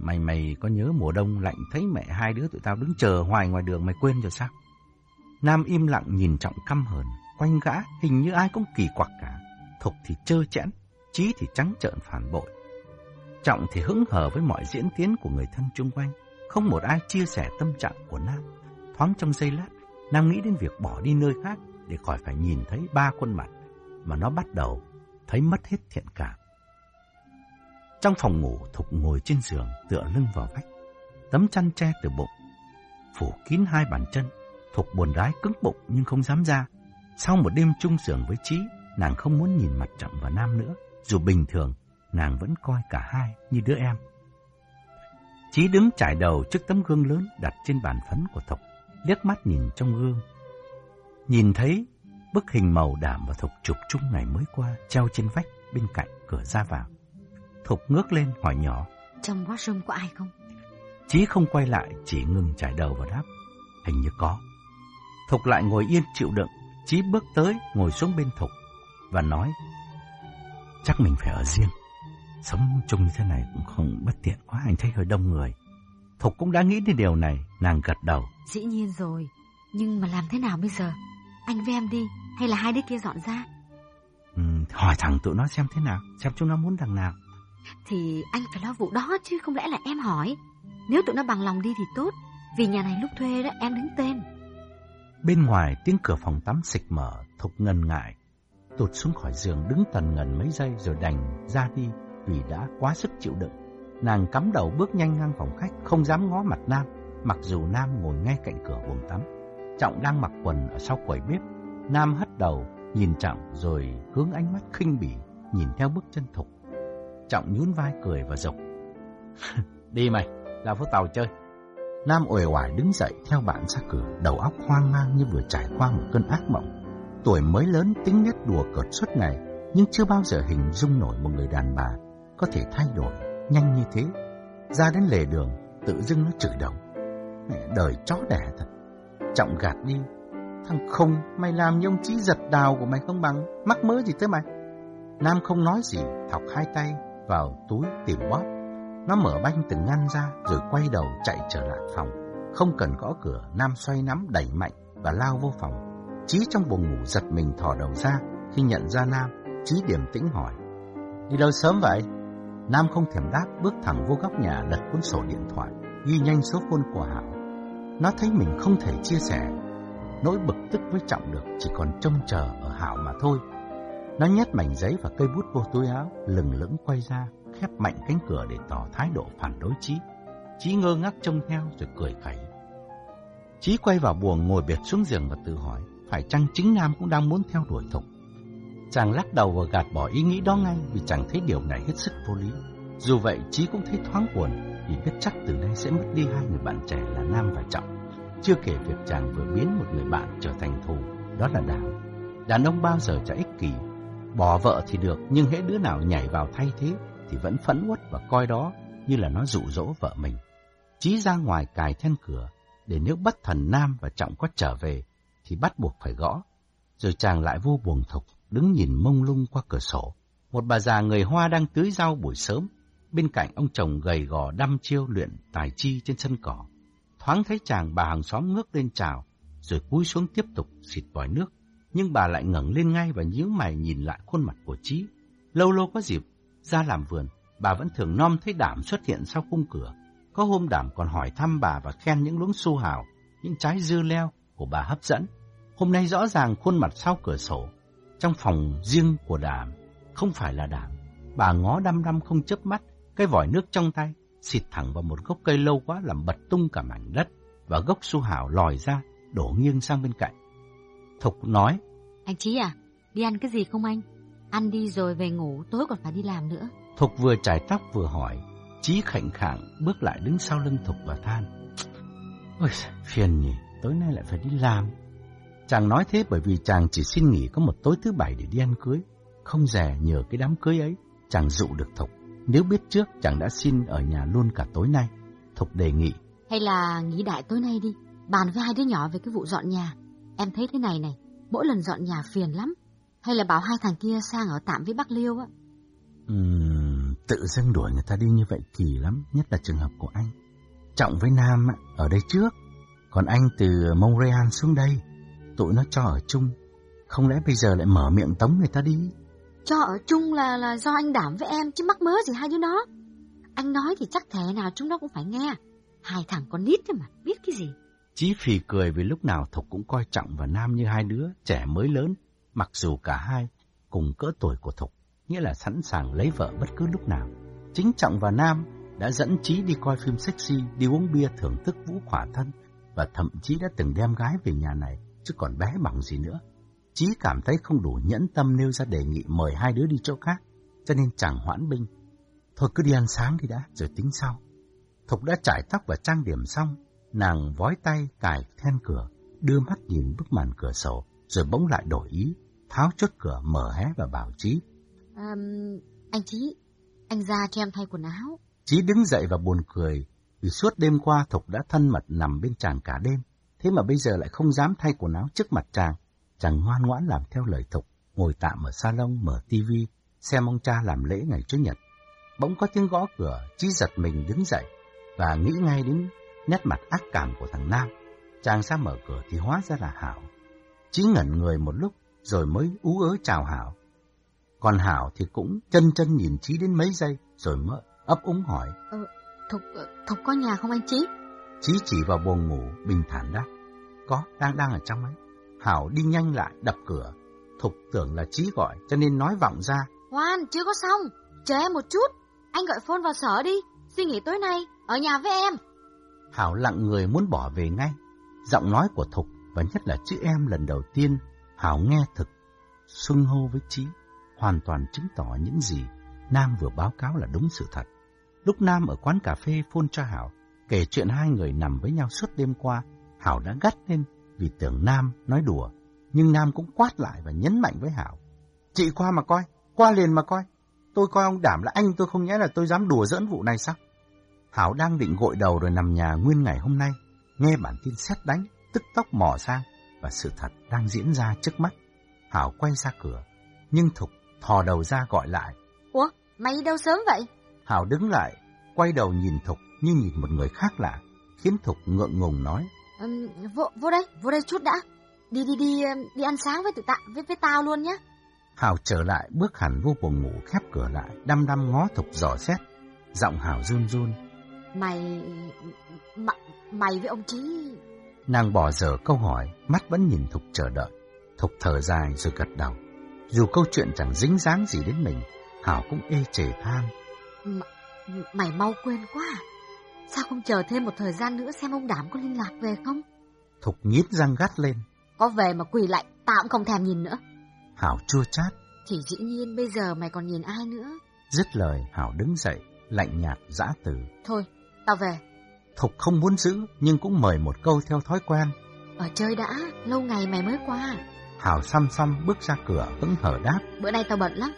Mày mày có nhớ mùa đông lạnh thấy mẹ hai đứa tụi tao đứng chờ hoài ngoài đường mày quên rồi sao? Nam im lặng nhìn Trọng căm hờn, quanh gã hình như ai cũng kỳ quặc cả. Thục thì trơ chẽn, Chí thì trắng trợn phản bội. Trọng thì hứng hờ với mọi diễn tiến của người thân chung quanh, không một ai chia sẻ tâm trạng của Nam. Thoáng trong giây lát, Nam nghĩ đến việc bỏ đi nơi khác để khỏi phải nhìn thấy ba khuôn mặt mà nó bắt đầu thấy mất hết thiện cảm. Trong phòng ngủ, Thục ngồi trên giường tựa lưng vào vách, tấm chăn che từ bụng, phủ kín hai bàn chân. Thục buồn rái cứng bụng nhưng không dám ra. Sau một đêm chung giường với Trí, nàng không muốn nhìn mặt Trọng và Nam nữa. Dù bình thường, nàng vẫn coi cả hai như đứa em. Chí đứng trải đầu trước tấm gương lớn đặt trên bàn phấn của Thục, liếc mắt nhìn trong gương. Nhìn thấy bức hình màu đảm và Thục chụp chung ngày mới qua treo trên vách bên cạnh cửa ra vào. Thục ngước lên hỏi nhỏ. Trong washroom có ai không? Chí không quay lại, chỉ ngừng trải đầu và đáp. Hình như có. Thục lại ngồi yên chịu đựng. Chí bước tới, ngồi xuống bên Thục và nói. Chắc mình phải ở riêng. Sống chung như thế này cũng không bất tiện quá, anh thấy hơi đông người. Thục cũng đã nghĩ đến điều này, nàng gật đầu. Dĩ nhiên rồi, nhưng mà làm thế nào bây giờ? Anh với em đi, hay là hai đứa kia dọn ra? Ừ, hỏi thẳng tụi nó xem thế nào, xem chúng nó muốn đằng nào. Thì anh phải lo vụ đó chứ không lẽ là em hỏi. Nếu tụi nó bằng lòng đi thì tốt, vì nhà này lúc thuê đó em đứng tên. Bên ngoài tiếng cửa phòng tắm xịch mở, Thục ngần ngại. Tụt xuống khỏi giường đứng tần ngần mấy giây rồi đành ra đi vì đã quá sức chịu đựng. Nàng cắm đầu bước nhanh ngang phòng khách, không dám ngó mặt Nam, mặc dù Nam ngồi ngay cạnh cửa buồng tắm. Trọng đang mặc quần ở sau quầy bếp. Nam hất đầu, nhìn Trọng rồi hướng ánh mắt khinh bỉ, nhìn theo bước chân Thục. Trọng nhún vai cười và rục. Đi mày, ra phố tàu chơi. Nam uể oải đứng dậy theo bạn ra cửa, đầu óc hoang mang như vừa trải qua một cơn ác mộng. Tuổi mới lớn tính nét đùa cợt suốt ngày, nhưng chưa bao giờ hình dung nổi một người đàn bà có thể thay đổi nhanh như thế. Ra đến lề đường, tự dưng nó chửi đồng. Mẹ đời chó đẻ thật. Trọng gạt đi. Thằng không mày làm như ông chí giật đào của mày không bằng. Mắc mớ gì tới mày? Nam không nói gì, thọc hai tay vào túi tìm bóp. Nó mở banh từng ngăn ra rồi quay đầu chạy trở lại phòng. Không cần gõ cửa, Nam xoay nắm đẩy mạnh và lao vô phòng. Chí trong buồng ngủ giật mình thò đầu ra khi nhận ra Nam. Chí điềm tĩnh hỏi. Đi đâu sớm vậy? Nam không thèm đáp, bước thẳng vô góc nhà lật cuốn sổ điện thoại, ghi nhanh số phone của Hảo. Nó thấy mình không thể chia sẻ, nỗi bực tức với Trọng được, chỉ còn trông chờ ở Hảo mà thôi. Nó nhét mảnh giấy và cây bút vô túi áo, lừng lững quay ra, khép mạnh cánh cửa để tỏ thái độ phản đối Chí. Chí ngơ ngác trông theo rồi cười khẩy. Chí quay vào buồng ngồi biệt xuống giường và tự hỏi, phải chăng chính Nam cũng đang muốn theo đuổi Thục? Chàng lắc đầu và gạt bỏ ý nghĩ đó ngay vì chàng thấy điều này hết sức vô lý. Dù vậy, Chí cũng thấy thoáng buồn vì biết chắc từ nay sẽ mất đi hai người bạn trẻ là Nam và Trọng. Chưa kể việc chàng vừa biến một người bạn trở thành thù, đó là Đào. Đàn ông bao giờ chả ích kỷ, bỏ vợ thì được nhưng hễ đứa nào nhảy vào thay thế thì vẫn phẫn uất và coi đó như là nó dụ dỗ vợ mình. Chí ra ngoài cài then cửa để nếu bất thần Nam và Trọng có trở về thì bắt buộc phải gõ. Rồi chàng lại vô buồn thục đứng nhìn mông lung qua cửa sổ. Một bà già người Hoa đang tưới rau buổi sớm, bên cạnh ông chồng gầy gò đăm chiêu luyện tài chi trên sân cỏ. Thoáng thấy chàng bà hàng xóm ngước lên chào, rồi cúi xuống tiếp tục xịt vòi nước. Nhưng bà lại ngẩng lên ngay và nhíu mày nhìn lại khuôn mặt của chí. Lâu lâu có dịp, ra làm vườn, bà vẫn thường nom thấy đảm xuất hiện sau khung cửa. Có hôm đảm còn hỏi thăm bà và khen những luống su hào, những trái dưa leo của bà hấp dẫn. Hôm nay rõ ràng khuôn mặt sau cửa sổ trong phòng riêng của đảm, không phải là đảm. Bà ngó đăm đăm không chớp mắt, cái vòi nước trong tay, xịt thẳng vào một gốc cây lâu quá làm bật tung cả mảnh đất, và gốc su hào lòi ra, đổ nghiêng sang bên cạnh. Thục nói, Anh Chí à, đi ăn cái gì không anh? Ăn đi rồi về ngủ, tối còn phải đi làm nữa. Thục vừa chải tóc vừa hỏi, Chí khảnh khạng bước lại đứng sau lưng Thục và than. Ôi, phiền nhỉ, tối nay lại phải đi làm. Chàng nói thế bởi vì chàng chỉ xin nghỉ có một tối thứ bảy để đi ăn cưới. Không rẻ nhờ cái đám cưới ấy, chàng dụ được Thục. Nếu biết trước, chàng đã xin ở nhà luôn cả tối nay. Thục đề nghị. Hay là nghỉ đại tối nay đi, bàn với hai đứa nhỏ về cái vụ dọn nhà. Em thấy thế này này, mỗi lần dọn nhà phiền lắm. Hay là bảo hai thằng kia sang ở tạm với bác Liêu á. Uhm, tự dưng đuổi người ta đi như vậy kỳ lắm, nhất là trường hợp của anh. Trọng với Nam ở đây trước, còn anh từ Montreal xuống đây tụi nó cho ở chung. Không lẽ bây giờ lại mở miệng tống người ta đi? Cho ở chung là là do anh đảm với em chứ mắc mớ gì hai đứa nó. Anh nói thì chắc thể nào chúng nó cũng phải nghe. Hai thằng con nít thôi mà, biết cái gì. Chí phì cười vì lúc nào Thục cũng coi Trọng và Nam như hai đứa, trẻ mới lớn. Mặc dù cả hai cùng cỡ tuổi của Thục, nghĩa là sẵn sàng lấy vợ bất cứ lúc nào. Chính Trọng và Nam đã dẫn Trí đi coi phim sexy, đi uống bia thưởng thức vũ khỏa thân, và thậm chí đã từng đem gái về nhà này, chứ còn bé bằng gì nữa. Chí cảm thấy không đủ nhẫn tâm nêu ra đề nghị mời hai đứa đi chỗ khác, cho nên chẳng hoãn binh. Thôi cứ đi ăn sáng đi đã, rồi tính sau. Thục đã trải tóc và trang điểm xong, nàng vói tay cài then cửa, đưa mắt nhìn bức màn cửa sổ, rồi bỗng lại đổi ý, tháo chốt cửa mở hé và bảo Chí. À, anh Chí, anh ra cho em thay quần áo. Chí đứng dậy và buồn cười, vì suốt đêm qua Thục đã thân mật nằm bên chàng cả đêm, thế mà bây giờ lại không dám thay quần áo trước mặt chàng. Chàng ngoan ngoãn làm theo lời Thục, ngồi tạm ở salon mở tivi, xem ông cha làm lễ ngày Chủ nhật. Bỗng có tiếng gõ cửa, Chí giật mình đứng dậy và nghĩ ngay đến nét mặt ác cảm của thằng Nam. Chàng ra mở cửa thì hóa ra là Hảo. Chí ngẩn người một lúc rồi mới ú ớ chào Hảo. Còn Hảo thì cũng chân chân nhìn Chí đến mấy giây rồi mới ấp úng hỏi. Ờ, Thục, Thục có nhà không anh Chí? Chí chỉ vào buồng ngủ, bình thản đáp. Có, đang đang ở trong ấy. Hảo đi nhanh lại, đập cửa. Thục tưởng là Chí gọi, cho nên nói vọng ra. Hoan, chưa có xong. Chờ em một chút. Anh gọi phone vào sở đi. Suy nghĩ tối nay, ở nhà với em. Hảo lặng người muốn bỏ về ngay. Giọng nói của Thục và nhất là chữ em lần đầu tiên Hảo nghe thực. Xưng hô với Chí hoàn toàn chứng tỏ những gì Nam vừa báo cáo là đúng sự thật. Lúc Nam ở quán cà phê phôn cho Hảo, kể chuyện hai người nằm với nhau suốt đêm qua, Hảo đã gắt lên vì tưởng Nam nói đùa. Nhưng Nam cũng quát lại và nhấn mạnh với Hảo. Chị qua mà coi, qua liền mà coi. Tôi coi ông đảm là anh tôi không nhẽ là tôi dám đùa dẫn vụ này sao? Hảo đang định gội đầu rồi nằm nhà nguyên ngày hôm nay, nghe bản tin xét đánh, tức tốc mò sang, và sự thật đang diễn ra trước mắt. Hảo quay ra cửa, nhưng Thục thò đầu ra gọi lại. Ủa, mày đâu sớm vậy? Hảo đứng lại, quay đầu nhìn Thục như nhìn một người khác lạ, khiến Thục ngượng ngùng nói. Um, vô, vô đây, vô đây chút đã. Đi đi đi, đi ăn sáng với tụi ta, với, với tao luôn nhé. Hảo trở lại bước hẳn vô buồng ngủ khép cửa lại, đăm đăm ngó Thục dò xét. Giọng Hảo run run. Mày... mày, mày với ông Trí... Nàng bỏ dở câu hỏi, mắt vẫn nhìn Thục chờ đợi. Thục thở dài rồi gật đầu. Dù câu chuyện chẳng dính dáng gì đến mình, Hảo cũng ê chề than. M mày mau quên quá à? Sao không chờ thêm một thời gian nữa xem ông Đảm có liên lạc về không? Thục nhít răng gắt lên. Có về mà quỳ lại, tao cũng không thèm nhìn nữa. Hảo chua chát. Thì dĩ nhiên bây giờ mày còn nhìn ai nữa? Dứt lời, Hảo đứng dậy, lạnh nhạt, dã từ. Thôi, tao về. Thục không muốn giữ, nhưng cũng mời một câu theo thói quen. Ở chơi đã, lâu ngày mày mới qua. Hảo xăm xăm bước ra cửa, hững hở đáp. Bữa nay tao bận lắm.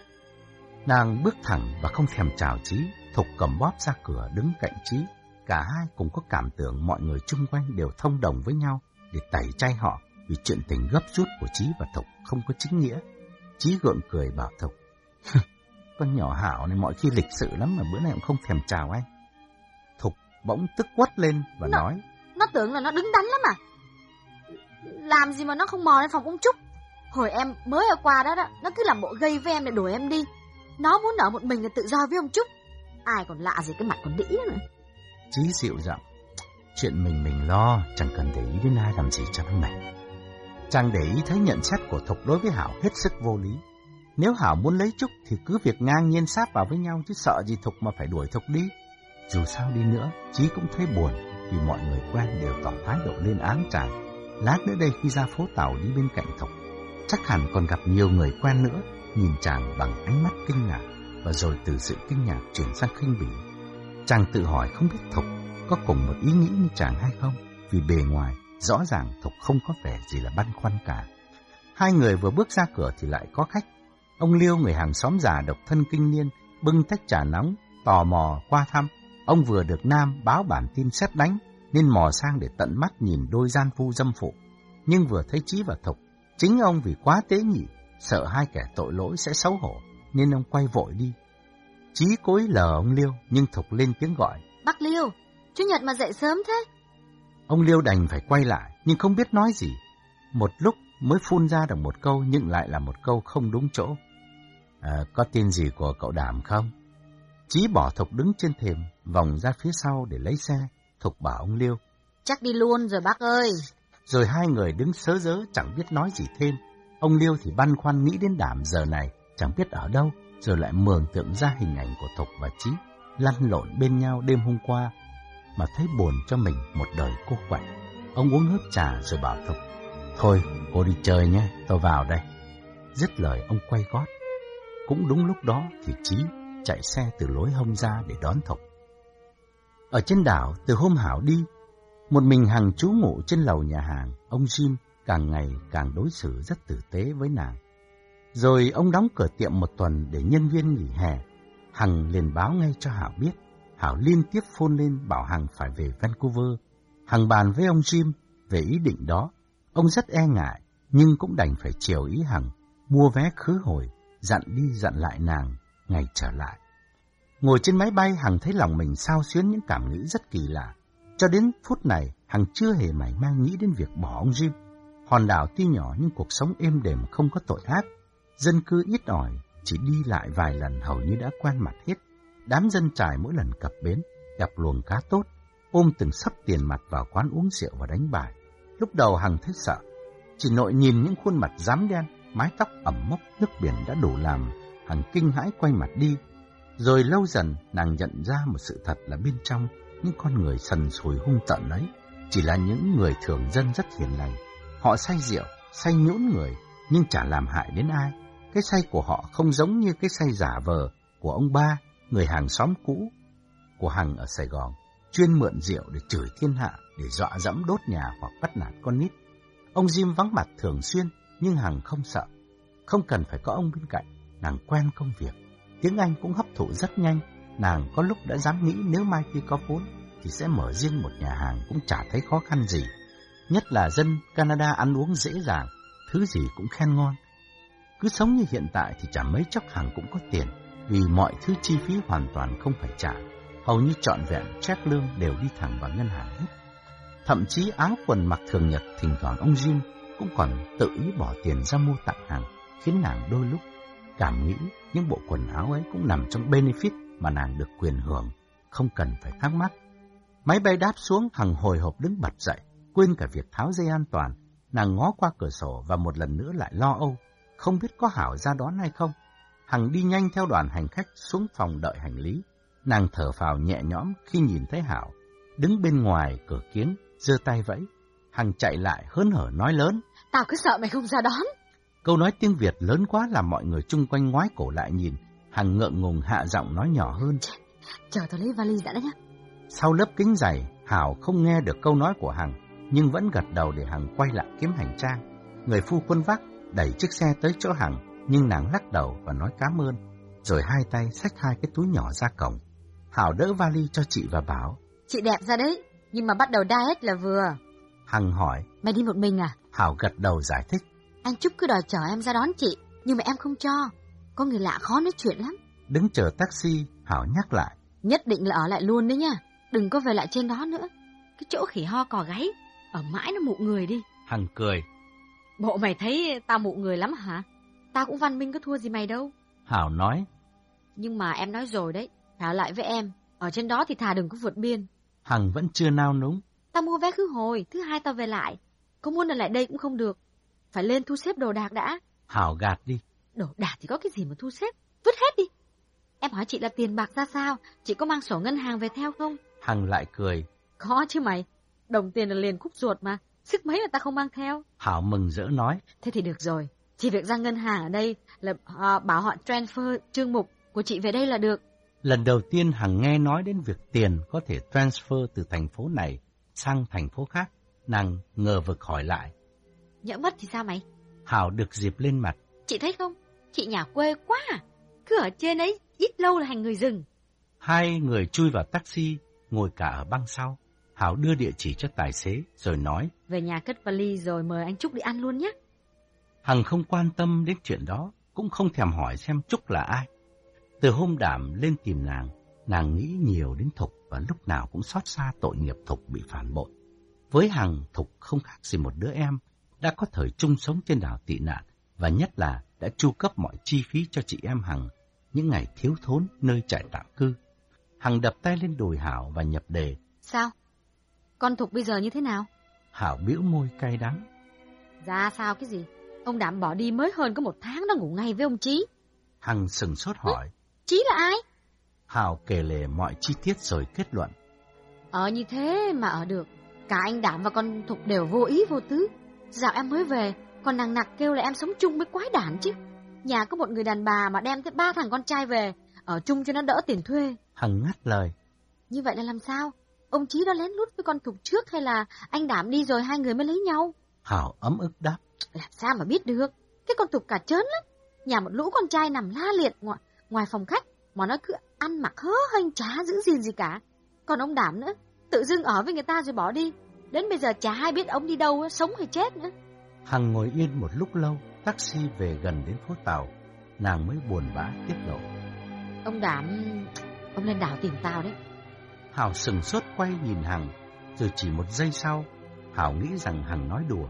Nàng bước thẳng và không thèm chào Trí. Thục cầm bóp ra cửa đứng cạnh Trí. Cả hai cùng có cảm tưởng mọi người chung quanh đều thông đồng với nhau để tẩy chay họ vì chuyện tình gấp rút của Trí và Thục không có chính nghĩa. Trí gượng cười bảo Thục. Con nhỏ Hảo này mọi khi lịch sự lắm mà bữa nay cũng không thèm chào anh. Bỗng tức quất lên và nó, nói. Nó tưởng là nó đứng đắn lắm à. Làm gì mà nó không mò lên phòng ông Trúc. Hồi em mới ở qua đó, đó nó cứ làm bộ gây với em để đuổi em đi. Nó muốn ở một mình là tự do với ông Trúc. Ai còn lạ gì cái mặt còn đĩ nữa. Chí dịu giọng. Chuyện mình mình lo, chẳng cần để ý đến ai làm gì cho nó mệt. Chàng để ý thấy nhận xét của Thục đối với Hảo hết sức vô lý. Nếu Hảo muốn lấy Trúc thì cứ việc ngang nhiên sát vào với nhau chứ sợ gì Thục mà phải đuổi Thục đi. Dù sao đi nữa, Chí cũng thấy buồn vì mọi người quen đều tỏ thái độ lên án chàng. Lát nữa đây khi ra phố tàu đi bên cạnh Thục, chắc hẳn còn gặp nhiều người quen nữa, nhìn chàng bằng ánh mắt kinh ngạc và rồi từ sự kinh ngạc chuyển sang khinh bỉ. Chàng tự hỏi không biết Thục có cùng một ý nghĩ như chàng hay không, vì bề ngoài rõ ràng Thục không có vẻ gì là băn khoăn cả. Hai người vừa bước ra cửa thì lại có khách. Ông Liêu người hàng xóm già độc thân kinh niên bưng tách trà nóng, tò mò qua thăm. Ông vừa được Nam báo bản tin xét đánh nên mò sang để tận mắt nhìn đôi gian phu dâm phụ. Nhưng vừa thấy Chí và Thục, chính ông vì quá tế nhị, sợ hai kẻ tội lỗi sẽ xấu hổ, nên ông quay vội đi. Chí cối lờ ông Liêu, nhưng Thục lên tiếng gọi. Bác Liêu, Chủ nhật mà dậy sớm thế. Ông Liêu đành phải quay lại, nhưng không biết nói gì. Một lúc mới phun ra được một câu, nhưng lại là một câu không đúng chỗ. À, có tin gì của cậu đảm không? Chí bỏ Thục đứng trên thềm, vòng ra phía sau để lấy xe. Thục bảo ông Liêu. Chắc đi luôn rồi bác ơi. Rồi hai người đứng sớ dớ chẳng biết nói gì thêm. Ông Liêu thì băn khoăn nghĩ đến đảm giờ này, chẳng biết ở đâu, rồi lại mường tượng ra hình ảnh của Thục và Chí lăn lộn bên nhau đêm hôm qua, mà thấy buồn cho mình một đời cô quạnh. Ông uống hớp trà rồi bảo Thục, Thôi, cô đi chơi nhé, tôi vào đây. Dứt lời ông quay gót. Cũng đúng lúc đó thì Chí chạy xe từ lối hông ra để đón Thục. Ở trên đảo, từ hôm Hảo đi, một mình Hằng trú ngụ trên lầu nhà hàng, ông Jim càng ngày càng đối xử rất tử tế với nàng. Rồi ông đóng cửa tiệm một tuần để nhân viên nghỉ hè. Hằng liền báo ngay cho Hảo biết. Hảo liên tiếp phone lên bảo Hằng phải về Vancouver. Hằng bàn với ông Jim về ý định đó. Ông rất e ngại, nhưng cũng đành phải chiều ý Hằng, mua vé khứ hồi, dặn đi dặn lại nàng, ngày trở lại. Ngồi trên máy bay, Hằng thấy lòng mình sao xuyến những cảm nghĩ rất kỳ lạ. Cho đến phút này, Hằng chưa hề mảy mang nghĩ đến việc bỏ ông Jim. Hòn đảo tuy nhỏ nhưng cuộc sống êm đềm không có tội ác. Dân cư ít ỏi, chỉ đi lại vài lần hầu như đã quen mặt hết. Đám dân trải mỗi lần cập bến, gặp luồng cá tốt, ôm từng sắp tiền mặt vào quán uống rượu và đánh bài. Lúc đầu Hằng thấy sợ, chỉ nội nhìn những khuôn mặt dám đen, mái tóc ẩm mốc nước biển đã đủ làm Hằng kinh hãi quay mặt đi. Rồi lâu dần nàng nhận ra một sự thật là bên trong những con người sần sùi hung tận ấy chỉ là những người thường dân rất hiền lành. Họ say rượu, say nhũn người nhưng chả làm hại đến ai. Cái say của họ không giống như cái say giả vờ của ông ba, người hàng xóm cũ của Hằng ở Sài Gòn, chuyên mượn rượu để chửi thiên hạ, để dọa dẫm đốt nhà hoặc bắt nạt con nít. Ông Jim vắng mặt thường xuyên, nhưng Hằng không sợ. Không cần phải có ông bên cạnh, nàng quen công việc. Tiếng Anh cũng hấp thụ rất nhanh, nàng có lúc đã dám nghĩ nếu mai khi có vốn thì sẽ mở riêng một nhà hàng cũng chả thấy khó khăn gì. Nhất là dân Canada ăn uống dễ dàng, thứ gì cũng khen ngon. Cứ sống như hiện tại thì chả mấy chốc hàng cũng có tiền, vì mọi thứ chi phí hoàn toàn không phải trả. Hầu như trọn vẹn check lương đều đi thẳng vào ngân hàng hết. Thậm chí áo quần mặc thường nhật thỉnh thoảng ông Jim cũng còn tự ý bỏ tiền ra mua tặng hàng, khiến nàng đôi lúc cảm nghĩ những bộ quần áo ấy cũng nằm trong benefit mà nàng được quyền hưởng, không cần phải thắc mắc. Máy bay đáp xuống, Hằng hồi hộp đứng bật dậy, quên cả việc tháo dây an toàn. Nàng ngó qua cửa sổ và một lần nữa lại lo âu, không biết có Hảo ra đón hay không. Hằng đi nhanh theo đoàn hành khách xuống phòng đợi hành lý. Nàng thở phào nhẹ nhõm khi nhìn thấy Hảo, đứng bên ngoài cửa kiếng, giơ tay vẫy. Hằng chạy lại hớn hở nói lớn. Tao cứ sợ mày không ra đón. Câu nói tiếng Việt lớn quá làm mọi người chung quanh ngoái cổ lại nhìn. Hằng ngượng ngùng hạ giọng nói nhỏ hơn. Chờ tao lấy vali đã đó nhé. Sau lớp kính dày, Hảo không nghe được câu nói của Hằng, nhưng vẫn gật đầu để Hằng quay lại kiếm hành trang. Người phu quân vác đẩy chiếc xe tới chỗ Hằng, nhưng nàng lắc đầu và nói cảm ơn, rồi hai tay xách hai cái túi nhỏ ra cổng. Hảo đỡ vali cho chị và bảo. Chị đẹp ra đấy, nhưng mà bắt đầu diet là vừa. Hằng hỏi. Mày đi một mình à? Hảo gật đầu giải thích. Anh Trúc cứ đòi chở em ra đón chị, nhưng mà em không cho. Có người lạ khó nói chuyện lắm. Đứng chờ taxi, Hảo nhắc lại. Nhất định là ở lại luôn đấy nha. Đừng có về lại trên đó nữa. Cái chỗ khỉ ho cò gáy, ở mãi nó mụ người đi. Hằng cười. Bộ mày thấy tao mụ người lắm hả? Tao cũng văn minh có thua gì mày đâu. Hảo nói. Nhưng mà em nói rồi đấy, thả lại với em. Ở trên đó thì thà đừng có vượt biên. Hằng vẫn chưa nao núng. Tao mua vé khứ hồi, thứ hai tao về lại. Có muốn ở lại đây cũng không được. Phải lên thu xếp đồ đạc đã. Hảo gạt đi. Đồ đạc thì có cái gì mà thu xếp? Vứt hết đi. Em hỏi chị là tiền bạc ra sao? Chị có mang sổ ngân hàng về theo không? Hằng lại cười. Có chứ mày. Đồng tiền là liền khúc ruột mà. Sức mấy mà ta không mang theo. Hảo mừng rỡ nói. Thế thì được rồi. Chỉ việc ra ngân hàng ở đây là uh, bảo họ transfer trương mục của chị về đây là được. Lần đầu tiên Hằng nghe nói đến việc tiền có thể transfer từ thành phố này sang thành phố khác. Nàng ngờ vực hỏi lại. Nhỡ mất thì sao mày? Hảo được dịp lên mặt. Chị thấy không? Chị nhà quê quá à. Cứ ở trên ấy, ít lâu là thành người rừng. Hai người chui vào taxi, ngồi cả ở băng sau. Hảo đưa địa chỉ cho tài xế, rồi nói. Về nhà cất vali rồi mời anh Trúc đi ăn luôn nhé. Hằng không quan tâm đến chuyện đó, cũng không thèm hỏi xem Trúc là ai. Từ hôm đảm lên tìm nàng, nàng nghĩ nhiều đến Thục và lúc nào cũng xót xa tội nghiệp Thục bị phản bội. Với Hằng, Thục không khác gì một đứa em, đã có thời chung sống trên đảo tị nạn và nhất là đã chu cấp mọi chi phí cho chị em Hằng những ngày thiếu thốn nơi trại tạm cư. Hằng đập tay lên đùi Hảo và nhập đề. Sao? Con Thục bây giờ như thế nào? Hảo bĩu môi cay đắng. Ra sao cái gì? Ông đảm bỏ đi mới hơn có một tháng nó ngủ ngay với ông Chí. Hằng sừng sốt hỏi. Chí là ai? Hào kể lể mọi chi tiết rồi kết luận. Ở như thế mà ở được. Cả anh Đảm và con Thục đều vô ý vô tứ. Dạo em mới về, còn nàng nặc kêu là em sống chung với quái đản chứ. Nhà có một người đàn bà mà đem tới ba thằng con trai về, ở chung cho nó đỡ tiền thuê. Hằng ngắt lời. Như vậy là làm sao? Ông Chí đã lén lút với con Thục trước hay là anh Đảm đi rồi hai người mới lấy nhau? Hảo ấm ức đáp. Làm sao mà biết được? Cái con Thục cả chớn lắm. Nhà một lũ con trai nằm la liệt ngoài, ngoài phòng khách, mà nó cứ ăn mặc hớ hênh chả giữ gìn gì cả. Còn ông Đảm nữa, tự dưng ở với người ta rồi bỏ đi. Đến bây giờ chả ai biết ông đi đâu, sống hay chết nữa. Hằng ngồi yên một lúc lâu, taxi về gần đến phố Tàu. Nàng mới buồn bã tiết lộ. Ông Đảm, ông lên đảo tìm tao đấy. Hảo sừng sốt quay nhìn Hằng, rồi chỉ một giây sau, Hảo nghĩ rằng Hằng nói đùa,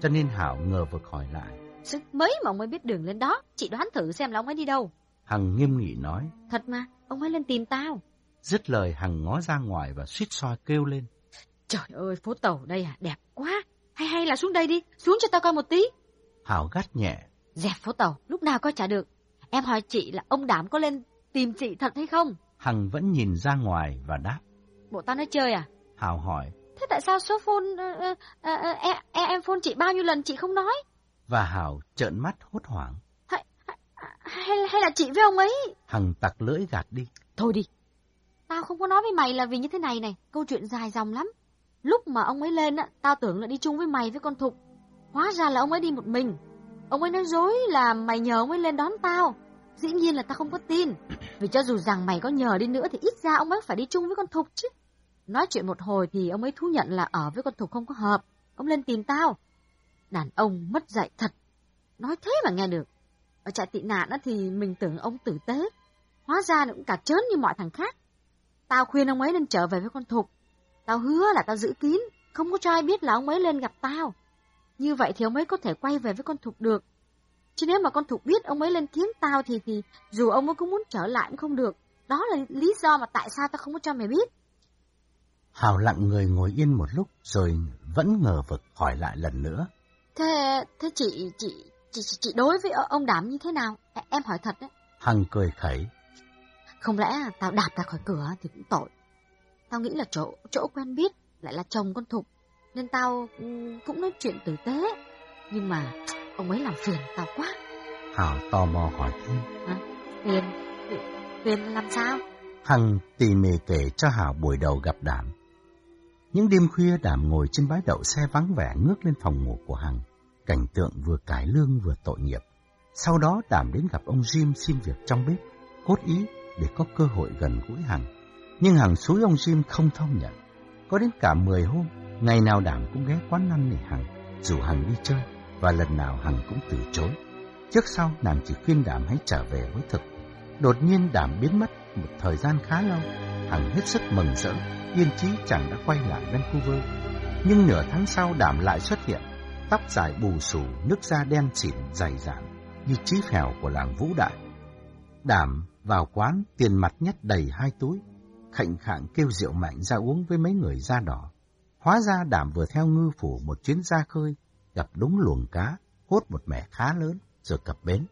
cho nên Hảo ngờ vực hỏi lại. Sức mấy mà ông ấy biết đường lên đó, chị đoán thử xem là ông ấy đi đâu. Hằng nghiêm nghị nói. Thật mà, ông ấy lên tìm tao. Dứt lời Hằng ngó ra ngoài và suýt xoa kêu lên. Trời ơi, phố tàu đây à, đẹp quá. Hay hay là xuống đây đi, xuống cho tao coi một tí. Hảo gắt nhẹ. Dẹp phố tàu, lúc nào coi chả được. Em hỏi chị là ông Đảm có lên tìm chị thật hay không? Hằng vẫn nhìn ra ngoài và đáp. Bộ tao nói chơi à? Hảo hỏi. Thế tại sao số phone uh, uh, uh, em, em phone chị bao nhiêu lần chị không nói? Và Hảo trợn mắt hốt hoảng. Hay, hay, hay là chị với ông ấy? Hằng tặc lưỡi gạt đi. Thôi đi. Tao không có nói với mày là vì như thế này này. Câu chuyện dài dòng lắm. Lúc mà ông ấy lên á, tao tưởng là đi chung với mày với con Thục. Hóa ra là ông ấy đi một mình. Ông ấy nói dối là mày nhờ ông ấy lên đón tao. Dĩ nhiên là tao không có tin. Vì cho dù rằng mày có nhờ đi nữa thì ít ra ông ấy phải đi chung với con Thục chứ. Nói chuyện một hồi thì ông ấy thú nhận là ở với con Thục không có hợp. Ông lên tìm tao. Đàn ông mất dạy thật. Nói thế mà nghe được. Ở trại tị nạn á thì mình tưởng ông tử tế. Hóa ra cũng cả trớn như mọi thằng khác. Tao khuyên ông ấy nên trở về với con Thục. Tao hứa là tao giữ kín, không có cho ai biết là ông ấy lên gặp tao. Như vậy thì ông ấy có thể quay về với con Thục được. Chứ nếu mà con Thục biết ông ấy lên kiếm tao thì thì dù ông ấy có muốn trở lại cũng không được. Đó là lý do mà tại sao tao không có cho mày biết. Hào lặng người ngồi yên một lúc rồi vẫn ngờ vực hỏi lại lần nữa. Thế thế chị chị chị chị đối với ông Đảm như thế nào? Em hỏi thật đấy. Hằng cười khẩy. Không lẽ tao đạp ra khỏi cửa thì cũng tội. Tao nghĩ là chỗ chỗ quen biết lại là chồng con Thục nên tao cũng nói chuyện tử tế. Nhưng mà ông ấy làm phiền tao quá. Hảo tò mò hỏi thêm. Phiền? Phiền làm sao? Hằng tỉ mỉ kể cho Hảo buổi đầu gặp Đảm. Những đêm khuya Đảm ngồi trên bãi đậu xe vắng vẻ ngước lên phòng ngủ của Hằng. Cảnh tượng vừa cải lương vừa tội nghiệp. Sau đó Đảm đến gặp ông Jim xin việc trong bếp, cốt ý để có cơ hội gần gũi Hằng. Nhưng hàng suối ông Jim không thông nhận. Có đến cả 10 hôm, ngày nào Đảm cũng ghé quán năn nỉ Hằng, rủ Hằng đi chơi, và lần nào Hằng cũng từ chối. Trước sau, nàng chỉ khuyên Đảm hãy trở về với thực. Đột nhiên Đảm biến mất một thời gian khá lâu. Hằng hết sức mừng rỡ, yên chí chẳng đã quay lại Vancouver. Nhưng nửa tháng sau Đảm lại xuất hiện, tóc dài bù xù, nước da đen xỉn dày dạn, như trí phèo của làng Vũ Đại. Đảm vào quán, tiền mặt nhất đầy hai túi, khạnh khạng kêu rượu mạnh ra uống với mấy người da đỏ. Hóa ra Đảm vừa theo ngư phủ một chuyến ra khơi, gặp đúng luồng cá, hốt một mẻ khá lớn, rồi cập bến.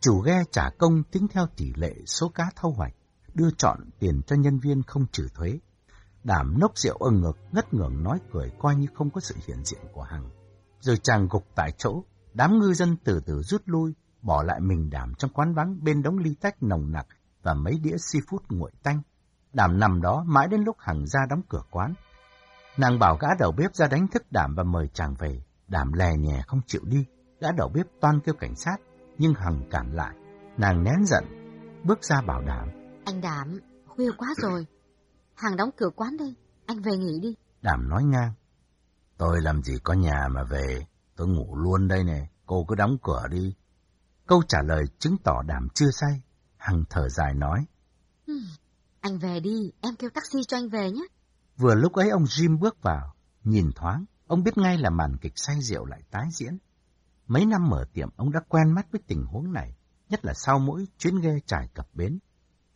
Chủ ghe trả công tính theo tỷ lệ số cá thâu hoạch, đưa chọn tiền cho nhân viên không trừ thuế. Đảm nốc rượu ưng ngực, ngất ngưỡng nói cười coi như không có sự hiện diện của Hằng. Rồi chàng gục tại chỗ, đám ngư dân từ từ rút lui, bỏ lại mình đảm trong quán vắng bên đống ly tách nồng nặc và mấy đĩa seafood nguội tanh. Đảm nằm đó mãi đến lúc Hằng ra đóng cửa quán. Nàng bảo gã đầu bếp ra đánh thức Đảm và mời chàng về. Đảm lè nhè không chịu đi. Gã đầu bếp toan kêu cảnh sát, nhưng Hằng cản lại. Nàng nén giận, bước ra bảo Đảm. Anh Đảm, khuya quá rồi. Hằng đóng cửa quán đi, anh về nghỉ đi. Đảm nói ngang. Tôi làm gì có nhà mà về, tôi ngủ luôn đây nè, cô cứ đóng cửa đi. Câu trả lời chứng tỏ Đảm chưa say. Hằng thở dài nói. Anh về đi, em kêu taxi cho anh về nhé. Vừa lúc ấy ông Jim bước vào, nhìn thoáng, ông biết ngay là màn kịch say rượu lại tái diễn. Mấy năm mở tiệm, ông đã quen mắt với tình huống này, nhất là sau mỗi chuyến ghe trải cập bến.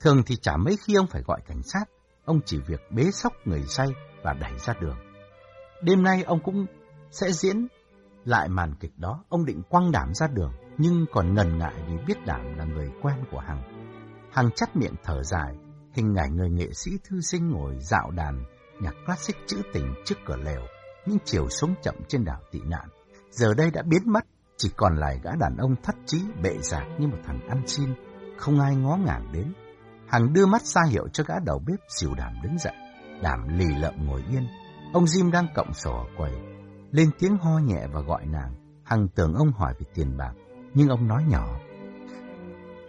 Thường thì chả mấy khi ông phải gọi cảnh sát, ông chỉ việc bế sóc người say và đẩy ra đường. Đêm nay ông cũng sẽ diễn lại màn kịch đó, ông định quăng đảm ra đường, nhưng còn ngần ngại vì biết Đảm là người quen của Hằng. Hằng chắt miệng thở dài, hình ảnh người nghệ sĩ thư sinh ngồi dạo đàn, nhạc classic trữ tình trước cửa lều, những chiều sống chậm trên đảo tị nạn. Giờ đây đã biến mất, chỉ còn lại gã đàn ông thất trí bệ giạc như một thằng ăn xin, không ai ngó ngàng đến. Hằng đưa mắt ra hiệu cho gã đầu bếp dìu Đảm đứng dậy. Đảm lì lợm ngồi yên. Ông Jim đang cộng sổ ở quầy. Lên tiếng ho nhẹ và gọi nàng. Hằng tưởng ông hỏi về tiền bạc. Nhưng ông nói nhỏ.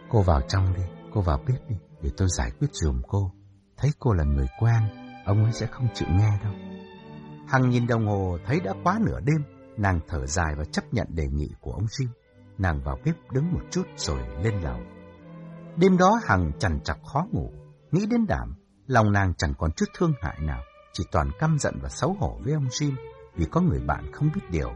Cô vào trong đi, cô vào bếp đi, để tôi giải quyết dùm cô. Thấy cô là người quen, ông ấy sẽ không chịu nghe đâu. Hằng nhìn đồng hồ thấy đã quá nửa đêm. Nàng thở dài và chấp nhận đề nghị của ông Jim. Nàng vào bếp đứng một chút rồi lên lầu. Đêm đó Hằng chằn chọc khó ngủ, nghĩ đến đảm, lòng nàng chẳng còn chút thương hại nào, chỉ toàn căm giận và xấu hổ với ông Jim vì có người bạn không biết điều.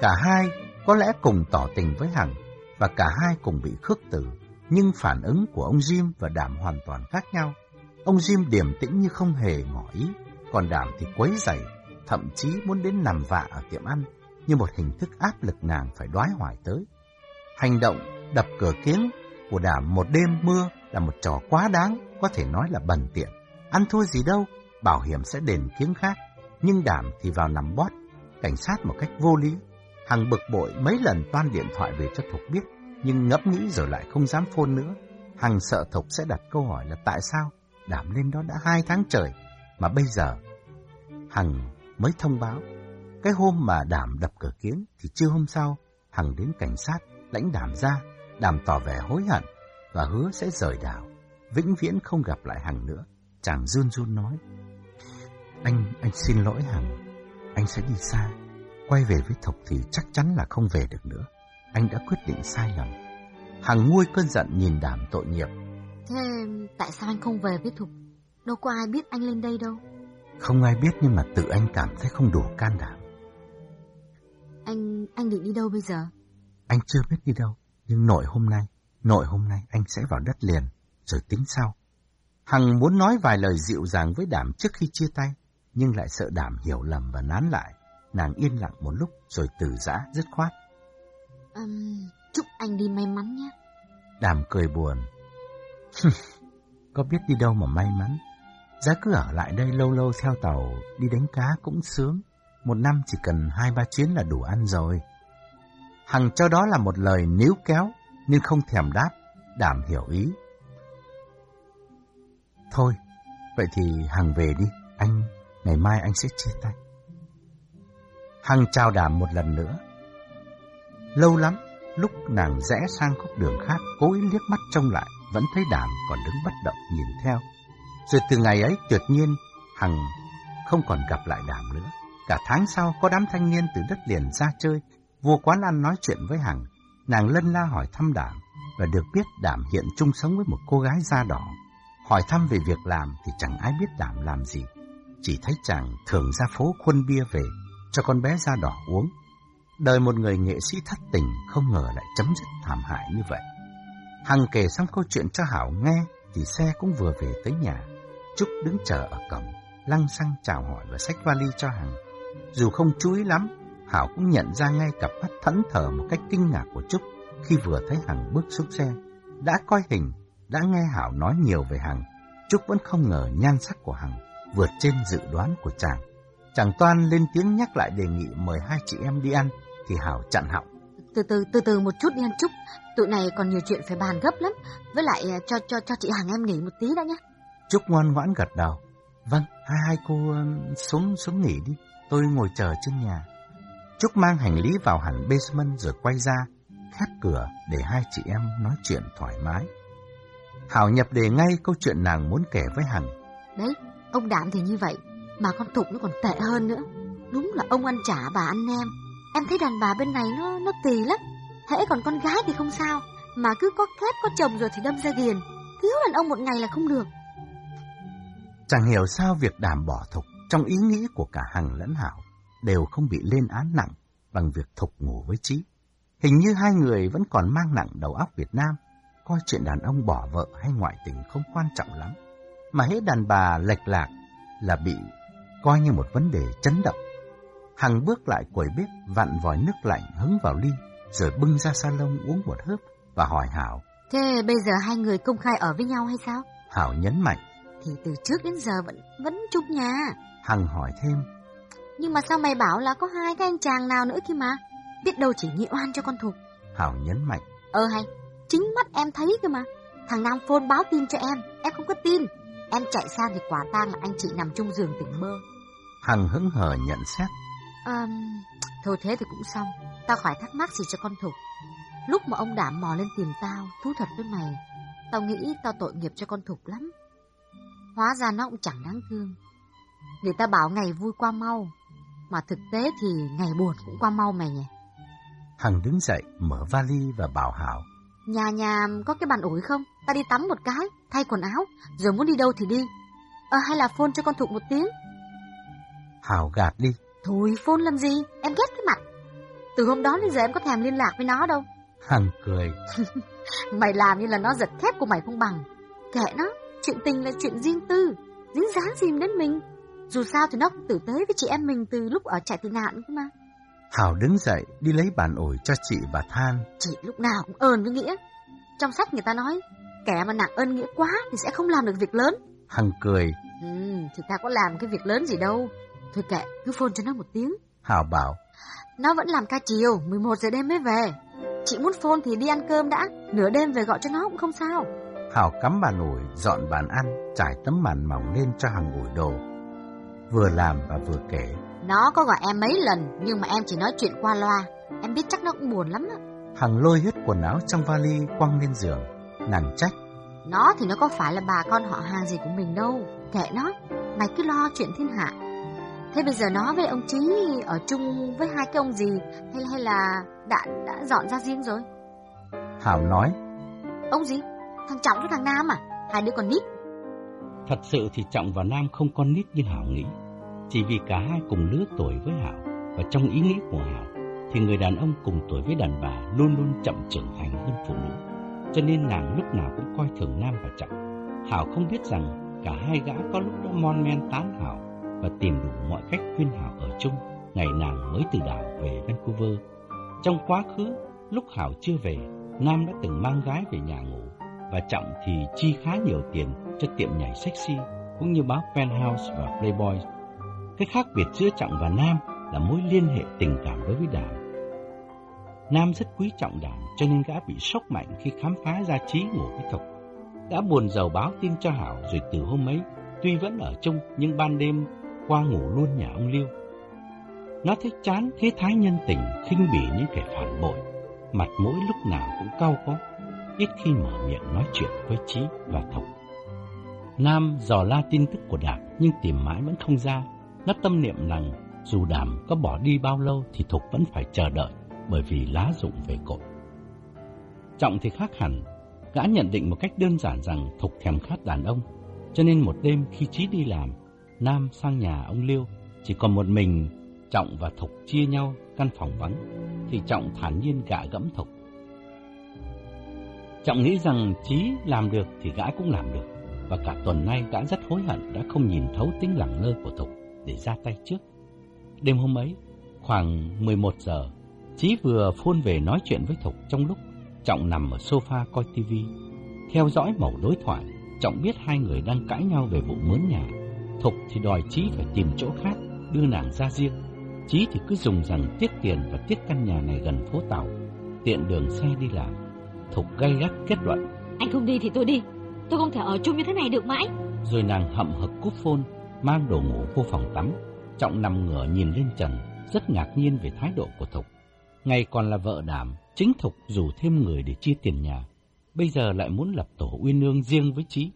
Cả hai có lẽ cùng tỏ tình với Hằng và cả hai cùng bị khước từ, nhưng phản ứng của ông Jim và Đảm hoàn toàn khác nhau. Ông Jim điềm tĩnh như không hề ngỏ ý, còn Đảm thì quấy rầy, thậm chí muốn đến nằm vạ ở tiệm ăn, như một hình thức áp lực nàng phải đoái hoài tới. Hành động đập cửa kiếng của Đảm một đêm mưa là một trò quá đáng, có thể nói là bần tiện. Ăn thua gì đâu, bảo hiểm sẽ đền kiếng khác. Nhưng Đảm thì vào nằm bót, cảnh sát một cách vô lý. Hằng bực bội mấy lần toan điện thoại về cho Thục biết, nhưng ngẫm nghĩ rồi lại không dám phôn nữa. Hằng sợ Thục sẽ đặt câu hỏi là tại sao Đảm lên đó đã hai tháng trời, mà bây giờ Hằng mới thông báo. Cái hôm mà Đảm đập cửa kiếng thì chưa hôm sau, Hằng đến cảnh sát, lãnh Đảm ra, Đảm tỏ vẻ hối hận và hứa sẽ rời đảo, vĩnh viễn không gặp lại Hằng nữa. Chàng run run nói, anh, anh xin lỗi Hằng, anh sẽ đi xa, quay về với Thục thì chắc chắn là không về được nữa. Anh đã quyết định sai lầm. Hằng nguôi cơn giận nhìn Đảm tội nghiệp. Thế tại sao anh không về với Thục? Đâu có ai biết anh lên đây đâu. Không ai biết nhưng mà tự anh cảm thấy không đủ can đảm. Anh anh định đi đâu bây giờ? Anh chưa biết đi đâu, nhưng nội hôm nay, nội hôm nay anh sẽ vào đất liền, rồi tính sau. Hằng muốn nói vài lời dịu dàng với Đảm trước khi chia tay, nhưng lại sợ Đảm hiểu lầm và nán lại. Nàng yên lặng một lúc rồi từ giã dứt khoát. Um, chúc anh đi may mắn nhé. đàm cười buồn. Có biết đi đâu mà may mắn. Giá cứ ở lại đây lâu lâu theo tàu đi đánh cá cũng sướng. Một năm chỉ cần hai ba chuyến là đủ ăn rồi. Hằng cho đó là một lời níu kéo, nhưng không thèm đáp. Đảm hiểu ý. Thôi, vậy thì Hằng về đi. Anh, ngày mai anh sẽ chia tay. Hằng chào Đảm một lần nữa. Lâu lắm, lúc nàng rẽ sang khúc đường khác, cố ý liếc mắt trông lại, vẫn thấy Đảm còn đứng bất động nhìn theo. Rồi từ ngày ấy tuyệt nhiên, Hằng không còn gặp lại Đảm nữa. Cả tháng sau có đám thanh niên từ đất liền ra chơi, vô quán ăn nói chuyện với Hằng. Nàng lân la hỏi thăm Đảm và được biết Đảm hiện chung sống với một cô gái da đỏ. Hỏi thăm về việc làm thì chẳng ai biết Đảm làm gì. Chỉ thấy chàng thường ra phố khuân bia về cho con bé da đỏ uống. Đời một người nghệ sĩ thất tình không ngờ lại chấm dứt thảm hại như vậy. Hằng kể xong câu chuyện cho Hảo nghe thì xe cũng vừa về tới nhà. Trúc đứng chờ ở cổng, lăng xăng chào hỏi và xách vali cho Hằng. Dù không chú ý lắm, Hảo cũng nhận ra ngay cặp mắt thẫn thờ một cách kinh ngạc của Trúc khi vừa thấy Hằng bước xuống xe. Đã coi hình, đã nghe Hảo nói nhiều về Hằng, Trúc vẫn không ngờ nhan sắc của Hằng vượt trên dự đoán của chàng. Chàng toan lên tiếng nhắc lại đề nghị mời hai chị em đi ăn, thì Hảo chặn họng. Từ từ, từ từ một chút đi ăn Trúc, tụi này còn nhiều chuyện phải bàn gấp lắm. Với lại à, cho cho cho chị Hằng em nghỉ một tí đã nhé. Trúc ngoan ngoãn gật đầu. Vâng, hai hai cô xuống xuống nghỉ đi, tôi ngồi chờ trên nhà. Trúc mang hành lý vào hẳn basement rồi quay ra, khép cửa để hai chị em nói chuyện thoải mái. Hảo nhập đề ngay câu chuyện nàng muốn kể với Hằng. Đấy, ông Đạm thì như vậy, mà con Thục nó còn tệ hơn nữa. Đúng là ông ăn trả bà ăn nem. Em thấy đàn bà bên này nó nó tì lắm. Hễ còn con gái thì không sao, mà cứ có kết có chồng rồi thì đâm ra ghiền. Thiếu đàn ông một ngày là không được. Chẳng hiểu sao việc đảm bỏ Thục trong ý nghĩ của cả Hằng lẫn Hảo đều không bị lên án nặng bằng việc Thục ngủ với Trí. Hình như hai người vẫn còn mang nặng đầu óc Việt Nam, coi chuyện đàn ông bỏ vợ hay ngoại tình không quan trọng lắm. Mà hết đàn bà lệch lạc là bị coi như một vấn đề chấn động. Hằng bước lại quầy bếp vặn vòi nước lạnh hứng vào ly, rồi bưng ra salon uống một hớp và hỏi Hảo. Thế bây giờ hai người công khai ở với nhau hay sao? Hảo nhấn mạnh. Thì từ trước đến giờ vẫn vẫn chung nhà. Hằng hỏi thêm. Nhưng mà sao mày bảo là có hai cái anh chàng nào nữa kia mà? Biết đâu chỉ nhị oan cho con Thục. Hảo nhấn mạnh. Ờ hay, chính mắt em thấy cơ mà. Thằng Nam phone báo tin cho em, em không có tin. Em chạy sang thì quả tang là anh chị nằm chung giường tỉnh mơ. Hằng hững hờ nhận xét. À, thôi thế thì cũng xong. Tao khỏi thắc mắc gì cho con Thục. Lúc mà ông đảm mò lên tìm tao, thú thật với mày, tao nghĩ tao tội nghiệp cho con Thục lắm. Hóa ra nó cũng chẳng đáng thương. Người ta bảo ngày vui qua mau, mà thực tế thì ngày buồn cũng qua mau mày nhỉ. Hằng đứng dậy, mở vali và bảo Hảo. Nhà nhà có cái bàn ủi không? Ta đi tắm một cái, thay quần áo, rồi muốn đi đâu thì đi. Ờ hay là phone cho con Thục một tiếng. Hảo gạt đi. Thôi phone làm gì, em ghét cái mặt. Từ hôm đó đến giờ em có thèm liên lạc với nó đâu. Hằng cười. mày làm như là nó giật thép của mày không bằng. Kệ nó, chuyện tình là chuyện riêng tư, dính dáng gì đến mình. Dù sao thì nó cũng tử tế với chị em mình từ lúc ở trại tị nạn cơ mà. Hảo đứng dậy đi lấy bàn ổi cho chị và than. Chị lúc nào cũng ơn với Nghĩa. Trong sách người ta nói, kẻ mà nặng ơn Nghĩa quá thì sẽ không làm được việc lớn. Hằng cười. Ừ, thì ta có làm cái việc lớn gì đâu. Thôi kệ, cứ phone cho nó một tiếng. Hảo bảo. Nó vẫn làm ca chiều, 11 giờ đêm mới về. Chị muốn phone thì đi ăn cơm đã, nửa đêm về gọi cho nó cũng không sao. Hảo cắm bàn ủi, dọn bàn ăn, trải tấm màn mỏng lên cho Hằng ủi đồ. Vừa làm và vừa kể. Nó có gọi em mấy lần, nhưng mà em chỉ nói chuyện qua loa. Em biết chắc nó cũng buồn lắm á. Hằng lôi hết quần áo trong vali quăng lên giường. Nàng trách. Nó thì nó có phải là bà con họ hàng gì của mình đâu. Kệ nó, mày cứ lo chuyện thiên hạ. Thế bây giờ nó với ông Trí ở chung với hai cái ông gì hay hay là đã đã dọn ra riêng rồi? Hảo nói. Ông gì? Thằng Trọng với thằng Nam à? Hai đứa con nít. Thật sự thì Trọng và Nam không con nít như Hảo nghĩ. Chỉ vì cả hai cùng lứa tuổi với Hảo và trong ý nghĩ của Hảo thì người đàn ông cùng tuổi với đàn bà luôn luôn chậm trưởng thành hơn phụ nữ. Cho nên nàng lúc nào cũng coi thường Nam và Trọng. Hảo không biết rằng cả hai gã có lúc đã mon men tán Hảo và tìm đủ mọi cách khuyên Hảo ở chung ngày nàng mới từ đảo về Vancouver. Trong quá khứ, lúc Hảo chưa về, Nam đã từng mang gái về nhà ngủ và Trọng thì chi khá nhiều tiền cho tiệm nhảy sexy cũng như báo Penthouse và Playboy. Cái khác biệt giữa Trọng và Nam là mối liên hệ tình cảm đối với Đảm. Nam rất quý Trọng Đảm cho nên gã bị sốc mạnh khi khám phá ra trí ngủ với Thục. đã buồn giàu báo tin cho Hảo rồi từ hôm ấy, tuy vẫn ở chung nhưng ban đêm qua ngủ luôn nhà ông Liêu. Nó thấy chán thế thái nhân tình khinh bỉ những kẻ phản bội, mặt mũi lúc nào cũng cau có, ít khi mở miệng nói chuyện với Chí và Thục. Nam dò la tin tức của Đạt nhưng tìm mãi vẫn không ra. Nó tâm niệm rằng dù Đàm có bỏ đi bao lâu thì Thục vẫn phải chờ đợi bởi vì lá dụng về cội. Trọng thì khác hẳn, gã nhận định một cách đơn giản rằng Thục thèm khát đàn ông. Cho nên một đêm khi Chí đi làm, Nam sang nhà ông Liêu, chỉ còn một mình Trọng và Thục chia nhau căn phòng vắng, thì Trọng thản nhiên gạ gẫm Thục. Trọng nghĩ rằng Trí làm được thì gã cũng làm được, và cả tuần nay gã rất hối hận đã không nhìn thấu tính lẳng lơ của Thục để ra tay trước. Đêm hôm ấy, khoảng 11 giờ, Chí vừa phôn về nói chuyện với Thục trong lúc Trọng nằm ở sofa coi tivi. Theo dõi mẩu đối thoại, Trọng biết hai người đang cãi nhau về vụ mướn nhà. Thục thì đòi Chí phải tìm chỗ khác, đưa nàng ra riêng. Chí thì cứ dùng rằng tiết tiền và tiết căn nhà này gần phố tàu, tiện đường xe đi làm. Thục gay gắt kết luận. Anh không đi thì tôi đi, tôi không thể ở chung như thế này được mãi. Rồi nàng hậm hực cúp phôn, mang đồ ngủ vô phòng tắm. Trọng nằm ngửa nhìn lên trần, rất ngạc nhiên về thái độ của Thục. Ngày còn là vợ đảm, chính Thục rủ thêm người để chia tiền nhà. Bây giờ lại muốn lập tổ uyên ương riêng với Trí.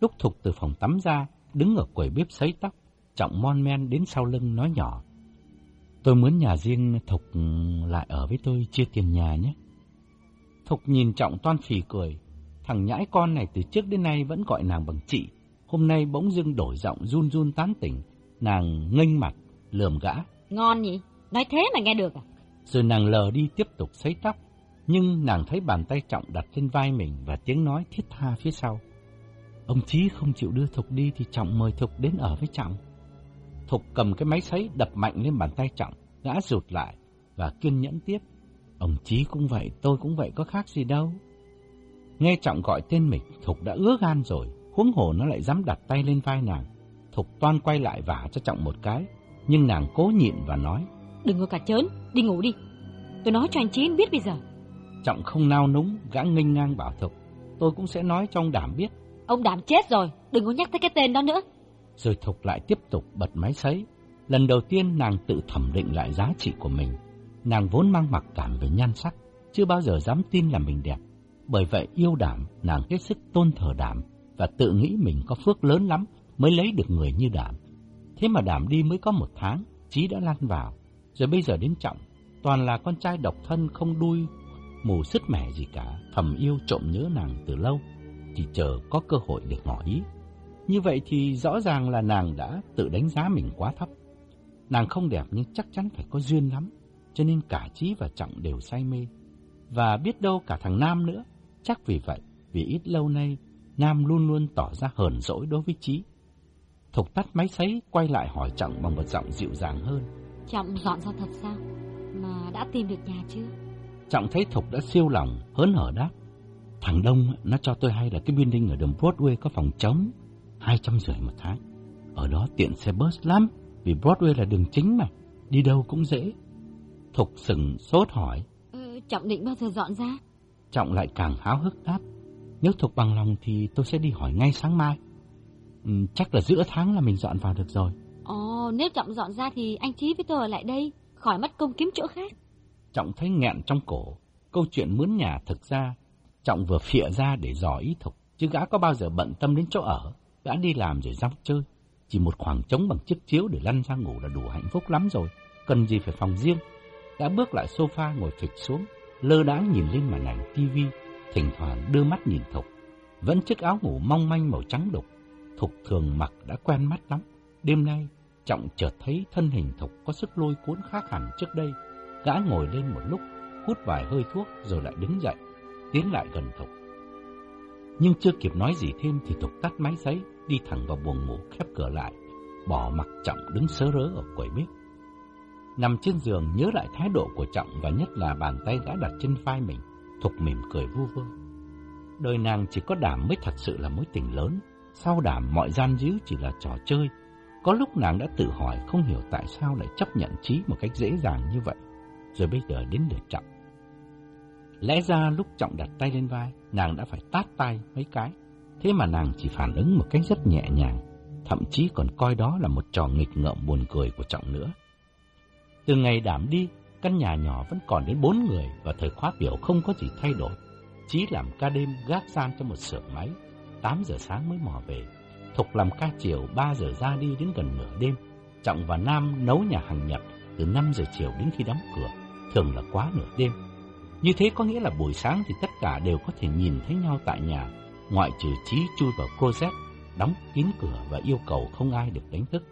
Lúc Thục từ phòng tắm ra, đứng ở quầy bếp sấy tóc, Trọng mon men đến sau lưng nói nhỏ. Tôi muốn nhà riêng Thục lại ở với tôi chia tiền nhà nhé. Thục nhìn Trọng toan phì cười. Thằng nhãi con này từ trước đến nay vẫn gọi nàng bằng chị. Hôm nay bỗng dưng đổi giọng run run tán tỉnh. Nàng nghênh mặt, lườm gã. Ngon nhỉ? Nói thế mà nghe được à? Rồi nàng lờ đi tiếp tục sấy tóc. Nhưng nàng thấy bàn tay Trọng đặt trên vai mình và tiếng nói thiết tha phía sau. Ông Chí không chịu đưa Thục đi thì Trọng mời Thục đến ở với Trọng. Thục cầm cái máy sấy đập mạnh lên bàn tay Trọng, gã rụt lại và kiên nhẫn tiếp. Ông Chí cũng vậy, tôi cũng vậy, có khác gì đâu. Nghe Trọng gọi tên mình, Thục đã ứa gan rồi, huống hồ nó lại dám đặt tay lên vai nàng. Thục toan quay lại vả cho Trọng một cái, nhưng nàng cố nhịn và nói. Đừng có cả chớn, đi ngủ đi. Tôi nói cho anh Chí biết bây giờ. Trọng không nao núng, gã nghênh ngang bảo Thục. Tôi cũng sẽ nói cho ông Đảm biết. Ông Đảm chết rồi, đừng có nhắc tới cái tên đó nữa. Rồi Thục lại tiếp tục bật máy sấy. Lần đầu tiên nàng tự thẩm định lại giá trị của mình. Nàng vốn mang mặc cảm về nhan sắc, chưa bao giờ dám tin là mình đẹp. Bởi vậy yêu đảm, nàng hết sức tôn thờ đảm và tự nghĩ mình có phước lớn lắm mới lấy được người như đảm. Thế mà đảm đi mới có một tháng, Chí đã lăn vào. Rồi bây giờ đến trọng, toàn là con trai độc thân không đuôi, mù sứt mẻ gì cả, thầm yêu trộm nhớ nàng từ lâu, chỉ chờ có cơ hội để ngỏ ý. Như vậy thì rõ ràng là nàng đã tự đánh giá mình quá thấp. Nàng không đẹp nhưng chắc chắn phải có duyên lắm, cho nên cả Chí và Trọng đều say mê. Và biết đâu cả thằng Nam nữa, chắc vì vậy, vì ít lâu nay, Nam luôn luôn tỏ ra hờn dỗi đối với Chí. Thục tắt máy sấy, quay lại hỏi Trọng bằng một giọng dịu dàng hơn. Trọng dọn ra thật sao? Mà đã tìm được nhà chưa? Trọng thấy Thục đã siêu lòng, hớn hở đáp. Thằng Đông nó cho tôi hay là cái building ở đường Broadway có phòng trống, hai trăm rưỡi một tháng. Ở đó tiện xe bus lắm, vì Broadway là đường chính mà, đi đâu cũng dễ. Thục sừng sốt hỏi. Ừ, Trọng định bao giờ dọn ra? Trọng lại càng háo hức đáp. Nếu Thục bằng lòng thì tôi sẽ đi hỏi ngay sáng mai. Ừ, chắc là giữa tháng là mình dọn vào được rồi. Ồ, nếu Trọng dọn ra thì anh Chí với tôi ở lại đây, khỏi mất công kiếm chỗ khác. Trọng thấy nghẹn trong cổ. Câu chuyện mướn nhà thực ra, Trọng vừa phịa ra để dò ý Thục, chứ gã có bao giờ bận tâm đến chỗ ở. Gã đi làm rồi rong chơi. Chỉ một khoảng trống bằng chiếc chiếu để lăn ra ngủ là đủ hạnh phúc lắm rồi. Cần gì phải phòng riêng. gã bước lại sofa ngồi phịch xuống, lơ đãng nhìn lên màn ảnh tivi, thỉnh thoảng đưa mắt nhìn Thục. Vẫn chiếc áo ngủ mong manh màu trắng đục. Thục thường mặc đã quen mắt lắm. Đêm nay, Trọng chợt thấy thân hình Thục có sức lôi cuốn khác hẳn trước đây. Gã ngồi lên một lúc, hút vài hơi thuốc rồi lại đứng dậy, tiến lại gần Thục. Nhưng chưa kịp nói gì thêm thì Thục tắt máy giấy, đi thẳng vào buồng ngủ khép cửa lại, bỏ mặc Trọng đứng sớ rớ ở quầy bếp. Nằm trên giường nhớ lại thái độ của Trọng và nhất là bàn tay gã đặt trên vai mình, Thục mỉm cười vu vơ. Đời nàng chỉ có đảm mới thật sự là mối tình lớn, sau đảm mọi gian díu chỉ là trò chơi. Có lúc nàng đã tự hỏi không hiểu tại sao lại chấp nhận trí một cách dễ dàng như vậy, rồi bây giờ đến lượt Trọng. Lẽ ra lúc Trọng đặt tay lên vai, nàng đã phải tát tay mấy cái, thế mà nàng chỉ phản ứng một cách rất nhẹ nhàng, thậm chí còn coi đó là một trò nghịch ngợm buồn cười của Trọng nữa. Từ ngày đảm đi, căn nhà nhỏ vẫn còn đến bốn người và thời khóa biểu không có gì thay đổi. Chí làm ca đêm gác gian cho một xưởng máy, 8 giờ sáng mới mò về. Thục làm ca chiều 3 giờ ra đi đến gần nửa đêm. Trọng và Nam nấu nhà hàng Nhật từ 5 giờ chiều đến khi đóng cửa, thường là quá nửa đêm. Như thế có nghĩa là buổi sáng thì tất cả đều có thể nhìn thấy nhau tại nhà, ngoại trừ Chí chui vào closet, đóng kín cửa và yêu cầu không ai được đánh thức.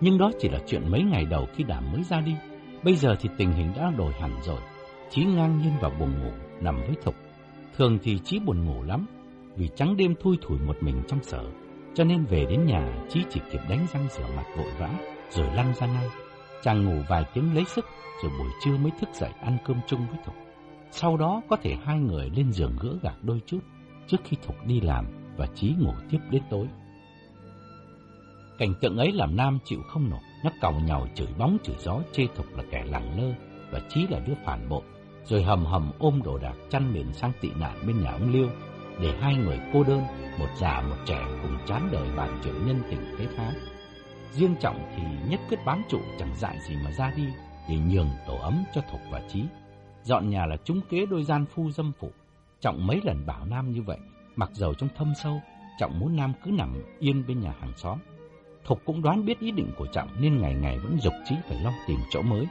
Nhưng đó chỉ là chuyện mấy ngày đầu khi Đảm mới ra đi. Bây giờ thì tình hình đã đổi hẳn rồi. Chí ngang nhiên vào buồng ngủ, nằm với Thục. Thường thì Chí buồn ngủ lắm, vì trắng đêm thui thủi một mình trong sở. Cho nên về đến nhà, Chí chỉ kịp đánh răng rửa mặt vội vã, rồi lăn ra ngay. Chàng ngủ vài tiếng lấy sức, rồi buổi trưa mới thức dậy ăn cơm chung với Thục. Sau đó có thể hai người lên giường gỡ gạc đôi chút, trước khi Thục đi làm và Chí ngủ tiếp đến tối. Cảnh tượng ấy làm Nam chịu không nổi, nó cầu nhàu chửi bóng chửi gió chê Thục là kẻ lẳng lơ và Chí là đứa phản bội, rồi hầm hầm ôm đồ đạc chăn mền sang tị nạn bên nhà ông Liêu, để hai người cô đơn, một già một trẻ cùng chán đời bàn chuyện nhân tình thế thái. Riêng Trọng thì nhất quyết bám trụ chẳng dại gì mà ra đi để nhường tổ ấm cho Thục và trí Dọn nhà là trúng kế đôi gian phu dâm phụ. Trọng mấy lần bảo Nam như vậy, mặc dầu trong thâm sâu, Trọng muốn Nam cứ nằm yên bên nhà hàng xóm. Thục cũng đoán biết ý định của Trọng nên ngày ngày vẫn dục trí phải lo tìm chỗ mới.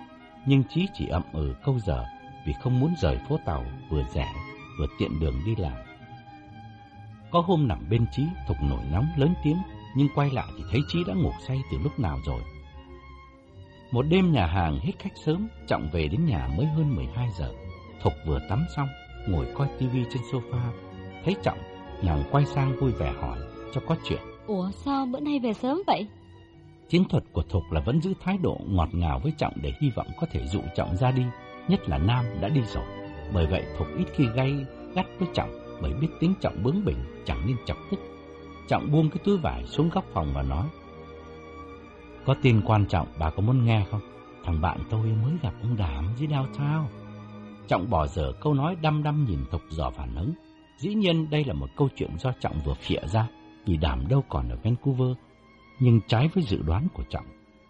Nhưng trí chỉ ậm ừ câu giờ vì không muốn rời phố tàu vừa rẻ vừa tiện đường đi làm. Có hôm nằm bên trí Thục nổi nóng lớn tiếng, nhưng quay lại thì thấy Chí đã ngủ say từ lúc nào rồi. Một đêm nhà hàng hết khách sớm, Trọng về đến nhà mới hơn 12 giờ. Thục vừa tắm xong, ngồi coi tivi trên sofa. Thấy Trọng, nàng quay sang vui vẻ hỏi cho có chuyện. Ủa sao bữa nay về sớm vậy? Chiến thuật của Thục là vẫn giữ thái độ ngọt ngào với Trọng để hy vọng có thể dụ Trọng ra đi. nhất là Nam đã đi rồi. Bởi vậy Thục ít khi gay gắt với Trọng, bởi biết tính Trọng bướng bỉnh, chẳng nên chọc tức. Trọng buông cái túi vải xuống góc phòng và nói, Có tin quan trọng, bà có muốn nghe không? Thằng bạn tôi mới gặp ông Đảm dưới đao thao. Trọng bỏ dở câu nói đăm đăm nhìn Thục dò phản ứng. Dĩ nhiên đây là một câu chuyện do Trọng vừa phịa ra, vì Đảm đâu còn ở Vancouver. Nhưng trái với dự đoán của Trọng,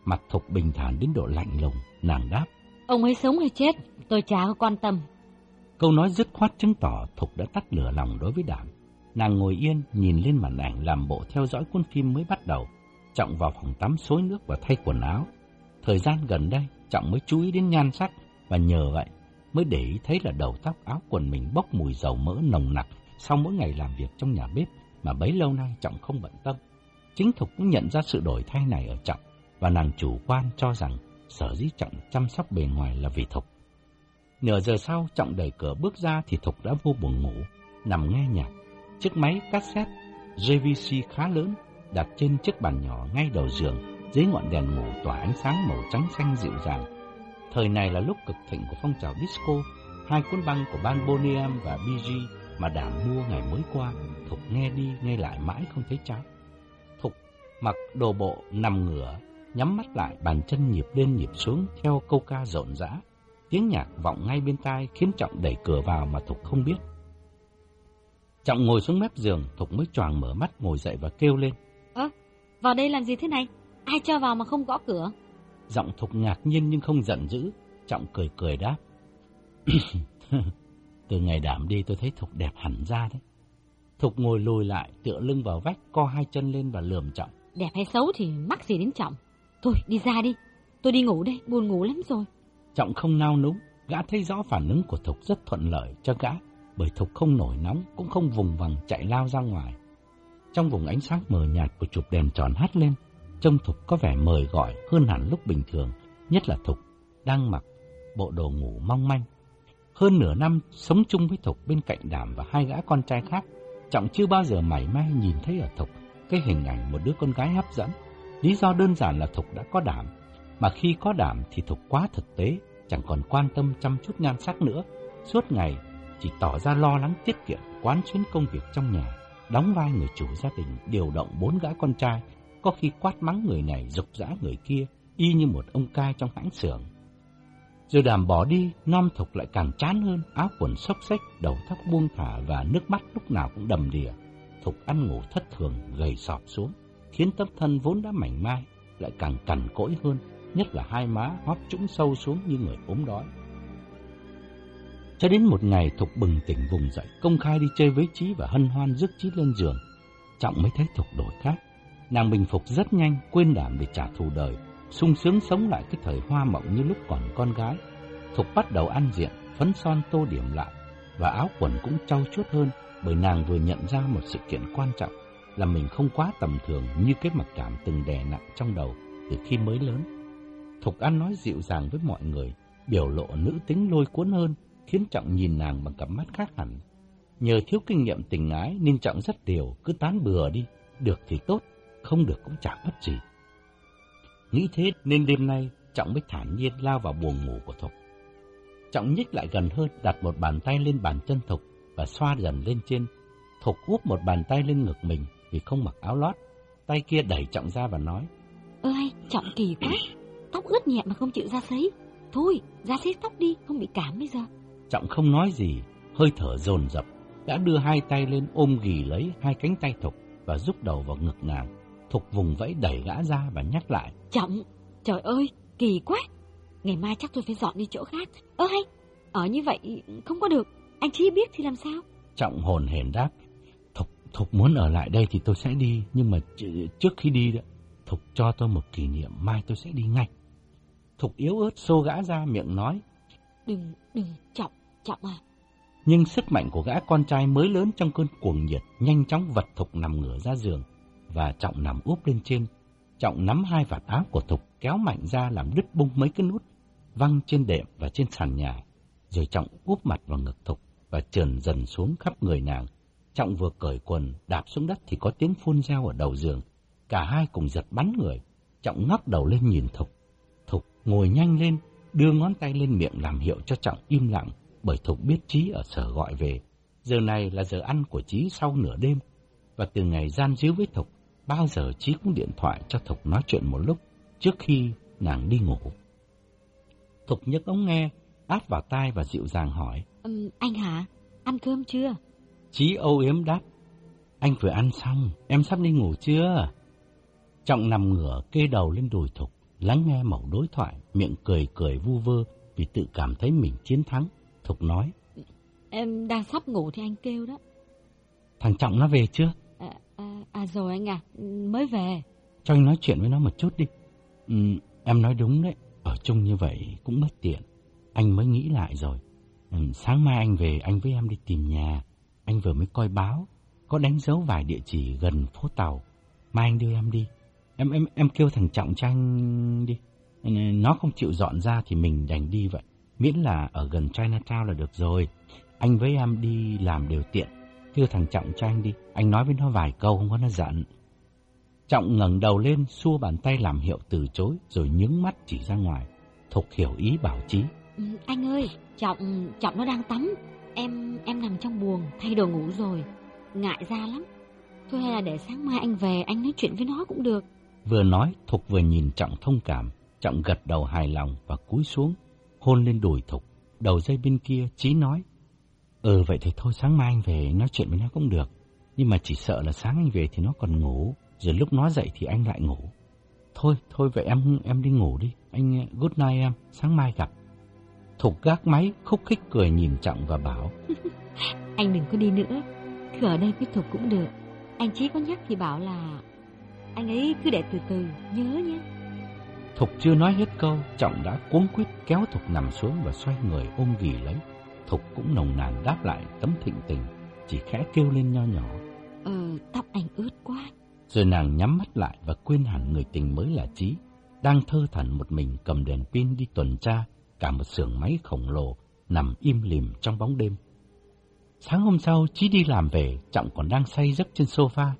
mặt Thục bình thản đến độ lạnh lùng, nàng đáp. Ông ấy sống hay chết, tôi chả quan tâm. Câu nói dứt khoát chứng tỏ Thục đã tắt lửa lòng đối với Đảm. Nàng ngồi yên, nhìn lên màn ảnh làm bộ theo dõi cuốn phim mới bắt đầu. Trọng vào phòng tắm xối nước và thay quần áo. Thời gian gần đây, Trọng mới chú ý đến nhan sắc và nhờ vậy mới để ý thấy là đầu tóc áo quần mình bốc mùi dầu mỡ nồng nặc sau mỗi ngày làm việc trong nhà bếp mà bấy lâu nay Trọng không bận tâm. Chính Thục cũng nhận ra sự đổi thay này ở Trọng và nàng chủ quan cho rằng sở dĩ Trọng chăm sóc bề ngoài là vì Thục. Nửa giờ sau, Trọng đẩy cửa bước ra thì Thục đã vô buồn ngủ, nằm nghe nhạc. Chiếc máy cassette JVC khá lớn đặt trên chiếc bàn nhỏ ngay đầu giường, dưới ngọn đèn ngủ tỏa ánh sáng màu trắng xanh dịu dàng. Thời này là lúc cực thịnh của phong trào disco, hai cuốn băng của ban Boniam và BG mà Đảm mua ngày mới qua, Thục nghe đi nghe lại mãi không thấy chán. Thục mặc đồ bộ nằm ngửa, nhắm mắt lại bàn chân nhịp lên nhịp xuống theo câu ca rộn rã. Tiếng nhạc vọng ngay bên tai khiến Trọng đẩy cửa vào mà Thục không biết. Trọng ngồi xuống mép giường, Thục mới choàng mở mắt ngồi dậy và kêu lên. Ơ, vào đây làm gì thế này? Ai cho vào mà không gõ cửa? Giọng Thục ngạc nhiên nhưng không giận dữ. Trọng cười cười đáp. Từ ngày đảm đi tôi thấy Thục đẹp hẳn ra đấy. Thục ngồi lùi lại, tựa lưng vào vách, co hai chân lên và lườm Trọng. Đẹp hay xấu thì mắc gì đến Trọng. Thôi, đi ra đi. Tôi đi ngủ đây, buồn ngủ lắm rồi. Trọng không nao núng, gã thấy rõ phản ứng của Thục rất thuận lợi cho gã, bởi Thục không nổi nóng, cũng không vùng vằng chạy lao ra ngoài. Trong vùng ánh sáng mờ nhạt của chụp đèn tròn hắt lên, trông Thục có vẻ mời gọi hơn hẳn lúc bình thường, nhất là Thục đang mặc bộ đồ ngủ mong manh. Hơn nửa năm sống chung với Thục bên cạnh Đảm và hai gã con trai khác, Trọng chưa bao giờ mảy may nhìn thấy ở Thục cái hình ảnh một đứa con gái hấp dẫn. Lý do đơn giản là Thục đã có Đảm, mà khi có Đảm thì Thục quá thực tế, chẳng còn quan tâm chăm chút nhan sắc nữa. Suốt ngày chỉ tỏ ra lo lắng tiết kiệm, quán xuyến công việc trong nhà, đóng vai người chủ gia đình, điều động bốn gã con trai, có khi quát mắng người này, dục dã người kia, y như một ông cai trong hãng xưởng. Rồi đàm bỏ đi, non thục lại càng chán hơn, áo quần xốc xếch, đầu tóc buông thả và nước mắt lúc nào cũng đầm đìa. Thục ăn ngủ thất thường, gầy sọp xuống, khiến tấm thân vốn đã mảnh mai, lại càng cằn cỗi hơn, nhất là hai má hóp trũng sâu xuống như người ốm đói. Cho đến một ngày Thục bừng tỉnh vùng dậy, công khai đi chơi với Trí và hân hoan rước Trí lên giường. Trọng mới thấy Thục đổi khác. Nàng bình phục rất nhanh, quên đảm để trả thù đời, sung sướng sống lại cái thời hoa mộng như lúc còn con gái. Thục bắt đầu ăn diện, phấn son tô điểm lại, và áo quần cũng trau chuốt hơn, bởi nàng vừa nhận ra một sự kiện quan trọng là mình không quá tầm thường như cái mặc cảm từng đè nặng trong đầu từ khi mới lớn. Thục ăn nói dịu dàng với mọi người, biểu lộ nữ tính lôi cuốn hơn, khiến Trọng nhìn nàng bằng cặp mắt khác hẳn. Nhờ thiếu kinh nghiệm tình ái nên Trọng rất điều, cứ tán bừa đi, được thì tốt, không được cũng chẳng mất gì. Nghĩ thế nên đêm nay Trọng mới thản nhiên lao vào buồng ngủ của Thục. Trọng nhích lại gần hơn, đặt một bàn tay lên bàn chân Thục và xoa dần lên trên. Thục úp một bàn tay lên ngực mình vì không mặc áo lót. Tay kia đẩy Trọng ra và nói. Ơi, Trọng kỳ quá. Tóc ướt nhẹ mà không chịu ra sấy. Thôi, ra sấy tóc đi, không bị cảm bây giờ. Trọng không nói gì, hơi thở dồn dập, đã đưa hai tay lên ôm ghì lấy hai cánh tay Thục và rút đầu vào ngực nàng. Thục vùng vẫy đẩy gã ra và nhắc lại. Trọng, trời ơi, kỳ quá. Ngày mai chắc tôi phải dọn đi chỗ khác. Ơ hay, ở như vậy không có được. Anh Chí biết thì làm sao? Trọng hồn hển đáp. Thục, Thục muốn ở lại đây thì tôi sẽ đi. Nhưng mà trước khi đi đó, Thục cho tôi một kỷ niệm, mai tôi sẽ đi ngay. Thục yếu ớt xô gã ra miệng nói. Đừng, đừng, Trọng, Trọng à. Nhưng sức mạnh của gã con trai mới lớn trong cơn cuồng nhiệt nhanh chóng vật Thục nằm ngửa ra giường và Trọng nằm úp lên trên. Trọng nắm hai vạt áo của Thục kéo mạnh ra làm đứt bung mấy cái nút, văng trên đệm và trên sàn nhà. Rồi Trọng úp mặt vào ngực Thục và trườn dần xuống khắp người nàng. Trọng vừa cởi quần, đạp xuống đất thì có tiếng phun reo ở đầu giường. Cả hai cùng giật bắn người. Trọng ngóc đầu lên nhìn Thục. Thục ngồi nhanh lên, đưa ngón tay lên miệng làm hiệu cho Trọng im lặng, bởi Thục biết Trí ở sở gọi về. Giờ này là giờ ăn của Trí sau nửa đêm, và từ ngày gian díu với Thục, bao giờ Trí cũng điện thoại cho Thục nói chuyện một lúc trước khi nàng đi ngủ. Thục nhấc ống nghe, áp vào tai và dịu dàng hỏi. Um, anh hả? Ăn cơm chưa? Chí âu yếm đáp. Anh vừa ăn xong, em sắp đi ngủ chưa? Trọng nằm ngửa kê đầu lên đùi Thục, lắng nghe mẩu đối thoại, miệng cười cười vu vơ vì tự cảm thấy mình chiến thắng. Thục nói. Em đang sắp ngủ thì anh kêu đó. Thằng Trọng nó về chưa? À, à, à rồi anh à, mới về. Cho anh nói chuyện với nó một chút đi. Ừ, em nói đúng đấy, ở chung như vậy cũng bất tiện. Anh mới nghĩ lại rồi. Ừ, sáng mai anh về, anh với em đi tìm nhà. Anh vừa mới coi báo, có đánh dấu vài địa chỉ gần phố tàu. Mai anh đưa em đi. Em em em kêu thằng Trọng tranh đi. Nó không chịu dọn ra thì mình đành đi vậy. Miễn là ở gần Chinatown là được rồi. Anh với em đi làm đều tiện. Kêu thằng Trọng tranh đi. Anh nói với nó vài câu không có nó giận. Trọng ngẩng đầu lên, xua bàn tay làm hiệu từ chối, rồi nhướng mắt chỉ ra ngoài. Thục hiểu ý bảo trí. Ừ, anh ơi, Trọng, Trọng nó đang tắm. Em, em nằm trong buồng, thay đồ ngủ rồi. Ngại ra lắm. Thôi hay là để sáng mai anh về, anh nói chuyện với nó cũng được. Vừa nói, Thục vừa nhìn Trọng thông cảm. Trọng gật đầu hài lòng và cúi xuống, hôn lên đùi Thục. Đầu dây bên kia, Chí nói. Ừ, vậy thì thôi sáng mai anh về nói chuyện với nó cũng được. Nhưng mà chỉ sợ là sáng anh về thì nó còn ngủ, rồi lúc nó dậy thì anh lại ngủ. Thôi, thôi vậy em em đi ngủ đi. Anh ờ, good night em, sáng mai gặp. Thục gác máy, khúc khích cười nhìn Trọng và bảo. anh đừng có đi nữa, cứ ở đây với Thục cũng được. Anh Chí có nhắc thì bảo là anh ấy cứ để từ từ, nhớ nhé. Thục chưa nói hết câu, Trọng đã cuống quýt kéo Thục nằm xuống và xoay người ôm ghì lấy. Thục cũng nồng nàn đáp lại tấm thịnh tình, chỉ khẽ kêu lên nho nhỏ. Ờ, tóc anh ướt quá. Rồi nàng nhắm mắt lại và quên hẳn người tình mới là Chí, đang thơ thẩn một mình cầm đèn pin đi tuần tra cả một xưởng máy khổng lồ nằm im lìm trong bóng đêm. Sáng hôm sau, Chí đi làm về, Trọng còn đang say giấc trên sofa.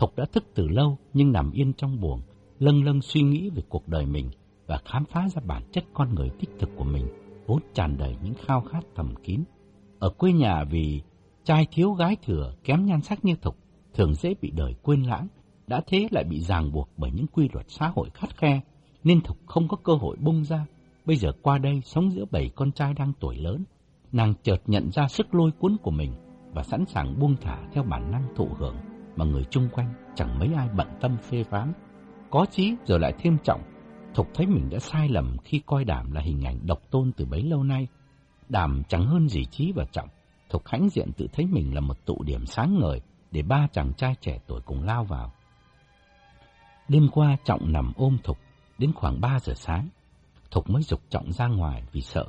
Thục đã thức từ lâu nhưng nằm yên trong buồng, lâng lâng suy nghĩ về cuộc đời mình và khám phá ra bản chất con người tích thực của mình, vốn tràn đầy những khao khát thầm kín. Ở quê nhà vì trai thiếu gái thừa kém nhan sắc như Thục, thường dễ bị đời quên lãng, đã thế lại bị ràng buộc bởi những quy luật xã hội khắt khe, nên Thục không có cơ hội bung ra Bây giờ qua đây sống giữa bảy con trai đang tuổi lớn, nàng chợt nhận ra sức lôi cuốn của mình và sẵn sàng buông thả theo bản năng thụ hưởng mà người chung quanh chẳng mấy ai bận tâm phê phán. Có chí rồi lại thêm trọng, Thục thấy mình đã sai lầm khi coi Đàm là hình ảnh độc tôn từ bấy lâu nay. Đàm chẳng hơn gì Chí và Trọng, Thục hãnh diện tự thấy mình là một tụ điểm sáng ngời để ba chàng trai trẻ tuổi cùng lao vào. Đêm qua Trọng nằm ôm Thục, đến khoảng 3 giờ sáng, Thục mới dục trọng ra ngoài vì sợ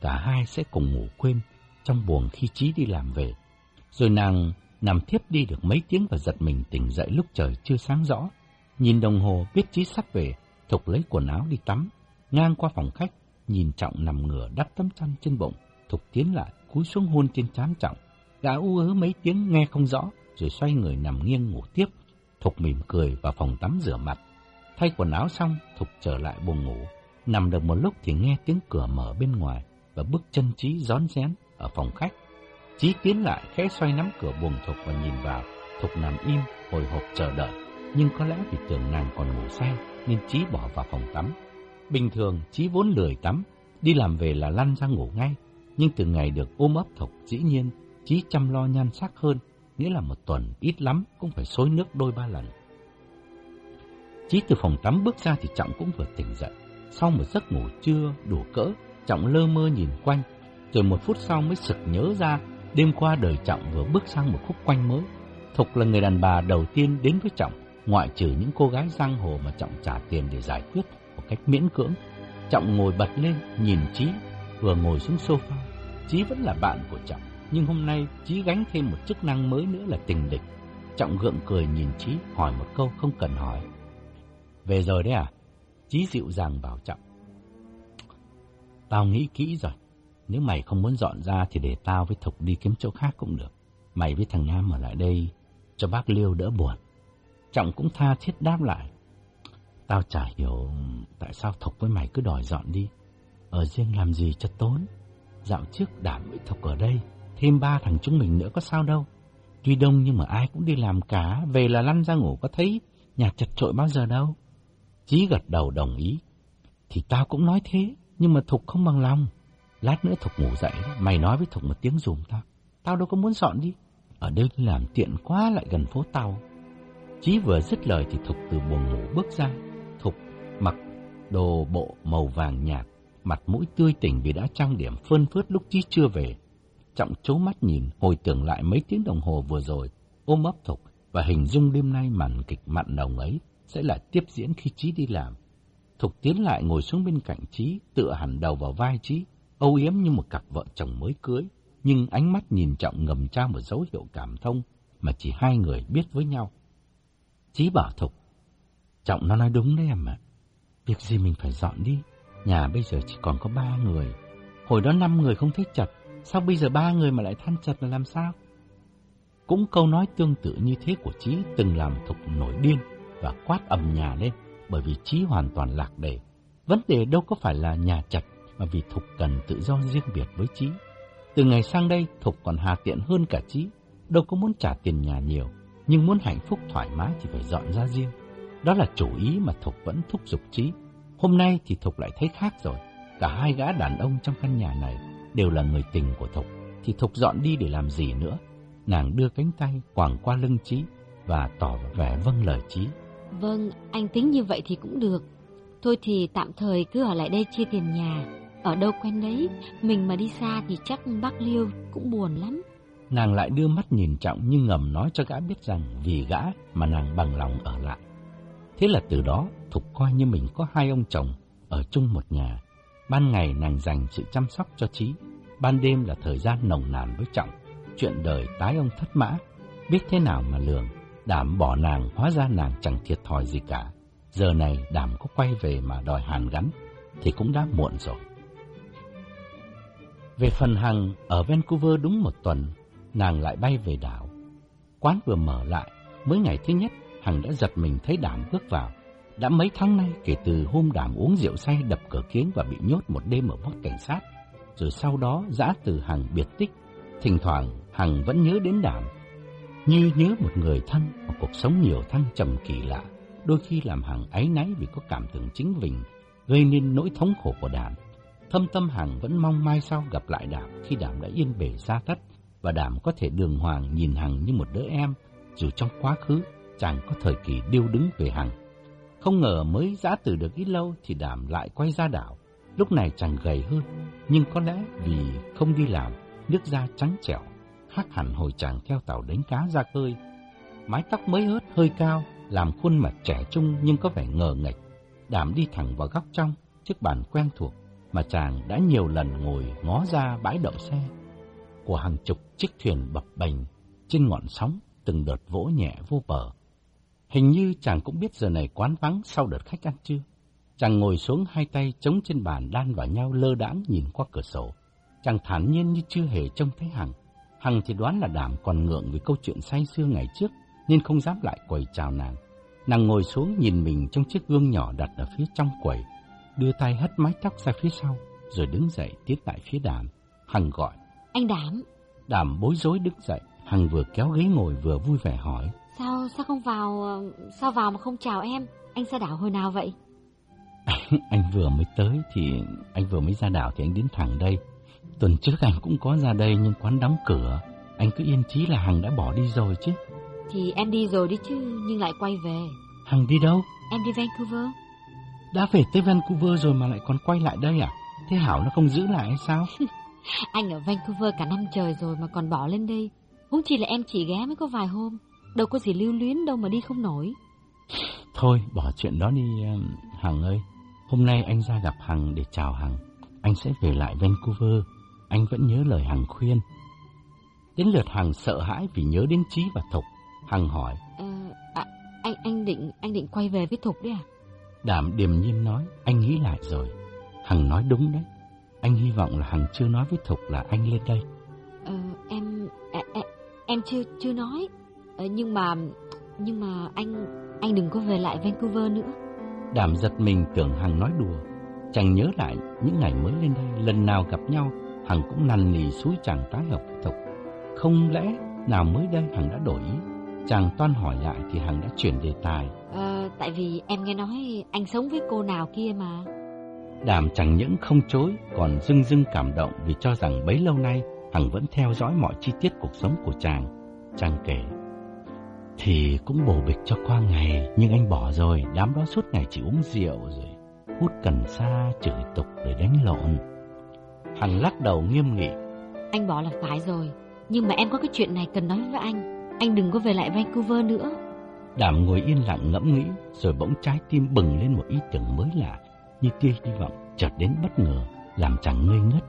cả hai sẽ cùng ngủ quên trong buồng khi Chí đi làm về. Rồi nàng nằm thiếp đi được mấy tiếng và giật mình tỉnh dậy lúc trời chưa sáng rõ. Nhìn đồng hồ biết Chí sắp về, Thục lấy quần áo đi tắm. Ngang qua phòng khách, nhìn Trọng nằm ngửa đắp tấm chăn trên bụng. Thục tiến lại, cúi xuống hôn trên trán Trọng. Gã u ớ mấy tiếng nghe không rõ, rồi xoay người nằm nghiêng ngủ tiếp. Thục mỉm cười vào phòng tắm rửa mặt. Thay quần áo xong, Thục trở lại buồn ngủ. Nằm được một lúc thì nghe tiếng cửa mở bên ngoài và bước chân Trí rón rén ở phòng khách. Chí tiến lại khẽ xoay nắm cửa buồng Thục và nhìn vào. Thục nằm im, hồi hộp chờ đợi. Nhưng có lẽ vì tưởng nàng còn ngủ say nên chí bỏ vào phòng tắm. Bình thường chí vốn lười tắm, đi làm về là lăn ra ngủ ngay. Nhưng từ ngày được ôm ấp Thục dĩ nhiên chí chăm lo nhan sắc hơn, nghĩa là một tuần ít lắm cũng phải xối nước đôi ba lần. Chí từ phòng tắm bước ra thì Trọng cũng vừa tỉnh dậy. Sau một giấc ngủ trưa đủ cỡ, Trọng lơ mơ nhìn quanh, rồi một phút sau mới sực nhớ ra đêm qua đời Trọng vừa bước sang một khúc quanh mới. Thục là người đàn bà đầu tiên đến với Trọng, ngoại trừ những cô gái giang hồ mà Trọng trả tiền để giải quyết một cách miễn cưỡng. Trọng ngồi bật lên, nhìn Chí, vừa ngồi xuống sofa. Chí vẫn là bạn của Trọng, nhưng hôm nay Chí gánh thêm một chức năng mới nữa là tình địch. Trọng gượng cười nhìn Chí, hỏi một câu không cần hỏi. Về rồi đấy à? Chí dịu dàng bảo Trọng. Tao nghĩ kỹ rồi. Nếu mày không muốn dọn ra thì để tao với Thục đi kiếm chỗ khác cũng được. Mày với thằng Nam ở lại đây cho bác Liêu đỡ buồn. Trọng cũng tha thiết đáp lại. Tao chả hiểu tại sao Thục với mày cứ đòi dọn đi. Ở riêng làm gì cho tốn. Dạo trước đảm với Thục ở đây, thêm ba thằng chúng mình nữa có sao đâu. Tuy đông nhưng mà ai cũng đi làm cả, về là lăn ra ngủ có thấy nhà chật trội bao giờ đâu. Chí gật đầu đồng ý. Thì tao cũng nói thế, nhưng mà Thục không bằng lòng. Lát nữa Thục ngủ dậy, mày nói với Thục một tiếng dùm tao. Tao đâu có muốn dọn đi. Ở đây làm tiện quá lại gần phố tàu. Chí vừa dứt lời thì Thục từ buồng ngủ bước ra. Thục mặc đồ bộ màu vàng nhạt, mặt mũi tươi tỉnh vì đã trang điểm phơn phớt lúc Chí chưa về. Trọng chố mắt nhìn, hồi tưởng lại mấy tiếng đồng hồ vừa rồi, ôm ấp Thục và hình dung đêm nay màn kịch mặn nồng ấy sẽ là tiếp diễn khi Chí đi làm. Thục tiến lại ngồi xuống bên cạnh Chí, tựa hẳn đầu vào vai Chí, âu yếm như một cặp vợ chồng mới cưới, nhưng ánh mắt nhìn Trọng ngầm trao một dấu hiệu cảm thông mà chỉ hai người biết với nhau. Chí bảo Thục, Trọng nó nói đúng đấy em ạ, việc gì mình phải dọn đi, nhà bây giờ chỉ còn có ba người, hồi đó năm người không thích chật sao bây giờ ba người mà lại than chật là làm sao? Cũng câu nói tương tự như thế của Chí từng làm Thục nổi điên và quát ầm nhà lên bởi vì Chí hoàn toàn lạc đề. Vấn đề đâu có phải là nhà chặt mà vì Thục cần tự do riêng biệt với Chí. Từ ngày sang đây, Thục còn hà tiện hơn cả Chí, đâu có muốn trả tiền nhà nhiều, nhưng muốn hạnh phúc thoải mái thì phải dọn ra riêng. Đó là chủ ý mà Thục vẫn thúc giục Chí. Hôm nay thì Thục lại thấy khác rồi. Cả hai gã đàn ông trong căn nhà này đều là người tình của Thục, thì Thục dọn đi để làm gì nữa? Nàng đưa cánh tay quàng qua lưng Chí và tỏ vẻ vâng lời Chí. Vâng, anh tính như vậy thì cũng được. Thôi thì tạm thời cứ ở lại đây chia tiền nhà. Ở đâu quen đấy, mình mà đi xa thì chắc bác Liêu cũng buồn lắm. Nàng lại đưa mắt nhìn Trọng nhưng ngầm nói cho gã biết rằng vì gã mà nàng bằng lòng ở lại. Thế là từ đó, Thục coi như mình có hai ông chồng ở chung một nhà. Ban ngày nàng dành sự chăm sóc cho Trí, ban đêm là thời gian nồng nàn với Trọng. Chuyện đời tái ông thất mã, biết thế nào mà lường. Đảm bỏ nàng, hóa ra nàng chẳng thiệt thòi gì cả. Giờ này Đảm có quay về mà đòi hàn gắn, thì cũng đã muộn rồi. Về phần Hằng, ở Vancouver đúng một tuần, nàng lại bay về đảo. Quán vừa mở lại, mới ngày thứ nhất, Hằng đã giật mình thấy Đảm bước vào. Đã mấy tháng nay kể từ hôm Đảm uống rượu say đập cửa kiến và bị nhốt một đêm ở vóc cảnh sát. Rồi sau đó giã từ Hằng biệt tích, thỉnh thoảng Hằng vẫn nhớ đến Đảm. Như nhớ một người thân một cuộc sống nhiều thăng trầm kỳ lạ, đôi khi làm Hằng áy náy vì có cảm tưởng chính mình, gây nên nỗi thống khổ của Đảm. Thâm tâm Hằng vẫn mong mai sau gặp lại Đảm khi Đảm đã yên bề xa thất và Đảm có thể đường hoàng nhìn Hằng như một đứa em, dù trong quá khứ chàng có thời kỳ điêu đứng về Hằng. Không ngờ mới giã từ được ít lâu thì Đảm lại quay ra đảo. Lúc này chàng gầy hơn, nhưng có lẽ vì không đi làm, nước da trắng trẻo, khác hẳn hồi chàng theo tàu đánh cá ra khơi. Mái tóc mới ướt hơi cao, làm khuôn mặt trẻ trung nhưng có vẻ ngờ nghệch. Đảm đi thẳng vào góc trong, chiếc bàn quen thuộc mà chàng đã nhiều lần ngồi ngó ra bãi đậu xe của hàng chục chiếc thuyền bập bềnh trên ngọn sóng từng đợt vỗ nhẹ vô bờ. Hình như chàng cũng biết giờ này quán vắng sau đợt khách ăn trưa. Chàng ngồi xuống hai tay chống trên bàn đan vào nhau lơ đãng nhìn qua cửa sổ. Chàng thản nhiên như chưa hề trông thấy Hằng. Hằng thì đoán là đảm còn ngượng vì câu chuyện say xưa ngày trước nên không dám lại quầy chào nàng. Nàng ngồi xuống nhìn mình trong chiếc gương nhỏ đặt ở phía trong quầy, đưa tay hất mái tóc ra phía sau, rồi đứng dậy tiến lại phía đàm. Hằng gọi. Anh Đảm. Đàm bối rối đứng dậy, Hằng vừa kéo ghế ngồi vừa vui vẻ hỏi. Sao, sao không vào, sao vào mà không chào em? Anh ra đảo hồi nào vậy? anh vừa mới tới thì, anh vừa mới ra đảo thì anh đến thẳng đây. Tuần trước anh cũng có ra đây nhưng quán đóng cửa. Anh cứ yên chí là Hằng đã bỏ đi rồi chứ. Thì em đi rồi đi chứ, nhưng lại quay về. Hằng đi đâu? Em đi Vancouver. Đã về tới Vancouver rồi mà lại còn quay lại đây à? Thế Hảo nó không giữ lại hay sao? anh ở Vancouver cả năm trời rồi mà còn bỏ lên đây. Huống chỉ là em chỉ ghé mới có vài hôm. Đâu có gì lưu luyến đâu mà đi không nổi. Thôi, bỏ chuyện đó đi Hằng ơi. Hôm nay anh ra gặp Hằng để chào Hằng. Anh sẽ về lại Vancouver. Anh vẫn nhớ lời Hằng khuyên. Đến lượt Hằng sợ hãi vì nhớ đến Trí và Thục. Hằng hỏi. À, à, anh anh định anh định quay về với Thục đấy à? Đảm điềm nhiên nói. Anh nghĩ lại rồi. Hằng nói đúng đấy. Anh hy vọng là Hằng chưa nói với Thục là anh lên đây. Ờ, em, à, à, em chưa chưa nói. Ờ, nhưng mà nhưng mà anh anh đừng có về lại Vancouver nữa. Đảm giật mình tưởng Hằng nói đùa. Chàng nhớ lại những ngày mới lên đây, lần nào gặp nhau, Hằng cũng năn nỉ suối chàng tái hợp với Thục. Không lẽ nào mới đây Hằng đã đổi ý? Chàng toan hỏi lại thì Hằng đã chuyển đề tài. Tại vì em nghe nói anh sống với cô nào kia mà. Đàm chẳng những không chối, còn dưng dưng cảm động vì cho rằng bấy lâu nay Hằng vẫn theo dõi mọi chi tiết cuộc sống của chàng. Chàng kể, thì cũng bổ bịch cho qua ngày, nhưng anh bỏ rồi, đám đó suốt ngày chỉ uống rượu rồi hút cần sa, chửi tục để đánh lộn. Hằng lắc đầu nghiêm nghị. Anh bỏ là phải rồi, nhưng mà em có cái chuyện này cần nói với anh. Anh đừng có về lại Vancouver nữa. Đàm ngồi yên lặng ngẫm nghĩ, rồi bỗng trái tim bừng lên một ý tưởng mới lạ, như tia hy vọng chợt đến bất ngờ, làm chàng ngây ngất.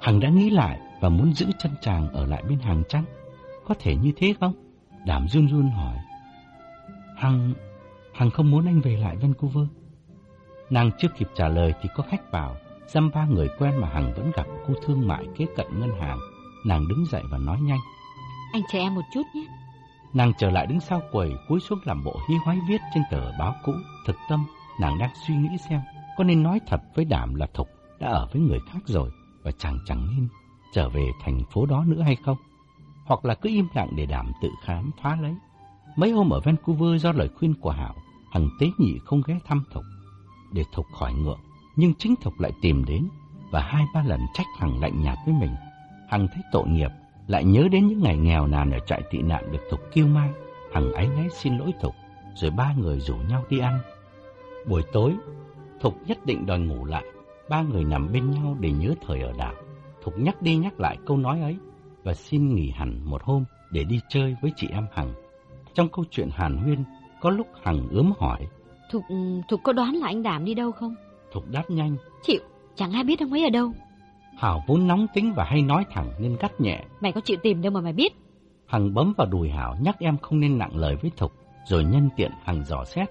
Hằng đã nghĩ lại và muốn giữ chân chàng ở lại bên hàng trăng. Có thể như thế không? Đàm run run hỏi. Hằng, Hằng không muốn anh về lại Vancouver. Nàng chưa kịp trả lời thì có khách vào, dăm ba người quen mà Hằng vẫn gặp khu thương mại kế cận ngân hàng. Nàng đứng dậy và nói nhanh. Anh chờ em một chút nhé. Nàng trở lại đứng sau quầy, cúi xuống làm bộ hí hoái viết trên tờ báo cũ. Thực tâm, nàng đang suy nghĩ xem có nên nói thật với Đảm là Thục đã ở với người khác rồi và chẳng chẳng nên trở về thành phố đó nữa hay không. Hoặc là cứ im lặng để Đảm tự khám phá lấy. Mấy hôm ở Vancouver do lời khuyên của Hảo, Hằng tế nhị không ghé thăm Thục để Thục khỏi ngượng. Nhưng chính Thục lại tìm đến và hai ba lần trách Hằng lạnh nhạt với mình. Hằng thấy tội nghiệp, lại nhớ đến những ngày nghèo nàn ở trại tị nạn được Thục kêu mang. Hằng áy náy xin lỗi Thục, rồi ba người rủ nhau đi ăn. Buổi tối, Thục nhất định đòi ngủ lại. Ba người nằm bên nhau để nhớ thời ở đảo. Thục nhắc đi nhắc lại câu nói ấy và xin nghỉ hẳn một hôm để đi chơi với chị em Hằng. Trong câu chuyện Hàn Huyên, có lúc Hằng ướm hỏi. Thục, Thục có đoán là anh Đảm đi đâu không? Thục đáp nhanh. Chịu, chẳng ai biết ông ấy ở đâu. Hảo vốn nóng tính và hay nói thẳng nên gắt nhẹ. Mày có chịu tìm đâu mà mày biết. Hằng bấm vào đùi Hảo nhắc em không nên nặng lời với Thục, rồi nhân tiện Hằng dò xét.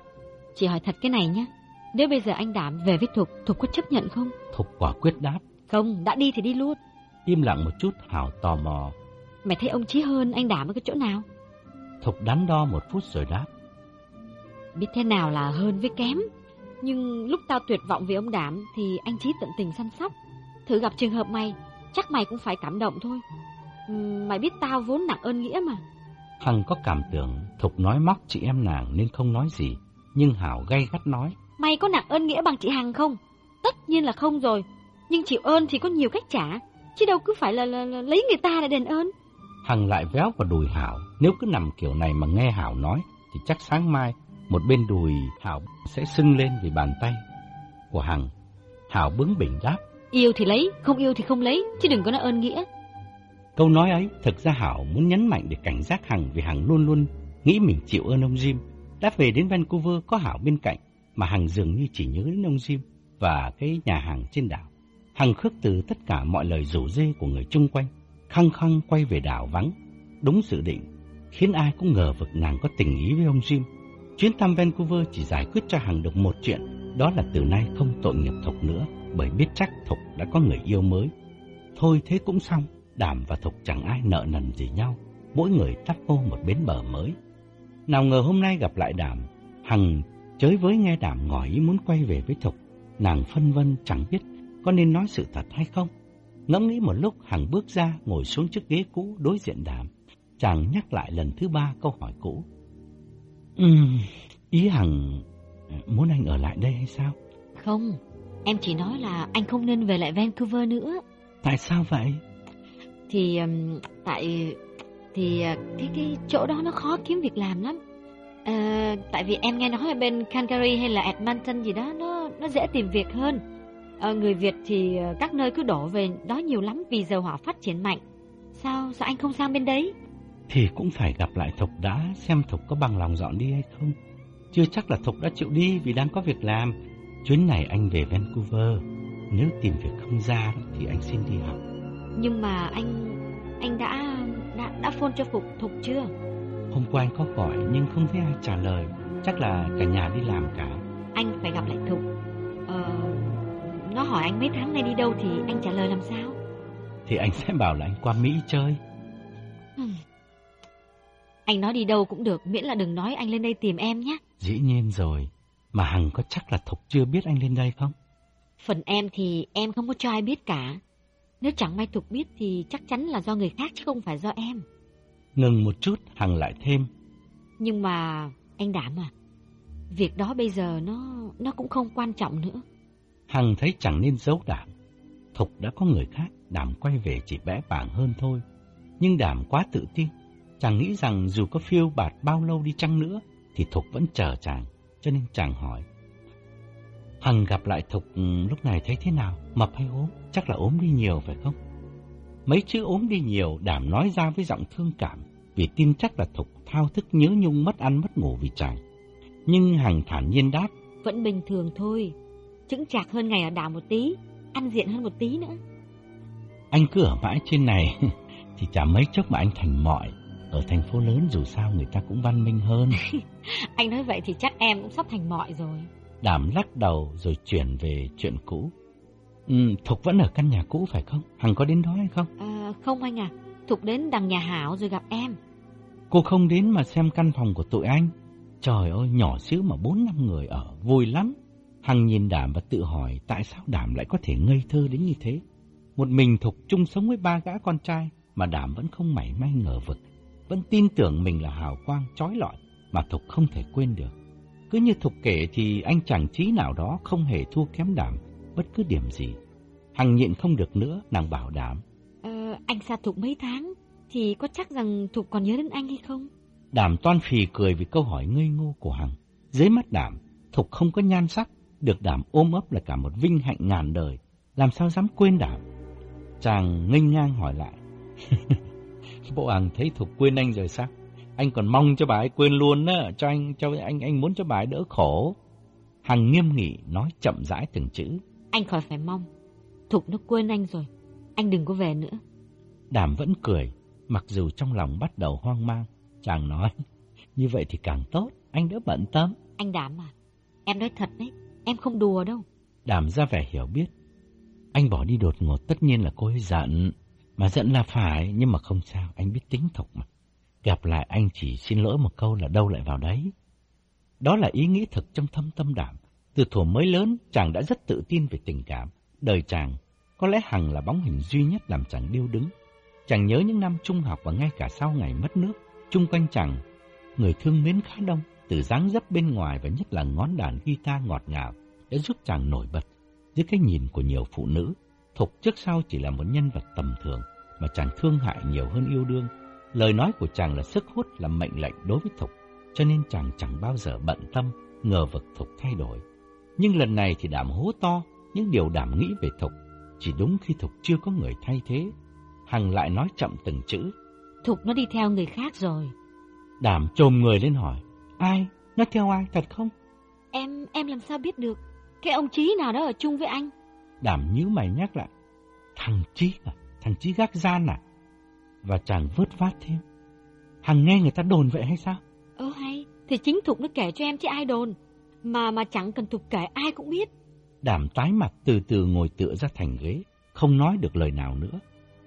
Chị hỏi thật cái này nhé, nếu bây giờ anh Đảm về với Thục, Thục có chấp nhận không? Thục quả quyết đáp. Không, đã đi thì đi luôn. Im lặng một chút Hảo tò mò. Mày thấy ông Chí hơn anh Đảm ở cái chỗ nào? Thục đắn đo một phút rồi đáp. Biết thế nào là hơn với kém. Nhưng lúc tao tuyệt vọng vì ông Đảm thì anh Chí tận tình săn sóc. Thử gặp trường hợp mày, chắc mày cũng phải cảm động thôi. Uhm, mày biết tao vốn nặng ơn nghĩa mà. Hằng có cảm tưởng Thục nói móc chị em nàng nên không nói gì. Nhưng Hảo gay gắt nói. Mày có nặng ơn nghĩa bằng chị Hằng không? Tất nhiên là không rồi. Nhưng chịu ơn thì có nhiều cách trả. Chứ đâu cứ phải là, là, là lấy người ta để đền ơn. Hằng lại véo vào đùi Hảo. Nếu cứ nằm kiểu này mà nghe Hảo nói thì chắc sáng mai một bên đùi Hảo sẽ sưng lên vì bàn tay của Hằng. Hảo bướng bỉnh đáp. Yêu thì lấy, không yêu thì không lấy, chứ đừng có nói ơn nghĩa. Câu nói ấy thực ra Hảo muốn nhấn mạnh để cảnh giác Hằng vì Hằng luôn luôn nghĩ mình chịu ơn ông Jim. Đã về đến Vancouver có Hảo bên cạnh mà Hằng dường như chỉ nhớ đến ông Jim và cái nhà hàng trên đảo. Hằng khước từ tất cả mọi lời rủ dê của người chung quanh, khăng khăng quay về đảo vắng. Đúng dự định, khiến ai cũng ngờ vực nàng có tình ý với ông Jim. Chuyến thăm Vancouver chỉ giải quyết cho Hằng được một chuyện, đó là từ nay không tội nghiệp Thục nữa, bởi biết chắc Thục đã có người yêu mới. Thôi thế cũng xong, Đảm và Thục chẳng ai nợ nần gì nhau, mỗi người tắt ô một bến bờ mới. Nào ngờ hôm nay gặp lại Đảm, Hằng chới với nghe Đảm ngỏ ý muốn quay về với Thục, nàng phân vân chẳng biết có nên nói sự thật hay không. Ngẫm nghĩ một lúc Hằng bước ra ngồi xuống chiếc ghế cũ đối diện Đảm, chàng nhắc lại lần thứ ba câu hỏi cũ. Ừm, ý Hằng muốn anh ở lại đây hay sao? Không, em chỉ nói là anh không nên về lại Vancouver nữa. Tại sao vậy? Thì um, tại thì cái cái chỗ đó nó khó kiếm việc làm lắm. À, tại vì em nghe nói ở bên Calgary hay là Edmonton gì đó nó nó dễ tìm việc hơn. À, người Việt thì các nơi cứ đổ về đó nhiều lắm vì dầu hỏa phát triển mạnh. Sao sao anh không sang bên đấy? Thì cũng phải gặp lại Thục đã xem Thục có bằng lòng dọn đi hay không. Chưa chắc là Thục đã chịu đi vì đang có việc làm. Chuyến này anh về Vancouver. Nếu tìm việc không ra thì anh xin đi học. Nhưng mà anh anh đã đã đã phone cho Phục Thục chưa? Hôm qua anh có gọi nhưng không thấy ai trả lời. Chắc là cả nhà đi làm cả. Anh phải gặp lại Thục. Ờ, nó hỏi anh mấy tháng nay đi đâu thì anh trả lời làm sao? Thì anh sẽ bảo là anh qua Mỹ chơi. Anh nói đi đâu cũng được, miễn là đừng nói anh lên đây tìm em nhé. Dĩ nhiên rồi, mà Hằng có chắc là Thục chưa biết anh lên đây không? Phần em thì em không có cho ai biết cả. Nếu chẳng may Thục biết thì chắc chắn là do người khác chứ không phải do em. Ngừng một chút, Hằng lại thêm. Nhưng mà anh đảm à, việc đó bây giờ nó nó cũng không quan trọng nữa. Hằng thấy chẳng nên giấu đảm. Thục đã có người khác, đảm quay về chỉ bẽ bảng hơn thôi. Nhưng đảm quá tự tin, chàng nghĩ rằng dù có phiêu bạt bao lâu đi chăng nữa, thì Thục vẫn chờ chàng, cho nên chàng hỏi. Hằng gặp lại Thục ừ, lúc này thấy thế nào, mập hay ốm, chắc là ốm đi nhiều phải không? Mấy chữ ốm đi nhiều đảm nói ra với giọng thương cảm, vì tin chắc là Thục thao thức nhớ nhung mất ăn mất ngủ vì chàng. Nhưng Hằng thản nhiên đáp. Vẫn bình thường thôi, chững chạc hơn ngày ở đảo một tí, ăn diện hơn một tí nữa. Anh cứ ở mãi trên này, thì chả mấy chốc mà anh thành mọi. Ở thành phố lớn dù sao người ta cũng văn minh hơn. anh nói vậy thì chắc em cũng sắp thành mọi rồi. Đảm lắc đầu rồi chuyển về chuyện cũ. Ừ, Thục vẫn ở căn nhà cũ phải không? Hằng có đến đó hay không? À, không anh à, Thục đến đằng nhà Hảo rồi gặp em. Cô không đến mà xem căn phòng của tụi anh. Trời ơi, nhỏ xíu mà bốn năm người ở, vui lắm. Hằng nhìn Đảm và tự hỏi tại sao Đảm lại có thể ngây thơ đến như thế. Một mình Thục chung sống với ba gã con trai mà Đảm vẫn không mảy may ngờ vực. Vẫn tin tưởng mình là hào quang trói lọi mà Thục không thể quên được. Cứ như Thục kể thì anh chàng trí nào đó không hề thua kém Đảm bất cứ điểm gì. Hằng nhịn không được nữa, nàng bảo Đảm. Ờ, anh xa Thục mấy tháng, thì có chắc rằng Thục còn nhớ đến anh hay không? Đảm toan phì cười vì câu hỏi ngây ngô của Hằng. Dưới mắt Đảm, Thục không có nhan sắc, được Đảm ôm ấp là cả một vinh hạnh ngàn đời. Làm sao dám quên Đảm? Chàng nghênh ngang hỏi lại. Bộ Hằng thấy Thục quên anh rồi sao? Anh còn mong cho bà ấy quên luôn á, cho anh cho anh anh muốn cho bà ấy đỡ khổ. Hằng nghiêm nghị nói chậm rãi từng chữ. Anh khỏi phải mong. Thục nó quên anh rồi. Anh đừng có về nữa. Đảm vẫn cười, mặc dù trong lòng bắt đầu hoang mang. Chàng nói, như vậy thì càng tốt, anh đỡ bận tâm. Anh Đảm à, em nói thật đấy, em không đùa đâu. Đảm ra vẻ hiểu biết. Anh bỏ đi đột ngột tất nhiên là cô ấy giận. Mà giận là phải, nhưng mà không sao, anh biết tính thục mà. Gặp lại anh chỉ xin lỗi một câu là đâu lại vào đấy. Đó là ý nghĩ thực trong thâm tâm đảm. Từ thuở mới lớn, chàng đã rất tự tin về tình cảm. Đời chàng, có lẽ Hằng là bóng hình duy nhất làm chàng điêu đứng. Chàng nhớ những năm trung học và ngay cả sau ngày mất nước, chung quanh chàng, người thương mến khá đông, từ dáng dấp bên ngoài và nhất là ngón đàn guitar ngọt ngào đã giúp chàng nổi bật dưới cái nhìn của nhiều phụ nữ. Thục trước sau chỉ là một nhân vật tầm thường mà chàng thương hại nhiều hơn yêu đương. Lời nói của chàng là sức hút, là mệnh lệnh đối với Thục, cho nên chàng chẳng bao giờ bận tâm, ngờ vực Thục thay đổi. Nhưng lần này thì đảm hố to, những điều đảm nghĩ về Thục, chỉ đúng khi Thục chưa có người thay thế. Hằng lại nói chậm từng chữ. Thục nó đi theo người khác rồi. Đảm trồm người lên hỏi, ai? Nó theo ai, thật không? Em, em làm sao biết được? Cái ông Chí nào đó ở chung với anh? Đảm nhíu mày nhắc lại, thằng Chí à, thằng Chí gác gian à? Và chàng vớt vát thêm, Hằng nghe người ta đồn vậy hay sao? Ơ hay, thì chính Thục nó kể cho em chứ ai đồn. Mà mà chẳng cần Thục kể ai cũng biết. Đảm tái mặt từ từ ngồi tựa ra thành ghế, không nói được lời nào nữa.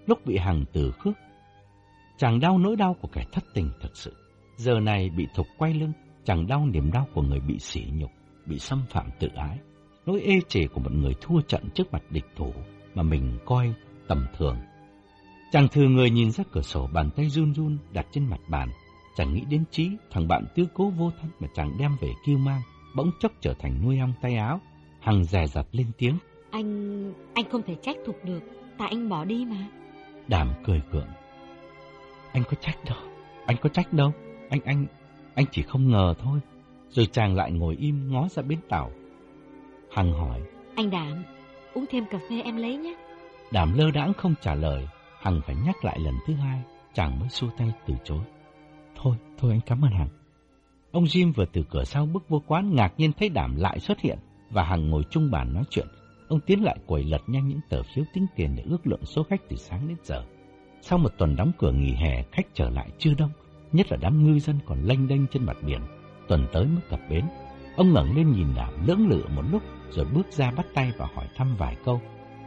Lúc bị Hằng từ khước, chàng đau nỗi đau của kẻ thất tình thật sự. Giờ này bị Thục quay lưng, chàng đau niềm đau của người bị sỉ nhục, bị xâm phạm tự ái. Nỗi ê chề của một người thua trận trước mặt địch thủ mà mình coi tầm thường. Chàng thừa người nhìn ra cửa sổ bàn tay run run đặt trên mặt bàn. Chàng nghĩ đến trí, thằng bạn tư cố vô thân mà chàng đem về kêu mang, bỗng chốc trở thành nuôi ong tay áo. Hằng dè dặt lên tiếng. Anh... anh không thể trách Thục được, tại anh bỏ đi mà. Đàm cười gượng. Anh có trách đâu, anh có trách đâu, anh anh, anh chỉ không ngờ thôi. Rồi chàng lại ngồi im ngó ra bến tàu. Hằng hỏi. Anh Đàm, uống thêm cà phê em lấy nhé. Đàm lơ đãng không trả lời, Hằng phải nhắc lại lần thứ hai, chàng mới xua tay từ chối. Thôi, thôi anh cảm ơn Hằng. Ông Jim vừa từ cửa sau bước vô quán ngạc nhiên thấy Đàm lại xuất hiện và Hằng ngồi chung bàn nói chuyện. Ông tiến lại quầy lật nhanh những tờ phiếu tính tiền để ước lượng số khách từ sáng đến giờ. Sau một tuần đóng cửa nghỉ hè, khách trở lại chưa đông, nhất là đám ngư dân còn lênh đênh trên mặt biển. Tuần tới mới cập bến. Ông ngẩng lên nhìn Đàm lưỡng lự một lúc rồi bước ra bắt tay và hỏi thăm vài câu.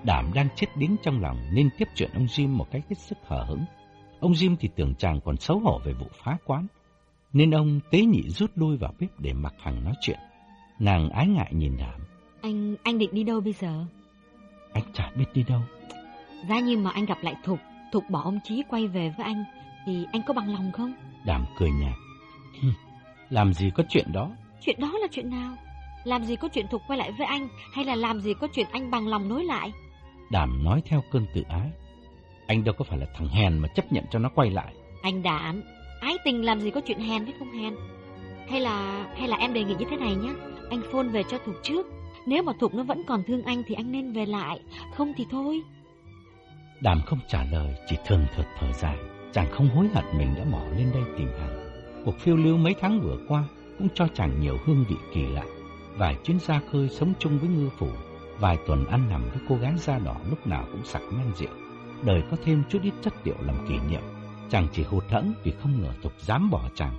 Đảm đang chết điếng trong lòng nên tiếp chuyện ông Jim một cách hết sức hờ hững. Ông Jim thì tưởng chàng còn xấu hổ về vụ phá quán, nên ông tế nhị rút lui vào bếp để mặc Hằng nói chuyện. Nàng ái ngại nhìn Đảm. Anh, anh định đi đâu bây giờ? Anh chả biết đi đâu. Giá như mà anh gặp lại Thục, Thục bỏ ông Chí quay về với anh, thì anh có bằng lòng không? Đàm cười nhạt. Làm gì có chuyện đó? Chuyện đó là chuyện nào? Làm gì có chuyện Thục quay lại với anh, hay là làm gì có chuyện anh bằng lòng nối lại? Đàm nói theo cơn tự ái. Anh đâu có phải là thằng hèn mà chấp nhận cho nó quay lại. Anh Đàm, ái tình làm gì có chuyện hèn với không hèn? Hay là hay là em đề nghị như thế này nhé, anh phone về cho Thục trước. Nếu mà Thục nó vẫn còn thương anh thì anh nên về lại, không thì thôi. Đàm không trả lời, chỉ thường thượt thở dài. Chàng không hối hận mình đã bỏ lên đây tìm Hằng. Cuộc phiêu lưu mấy tháng vừa qua cũng cho chàng nhiều hương vị kỳ lạ. Vài chuyến ra khơi sống chung với ngư phủ, vài tuần ăn nằm với cô gái da đỏ lúc nào cũng sặc men rượu. Đời có thêm chút ít chất liệu làm kỷ niệm. Chàng chỉ hụt hẫng vì không ngờ Thục dám bỏ chàng.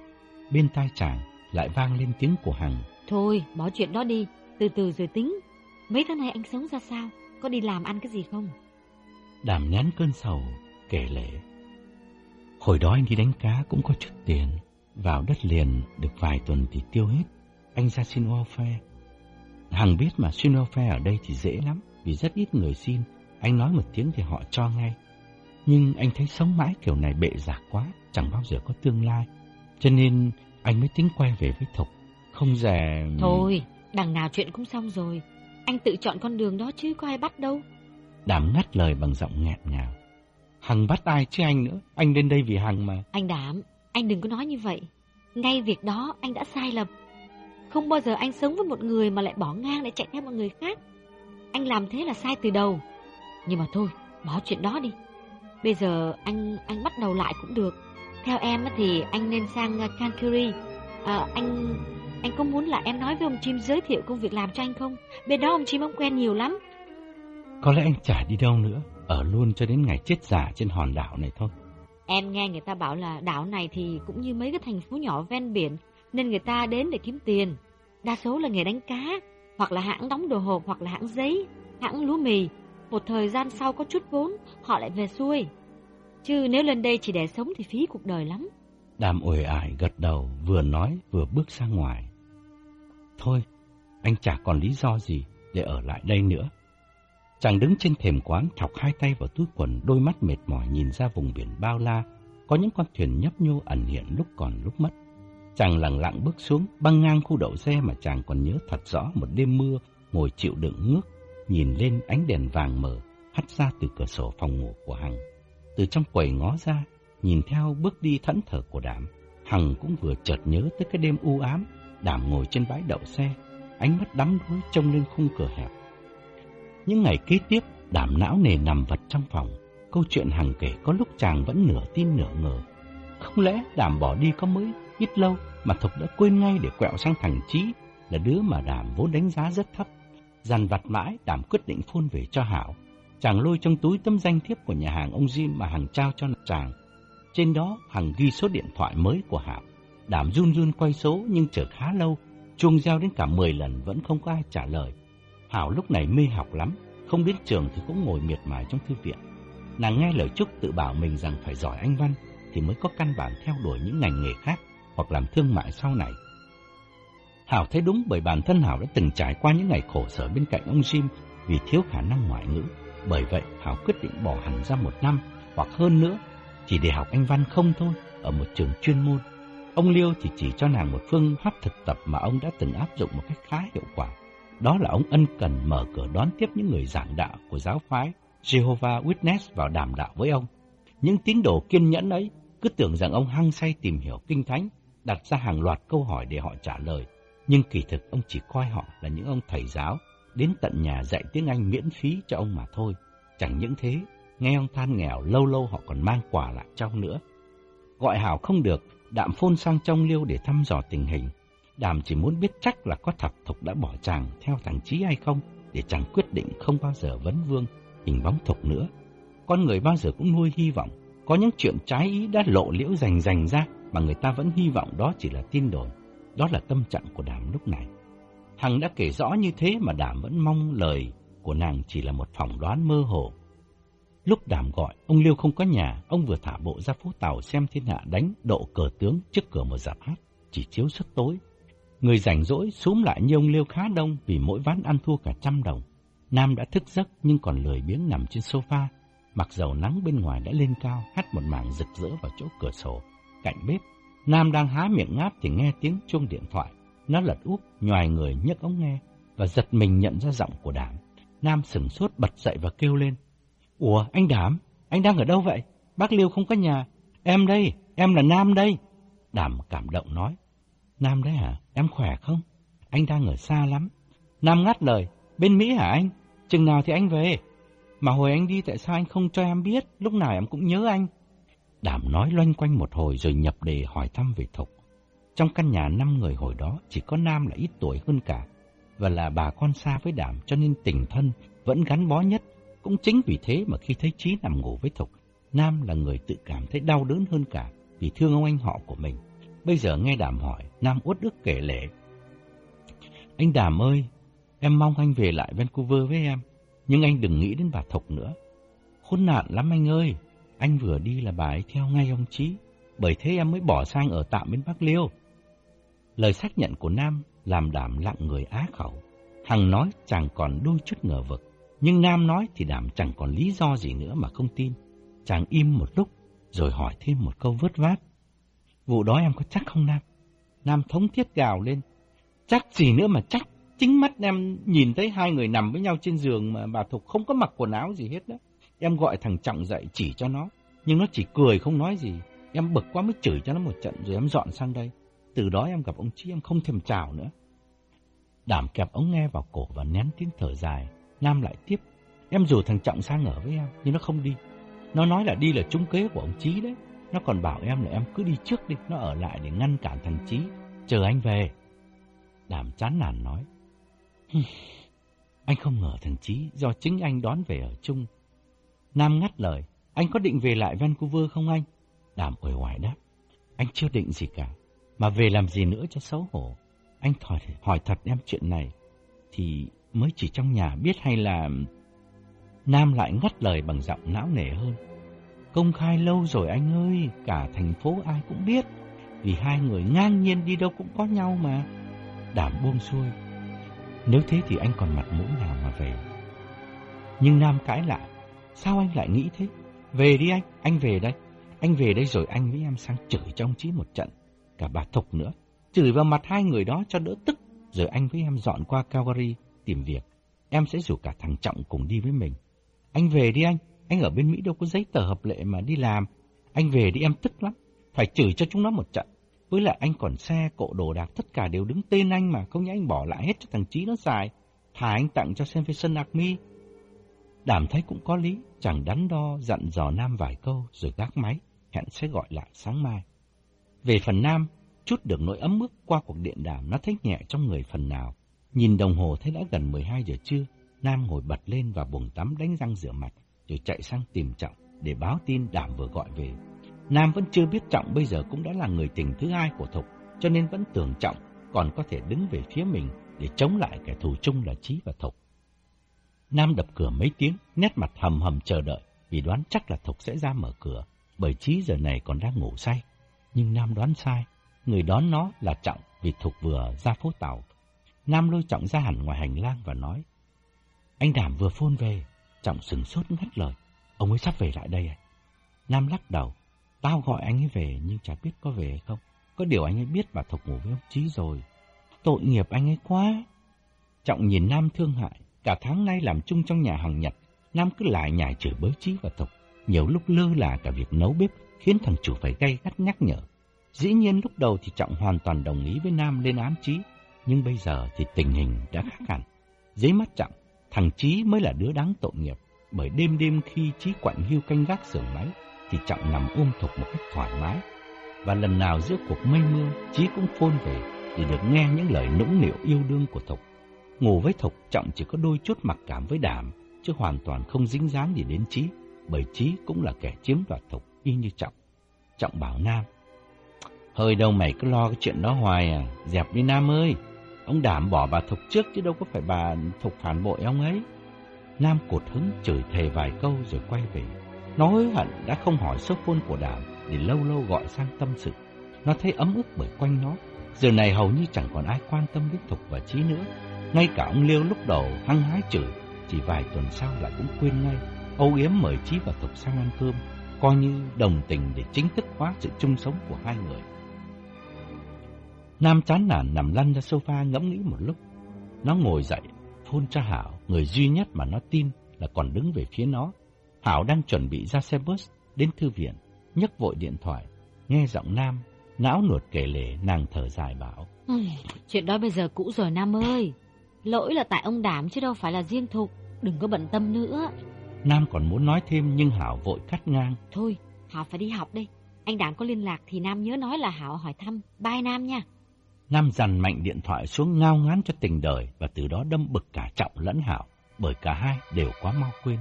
Bên tai chàng lại vang lên tiếng của Hằng. Thôi, bỏ chuyện đó đi, từ từ rồi tính. Mấy tháng nay anh sống ra sao? Có đi làm ăn cái gì không? Đàm nén cơn sầu, kể lể. Hồi đó anh đi đánh cá cũng có chút tiền. Vào đất liền được vài tuần thì tiêu hết. Anh ra xin welfare. Hằng biết mà xin welfare ở đây thì dễ lắm. Vì rất ít người xin. Anh nói một tiếng thì họ cho ngay. Nhưng anh thấy sống mãi kiểu này bệ rạc quá. Chẳng bao giờ có tương lai. Cho nên anh mới tính quay về với Thục. Không dè... Thôi, đằng nào chuyện cũng xong rồi. Anh tự chọn con đường đó chứ có ai bắt đâu. Đảm ngắt lời bằng giọng nghẹn ngào. Hằng bắt ai chứ anh nữa, anh lên đây vì Hằng mà. Anh Đảm, anh đừng có nói như vậy. Ngay việc đó anh đã sai lầm. Không bao giờ anh sống với một người mà lại bỏ ngang để chạy theo một người khác. Anh làm thế là sai từ đầu. Nhưng mà thôi, bỏ chuyện đó đi. Bây giờ anh anh bắt đầu lại cũng được. Theo em thì anh nên sang Cancuri. À, anh anh có muốn là em nói với ông Chim giới thiệu công việc làm cho anh không? Bên đó ông Chim ông quen nhiều lắm. Có lẽ anh chả đi đâu nữa, ở luôn cho đến ngày chết giả trên hòn đảo này thôi. Em nghe người ta bảo là đảo này thì cũng như mấy cái thành phố nhỏ ven biển, nên người ta đến để kiếm tiền. Đa số là nghề đánh cá, hoặc là hãng đóng đồ hộp, hoặc là hãng giấy, hãng lúa mì. Một thời gian sau có chút vốn, họ lại về xuôi. Chứ nếu lên đây chỉ để sống thì phí cuộc đời lắm. Đàm ủi ải gật đầu, vừa nói vừa bước ra ngoài. Thôi, anh chả còn lý do gì để ở lại đây nữa. Chàng đứng trên thềm quán, thọc hai tay vào túi quần, đôi mắt mệt mỏi nhìn ra vùng biển bao la, có những con thuyền nhấp nhô ẩn hiện lúc còn lúc mất. Chàng lặng lặng bước xuống, băng ngang khu đậu xe mà chàng còn nhớ thật rõ một đêm mưa, ngồi chịu đựng nước nhìn lên ánh đèn vàng mờ, hắt ra từ cửa sổ phòng ngủ của Hằng. Từ trong quầy ngó ra, nhìn theo bước đi thẫn thờ của Đảm, Hằng cũng vừa chợt nhớ tới cái đêm u ám, Đảm ngồi trên bãi đậu xe, ánh mắt đắm đuối trông lên khung cửa hẹp những ngày kế tiếp, đảm não nề nằm vật trong phòng. Câu chuyện hằng kể có lúc chàng vẫn nửa tin nửa ngờ. Không lẽ đảm bỏ đi có mới ít lâu mà Thục đã quên ngay để quẹo sang thằng Chí là đứa mà đảm vốn đánh giá rất thấp. Dằn vặt mãi, đảm quyết định phôn về cho Hảo. Chàng lôi trong túi tấm danh thiếp của nhà hàng ông Jim mà Hằng trao cho chàng. Trên đó, Hằng ghi số điện thoại mới của Hảo. Đảm run run quay số nhưng chờ khá lâu, chuông reo đến cả 10 lần vẫn không có ai trả lời. Hảo lúc này mê học lắm, không đến trường thì cũng ngồi miệt mài trong thư viện. Nàng nghe lời Trúc tự bảo mình rằng phải giỏi anh văn thì mới có căn bản theo đuổi những ngành nghề khác hoặc làm thương mại sau này. Hảo thấy đúng bởi bản thân Hảo đã từng trải qua những ngày khổ sở bên cạnh ông Jim vì thiếu khả năng ngoại ngữ. Bởi vậy Hảo quyết định bỏ hẳn ra một năm hoặc hơn nữa chỉ để học anh văn không thôi ở một trường chuyên môn. Ông Liêu chỉ chỉ cho nàng một phương pháp thực tập mà ông đã từng áp dụng một cách khá hiệu quả. Đó là ông ân cần mở cửa đón tiếp những người giảng đạo của giáo phái Jehovah Witness vào đàm đạo với ông. Những tín đồ kiên nhẫn ấy cứ tưởng rằng ông hăng say tìm hiểu kinh thánh, đặt ra hàng loạt câu hỏi để họ trả lời. Nhưng kỳ thực ông chỉ coi họ là những ông thầy giáo đến tận nhà dạy tiếng Anh miễn phí cho ông mà thôi. Chẳng những thế, nghe ông than nghèo lâu lâu họ còn mang quà lại cho ông nữa. Gọi Hảo không được, đạm phôn sang trong liêu để thăm dò tình hình. Đàm chỉ muốn biết chắc là có thập Thục đã bỏ chàng theo thằng Chí hay không, để chàng quyết định không bao giờ vấn vương hình bóng Thục nữa. Con người bao giờ cũng nuôi hy vọng, có những chuyện trái ý đã lộ liễu rành rành ra mà người ta vẫn hy vọng đó chỉ là tin đồn. Đó là tâm trạng của Đàm lúc này. Hằng đã kể rõ như thế mà Đàm vẫn mong lời của nàng chỉ là một phỏng đoán mơ hồ. Lúc Đàm gọi, ông Liêu không có nhà, ông vừa thả bộ ra phố tàu xem thiên hạ đánh độ cờ tướng trước cửa một dạp hát, chỉ chiếu suất tối. Người rảnh rỗi xúm lại như ông Liêu khá đông vì mỗi ván ăn thua cả trăm đồng. Nam đã thức giấc nhưng còn lười biếng nằm trên sofa, mặc dầu nắng bên ngoài đã lên cao, hắt một mảng rực rỡ vào chỗ cửa sổ, cạnh bếp. Nam đang há miệng ngáp thì nghe tiếng chuông điện thoại. Nó lật úp, nhòi người nhấc ống nghe và giật mình nhận ra giọng của Đảm. Nam sửng sốt bật dậy và kêu lên. Ủa, anh Đảm, anh đang ở đâu vậy? Bác Liêu không có nhà. Em đây, em là Nam đây. Đảm cảm động nói. Nam đấy hả? Em khỏe không? Anh đang ở xa lắm. Nam ngắt lời. Bên Mỹ hả anh? Chừng nào thì anh về? Mà hồi anh đi tại sao anh không cho em biết? Lúc nào em cũng nhớ anh. Đảm nói loanh quanh một hồi rồi nhập đề hỏi thăm về Thục. Trong căn nhà năm người hồi đó chỉ có Nam là ít tuổi hơn cả và là bà con xa với Đảm cho nên tình thân vẫn gắn bó nhất. Cũng chính vì thế mà khi thấy Chí nằm ngủ với Thục, Nam là người tự cảm thấy đau đớn hơn cả vì thương ông anh họ của mình. Bây giờ nghe Đàm hỏi, Nam uất ức kể lệ. Anh Đàm ơi, em mong anh về lại Vancouver với em, nhưng anh đừng nghĩ đến bà Thục nữa. Khốn nạn lắm anh ơi, anh vừa đi là bà ấy theo ngay ông Chí, bởi thế em mới bỏ sang ở tạm bên Bắc Liêu. Lời xác nhận của Nam làm đảm lặng người á khẩu. Hằng nói chàng còn đôi chút ngờ vực, nhưng Nam nói thì đảm chẳng còn lý do gì nữa mà không tin. Chàng im một lúc, rồi hỏi thêm một câu vớt vát. Vụ đó em có chắc không Nam? Nam thống thiết gào lên. Chắc gì nữa mà chắc. Chính mắt em nhìn thấy hai người nằm với nhau trên giường mà bà Thục không có mặc quần áo gì hết đó. Em gọi thằng Trọng dậy chỉ cho nó. Nhưng nó chỉ cười không nói gì. Em bực quá mới chửi cho nó một trận rồi em dọn sang đây. Từ đó em gặp ông Chí em không thèm chào nữa. Đảm kẹp ống nghe vào cổ và nén tiếng thở dài. Nam lại tiếp. Em rủ thằng Trọng sang ở với em, nhưng nó không đi. Nó nói là đi là trúng kế của ông Chí đấy. Nó còn bảo em là em cứ đi trước đi, nó ở lại để ngăn cản thằng Chí, chờ anh về. Đảm chán nản nói. anh không ngờ thằng Chí do chính anh đón về ở chung. Nam ngắt lời, anh có định về lại Vancouver không anh? Đảm ủi hoài đáp, anh chưa định gì cả, mà về làm gì nữa cho xấu hổ. Anh hỏi, hỏi thật em chuyện này, thì mới chỉ trong nhà biết hay là... Nam lại ngắt lời bằng giọng não nề hơn. Công khai lâu rồi anh ơi, cả thành phố ai cũng biết. Vì hai người ngang nhiên đi đâu cũng có nhau mà. Đảm buông xuôi. Nếu thế thì anh còn mặt mũi nào mà về. Nhưng Nam cãi lại. Sao anh lại nghĩ thế? Về đi anh, anh về đây. Anh về đây rồi anh với em sang chửi trong trí Chí một trận. Cả bà Thục nữa. Chửi vào mặt hai người đó cho đỡ tức. Rồi anh với em dọn qua Calgary tìm việc. Em sẽ rủ cả thằng Trọng cùng đi với mình. Anh về đi anh. Anh ở bên Mỹ đâu có giấy tờ hợp lệ mà đi làm. Anh về đi em tức lắm. Phải chửi cho chúng nó một trận. Với lại anh còn xe, cộ đồ đạc, tất cả đều đứng tên anh mà. Không nhẽ anh bỏ lại hết cho thằng Chí nó xài. Thà anh tặng cho Salvation Army. Đảm thấy cũng có lý. Chẳng đắn đo, dặn dò Nam vài câu rồi gác máy. Hẹn sẽ gọi lại sáng mai. Về phần Nam, chút được nỗi ấm ức qua cuộc điện đàm nó thấy nhẹ trong người phần nào. Nhìn đồng hồ thấy đã gần 12 giờ trưa. Nam ngồi bật lên và buồng tắm đánh răng rửa mặt rồi chạy sang tìm Trọng để báo tin Đảm vừa gọi về. Nam vẫn chưa biết Trọng bây giờ cũng đã là người tình thứ hai của Thục, cho nên vẫn tưởng Trọng còn có thể đứng về phía mình để chống lại kẻ thù chung là Chí và Thục. Nam đập cửa mấy tiếng, nét mặt hầm hầm chờ đợi, vì đoán chắc là Thục sẽ ra mở cửa, bởi trí giờ này còn đang ngủ say. Nhưng Nam đoán sai, người đón nó là Trọng vì Thục vừa ra phố tàu. Nam lôi Trọng ra hẳn ngoài hành lang và nói, Anh Đảm vừa phôn về, Trọng sừng sốt ngắt lời. Ông ấy sắp về lại đây à? Nam lắc đầu. Tao gọi anh ấy về nhưng chả biết có về hay không. Có điều anh ấy biết bà Thục ngủ với ông trí rồi. Tội nghiệp anh ấy quá. Trọng nhìn Nam thương hại. Cả tháng nay làm chung trong nhà hàng Nhật. Nam cứ lại nhảy chửi bới Chí và Thục. Nhiều lúc lơ là cả việc nấu bếp khiến thằng chủ phải gay gắt nhắc nhở. Dĩ nhiên lúc đầu thì Trọng hoàn toàn đồng ý với Nam lên ám Chí. Nhưng bây giờ thì tình hình đã khác hẳn. Dưới mắt Trọng, Thằng Chí mới là đứa đáng tội nghiệp, bởi đêm đêm khi Chí quạnh hưu canh gác xưởng máy, thì Trọng nằm ôm Thục một cách thoải mái. Và lần nào giữa cuộc mây mưa, Chí cũng phôn về để được nghe những lời nũng nịu yêu đương của Thục. Ngủ với Thục, Trọng chỉ có đôi chút mặc cảm với Đảm, chứ hoàn toàn không dính dáng gì đến Chí, bởi Chí cũng là kẻ chiếm đoạt Thục y như Trọng. Trọng bảo Nam, Hơi đâu mày cứ lo cái chuyện đó hoài à, dẹp đi Nam ơi. Ông đảm bỏ bà Thục trước chứ đâu có phải bà Thục phản bội ông ấy. Nam cột hứng chửi thề vài câu rồi quay về. Nó hối hận đã không hỏi số phone của đảm để lâu lâu gọi sang tâm sự. Nó thấy ấm ức bởi quanh nó. Giờ này hầu như chẳng còn ai quan tâm đến Thục và Chí nữa. Ngay cả ông Liêu lúc đầu hăng hái chửi, chỉ vài tuần sau lại cũng quên ngay, âu yếm mời Chí và Thục sang ăn cơm, coi như đồng tình để chính thức hóa sự chung sống của hai người. Nam chán nản nằm lăn ra sofa ngẫm nghĩ một lúc. Nó ngồi dậy, phun cho Hảo, người duy nhất mà nó tin là còn đứng về phía nó. Hảo đang chuẩn bị ra xe bus đến thư viện, nhấc vội điện thoại, nghe giọng Nam, não nuột kể lể nàng thở dài bảo. Chuyện đó bây giờ cũ rồi Nam ơi. Lỗi là tại ông Đảm chứ đâu phải là riêng Thục. Đừng có bận tâm nữa. Nam còn muốn nói thêm nhưng Hảo vội cắt ngang. Thôi, Hảo phải đi học đây. Anh Đảm có liên lạc thì Nam nhớ nói là Hảo hỏi thăm. Bye Nam nha. Nam dằn mạnh điện thoại xuống ngao ngán cho tình đời và từ đó đâm bực cả Trọng lẫn Hảo, bởi cả hai đều quá mau quên.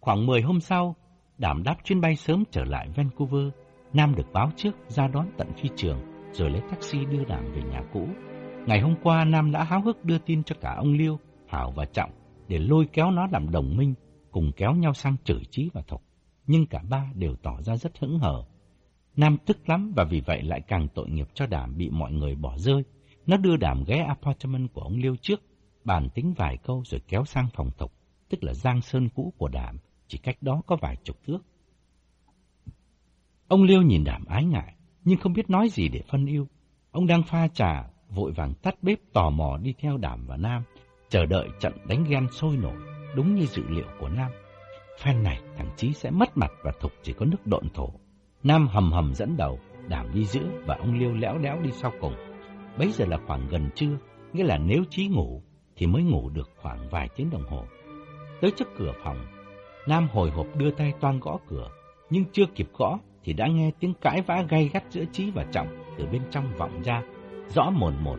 Khoảng 10 hôm sau, Đảm đáp chuyến bay sớm trở lại Vancouver. Nam được báo trước ra đón tận phi trường, rồi lấy taxi đưa Đảm về nhà cũ. Ngày hôm qua, Nam đã háo hức đưa tin cho cả ông Liêu, Hảo và Trọng để lôi kéo nó làm đồng minh, cùng kéo nhau sang chửi chí và thục. Nhưng cả ba đều tỏ ra rất hững hờ. Nam tức lắm và vì vậy lại càng tội nghiệp cho Đảm bị mọi người bỏ rơi. Nó đưa Đảm ghé apartment của ông Liêu trước, bàn tính vài câu rồi kéo sang phòng thục, tức là Giang Sơn cũ của Đảm, chỉ cách đó có vài chục thước. Ông Liêu nhìn Đảm ái ngại, nhưng không biết nói gì để phân yêu. Ông đang pha trà, vội vàng tắt bếp tò mò đi theo Đảm và Nam, chờ đợi trận đánh ghen sôi nổi, đúng như dự liệu của Nam. Phen này thằng Chí sẽ mất mặt và Thục chỉ có nước độn thổ. Nam hầm hầm dẫn đầu, Đảm đi giữa và ông Liêu léo đẽo đi sau cùng. Bấy giờ là khoảng gần trưa, nghĩa là nếu Chí ngủ thì mới ngủ được khoảng vài tiếng đồng hồ. Tới trước cửa phòng, Nam hồi hộp đưa tay toan gõ cửa, nhưng chưa kịp gõ thì đã nghe tiếng cãi vã gay gắt giữa Chí và Trọng từ bên trong vọng ra, rõ mồn một.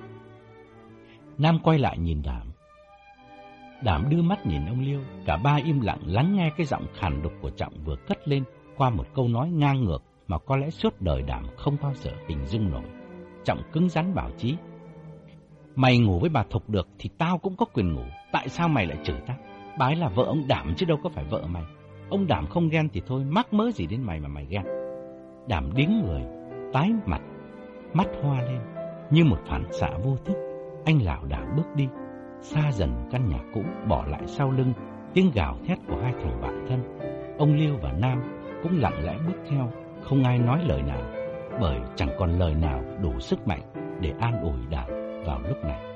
Nam quay lại nhìn Đảm. Đảm đưa mắt nhìn ông Liêu, cả ba im lặng lắng nghe cái giọng khàn đục của Trọng vừa cất lên qua một câu nói ngang ngược mà có lẽ suốt đời Đảm không bao giờ hình dung nổi. Trọng cứng rắn bảo Chí. Mày ngủ với bà Thục được thì tao cũng có quyền ngủ, tại sao mày lại chửi tao? Bái là vợ ông Đảm chứ đâu có phải vợ mày. Ông Đảm không ghen thì thôi, mắc mớ gì đến mày mà mày ghen. Đảm điếng người, tái mặt, mắt hoa lên, như một phản xạ vô thức. Anh lảo đảo bước đi, xa dần căn nhà cũ bỏ lại sau lưng tiếng gào thét của hai thằng bạn thân. Ông Liêu và Nam cũng lặng lẽ bước theo, không ai nói lời nào, bởi chẳng còn lời nào đủ sức mạnh để an ủi Đảm vào lúc này.